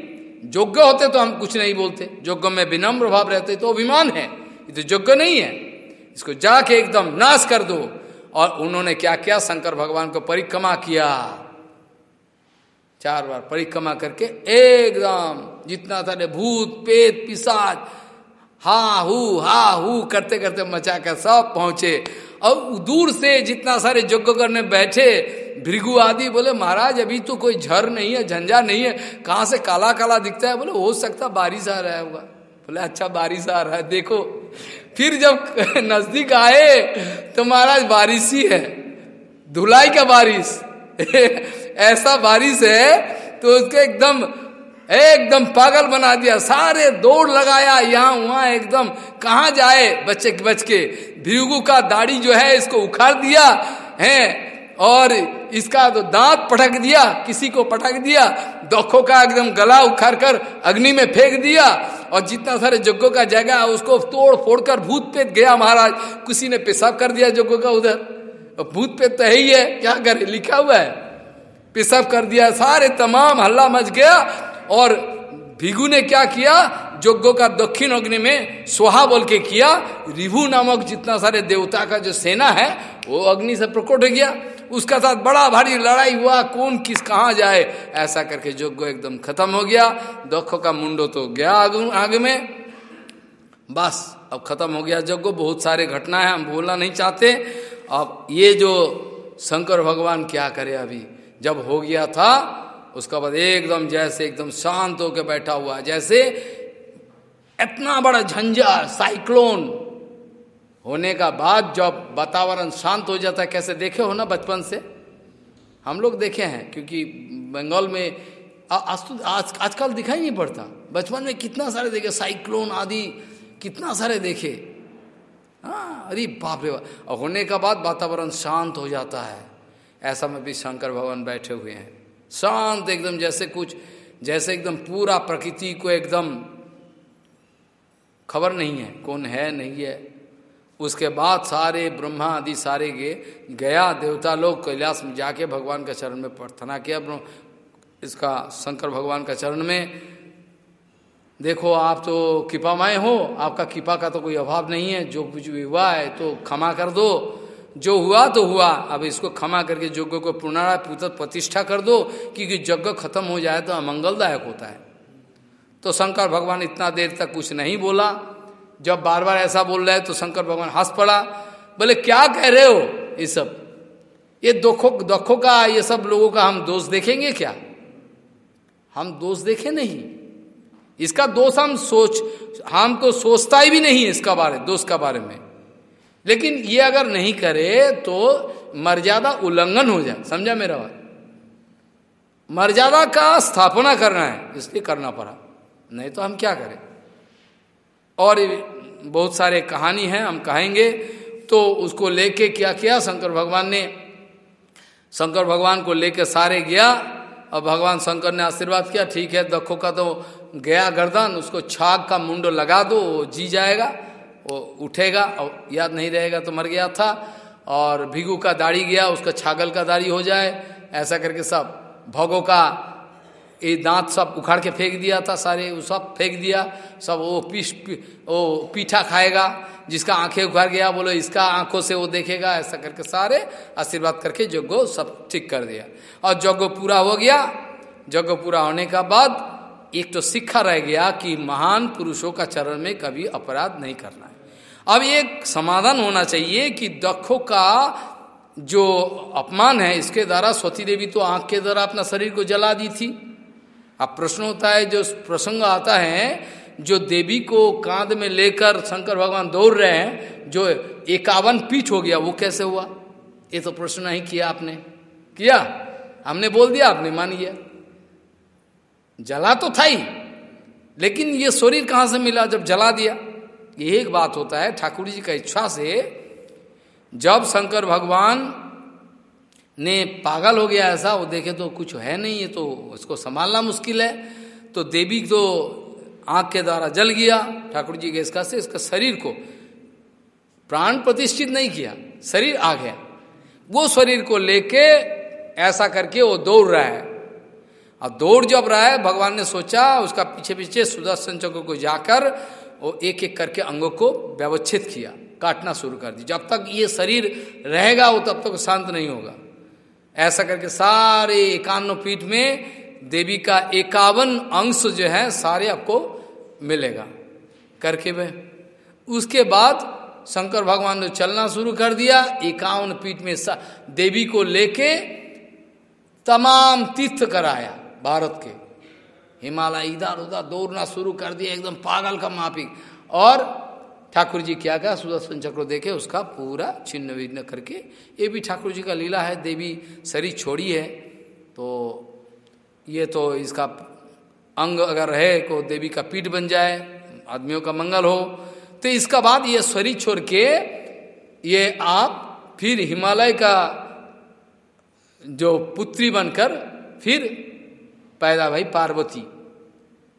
योग्य होते तो हम कुछ नहीं बोलते। योग्य में विनम्र भाव रहते तो अभिमान है, ये तो योग्य नहीं है। इसको जाके एकदम नाश कर दो। और उन्होंने क्या किया? शंकर भगवान को परिक्रमा किया। चार बार परिक्रमा करके एकदम जितना था भूत पेत पिसाच, हा, हु हा, हु करते करते मचा कर सब पहुँचे। और दूर से जितना सारे यज्ञ करने बैठे, भृगु आदि बोले, महाराज, अभी तो कोई झर नहीं है, झंझा नहीं है। कहाँ से काला काला दिखता है? बोले, हो सकता बारिश आ रहा होगा। बोले अच्छा बारिश आ रहा है, देखो। फिर जब नज़दीक आए तो महाराज बारिश ही है। धुलाई का बारिश। ऐसा बारिश है तो उसके एकदम एकदम पागल बना दिया। सारे दौड़ लगाया, यहाँ वहाँ एकदम। कहा जाए बच्चे बच के? भृगु का दाढ़ी जो है, इसको उखाड़ दिया, है। और इसका तो दांत पटक दिया, किसी को पटक दिया, दखों का एकदम गला उखाड़ कर अग्नि में फेंक दिया, और जितना सारे जग्गों का जगह उसको तोड़ फोड़ कर भूत पेत गया महाराज। किसी ने पेशाब कर दिया जग्गों का उधर। भूत पेत तो है ही है, क्या करे, लिखा हुआ है। पेशाब कर दिया, सारे तमाम हल्ला मच गया, और भिगु ने क्या किया जोग्गो का दक्षिण अग्नि में सोहा बोल के किया। रिभु नामक जितना सारे देवता का जो सेना है, वो अग्नि से प्रकट हो गया। उसका साथ बड़ा भारी लड़ाई हुआ, कौन किस कहा जाए? ऐसा करके जोग्गो एकदम खत्म हो गया। दखो का मुंडो तो गया आगे में। बस, अब खत्म हो गया यज्ञ बहुत सारे घटना है, हम बोलना नहीं चाहते। अब ये जो शंकर भगवान क्या करे अभी? जब हो गया था, उसका बाद एकदम जैसे एकदम शांत होकर बैठा हुआ, जैसे इतना बड़ा झंझा, साइक्लोन होने का बाद जब वातावरण शांत हो जाता है, कैसे देखे हो ना बचपन से? हम लोग देखे हैं, क्योंकि बंगाल में आज तो आज, आजकल दिखाई नहीं पड़ता। बचपन में कितना सारे देखे, साइक्लोन आदि कितना सारे देखे। हाँ अरे बाप रे और होने का बाद वातावरण शांत हो जाता है। ऐसा में भी शंकर भगवान बैठे हुए हैं। शांत एकदम, जैसे कुछ, जैसे एकदम पूरा प्रकृति को एकदम खबर नहीं है, कौन है, नहीं है। उसके बाद सारे ब्रह्मा आदि सारे गे, गया देवता लोग कैलाश में जाके भगवान का चरण में प्रार्थना किया इसका शंकर भगवान का चरण में। देखो, आप तो कृपामय हो, आपका कृपा का तो कोई अभाव नहीं है, जो कुछ भी हुआ है तो क्षमा कर दो। जो हुआ तो हुआ, अब इसको क्षमा करके यज्ञ को पुनराय प्रतिष्ठा कर दो, क्योंकि यज्ञ खत्म हो जाए तो अमंगलदायक होता है। तो शंकर भगवान इतना देर तक कुछ नहीं बोला जब बार बार ऐसा बोल रहे तो शंकर भगवान हंस पड़ा। बोले, क्या कह रहे हो? ये सब। ये दुखों दुखों का, ये सब लोगों का हम दोष देखेंगे क्या? हम दोष देखे नहीं। इसका दोष हम सोच, हम तो सोचता ही भी नहीं इसका बारे, दोष का बारे में। लेकिन ये अगर नहीं करे तो मर्यादा उल्लंघन हो जाए। समझा मेरा बात? मर्यादा का स्थापना करना है, इसलिए करना पड़ा। नहीं तो हम क्या करें? और बहुत सारे कहानी हैं, हम कहेंगे। तो उसको लेके क्या किया? शंकर भगवान ने, शंकर भगवान को लेके सारे गया। और भगवान शंकर ने आशीर्वाद किया, ठीक है, दखो का तो गया गर्दन, उसको छाग का मुंडो लगा दो, वो जी जाएगा, वो उठेगा, और याद नहीं रहेगा तो मर गया था। और भिगू का दाढ़ी गया, उसका छागल का दाढ़ी हो जाए, ऐसा करके सब। भगो का ये दांत सब उखाड़ के फेंक दिया था सारे, वो सब फेंक दिया। सब वो पीस, वो पीठा खाएगा, जिसका आँखें उखाड़ गया, बोलो, इसका आँखों से वो देखेगा, ऐसा करके सारे आशीर्वाद करके जग्गो सब ठीक कर दिया। और जग्गो पूरा हो गया। जग्गो पूरा होने का बाद एक तो सिक्खा रह गया कि महान पुरुषों का चरण में कभी अपराध नहीं करना है। अब एक समाधान होना चाहिए कि दखों का जो अपमान है, इसके द्वारा स्वती देवी तो आँख के द्वारा अपना शरीर को जला दी थी। अब प्रश्न होता है, जो प्रसंग आता है, जो देवी को कांध में लेकर शंकर भगवान दौड़ रहे हैं, जो एकावन पीठ हो गया, वो कैसे हुआ? ये तो प्रश्न नहीं किया आपने। किया? हमने बोल दिया, आपने मान लिया। जला तो था ही, लेकिन ये शरीर कहाँ से मिला? जब जला दिया। ये एक बात होता है, ठाकुर जी का इच्छा से जब शंकर भगवान ने पागल हो गया ऐसा, वो देखे तो कुछ है नहीं है तो उसको संभालना मुश्किल है। तो देवी तो आँख के द्वारा जल गया, ठाकुर जी के इसका से, इसका शरीर को प्राण प्रतिष्ठित नहीं किया, शरीर आ गया। वो शरीर को लेके ऐसा करके वो दौड़ रहा है। और दौड़ जब रहा है, भगवान ने सोचा, उसका पीछे पीछे सुदर्शन चक्र को जाकर वो एक एक करके अंगों को व्यवच्छेद किया, काटना शुरू कर दिया जब तक ये शरीर रहेगा, वो तब तक शांत नहीं होगा। ऐसा करके सारे एकान्न पीठ में देवी का एकावन अंश जो है, सारे आपको मिलेगा। करके वे। उसके बाद शंकर भगवान ने चलना शुरू कर दिया। एकावन पीठ में देवी को लेके तमाम तीर्थ कराया भारत के। हिमालय इधर उधर दौड़ना शुरू कर दिया, एकदम पागल का माफिक और ठाकुर जी क्या क्या सुदर्शन चक्र देखे उसका पूरा छिन्न विन्न करके। ये भी ठाकुर जी का लीला है, देवी शरीर छोड़ी है। तो ये तो इसका अंग अगर रहे को देवी का पीठ बन जाए, आदमियों का मंगल हो। तो इसका बाद ये शरीर छोड़ के ये आप फिर हिमालय का जो पुत्री बनकर फिर पैदा भाई पार्वती।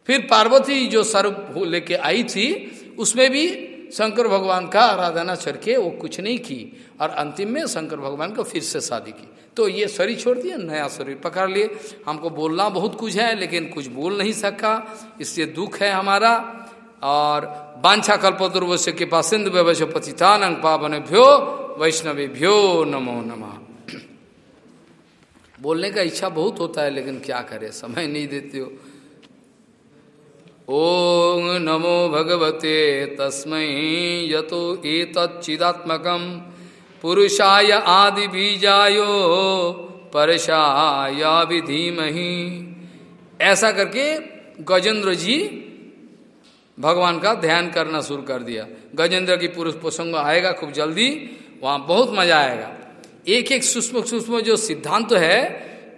फिर पार्वती जो सर्व लेके आई थी, उसमें भी शंकर भगवान का आराधना करके वो कुछ नहीं की और अंतिम में शंकर भगवान को फिर से शादी की। तो ये शरीर छोड़ दिया, नया शरीर पकड़ लिए। हमको बोलना बहुत कुछ है, लेकिन कुछ बोल नहीं सका। इससे दुख है हमारा। और बांछा कल्पतुर्वश्य के पास सिंधु व्यवश पतितान पावन भ्यो वैष्णवी भ्यो नमो नमा। बोलने का इच्छा बहुत होता है, लेकिन क्या करे? समय नहीं देते हो। ओम नमो भगवते तस्मै यतो एतच्चिदात्मकं पुरुषाय आदि बीजायो परशाया विधीमहि ऐसा करके गजेंद्र जी भगवान का ध्यान करना शुरू कर दिया। गजेंद्र की पुरुष प्रसंग आएगा खूब जल्दी, वहाँ बहुत मज़ा आएगा। एक एक सूक्ष्म सूक्ष्म जो सिद्धांत तो है,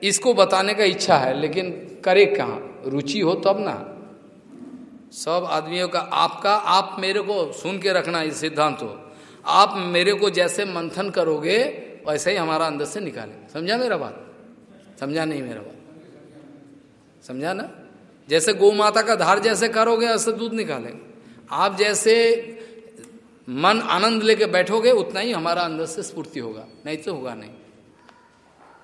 इसको बताने का इच्छा है, लेकिन करे कहाँ? रुचि हो तब ना। सब आदमियों का आपका, आप मेरे को सुन के रखना इस सिद्धांत हो। आप मेरे को जैसे मंथन करोगे, वैसे ही हमारा अंदर से निकाले समझा मेरा बात? समझा नहीं मेरा बात? समझा ना? जैसे गौ माता का धार जैसे करोगे, ऐसे दूध निकालेंगे। आप जैसे मन आनंद लेके बैठोगे, उतना ही हमारा अंदर से स्फूर्ति होगा, नहीं तो होगा नहीं।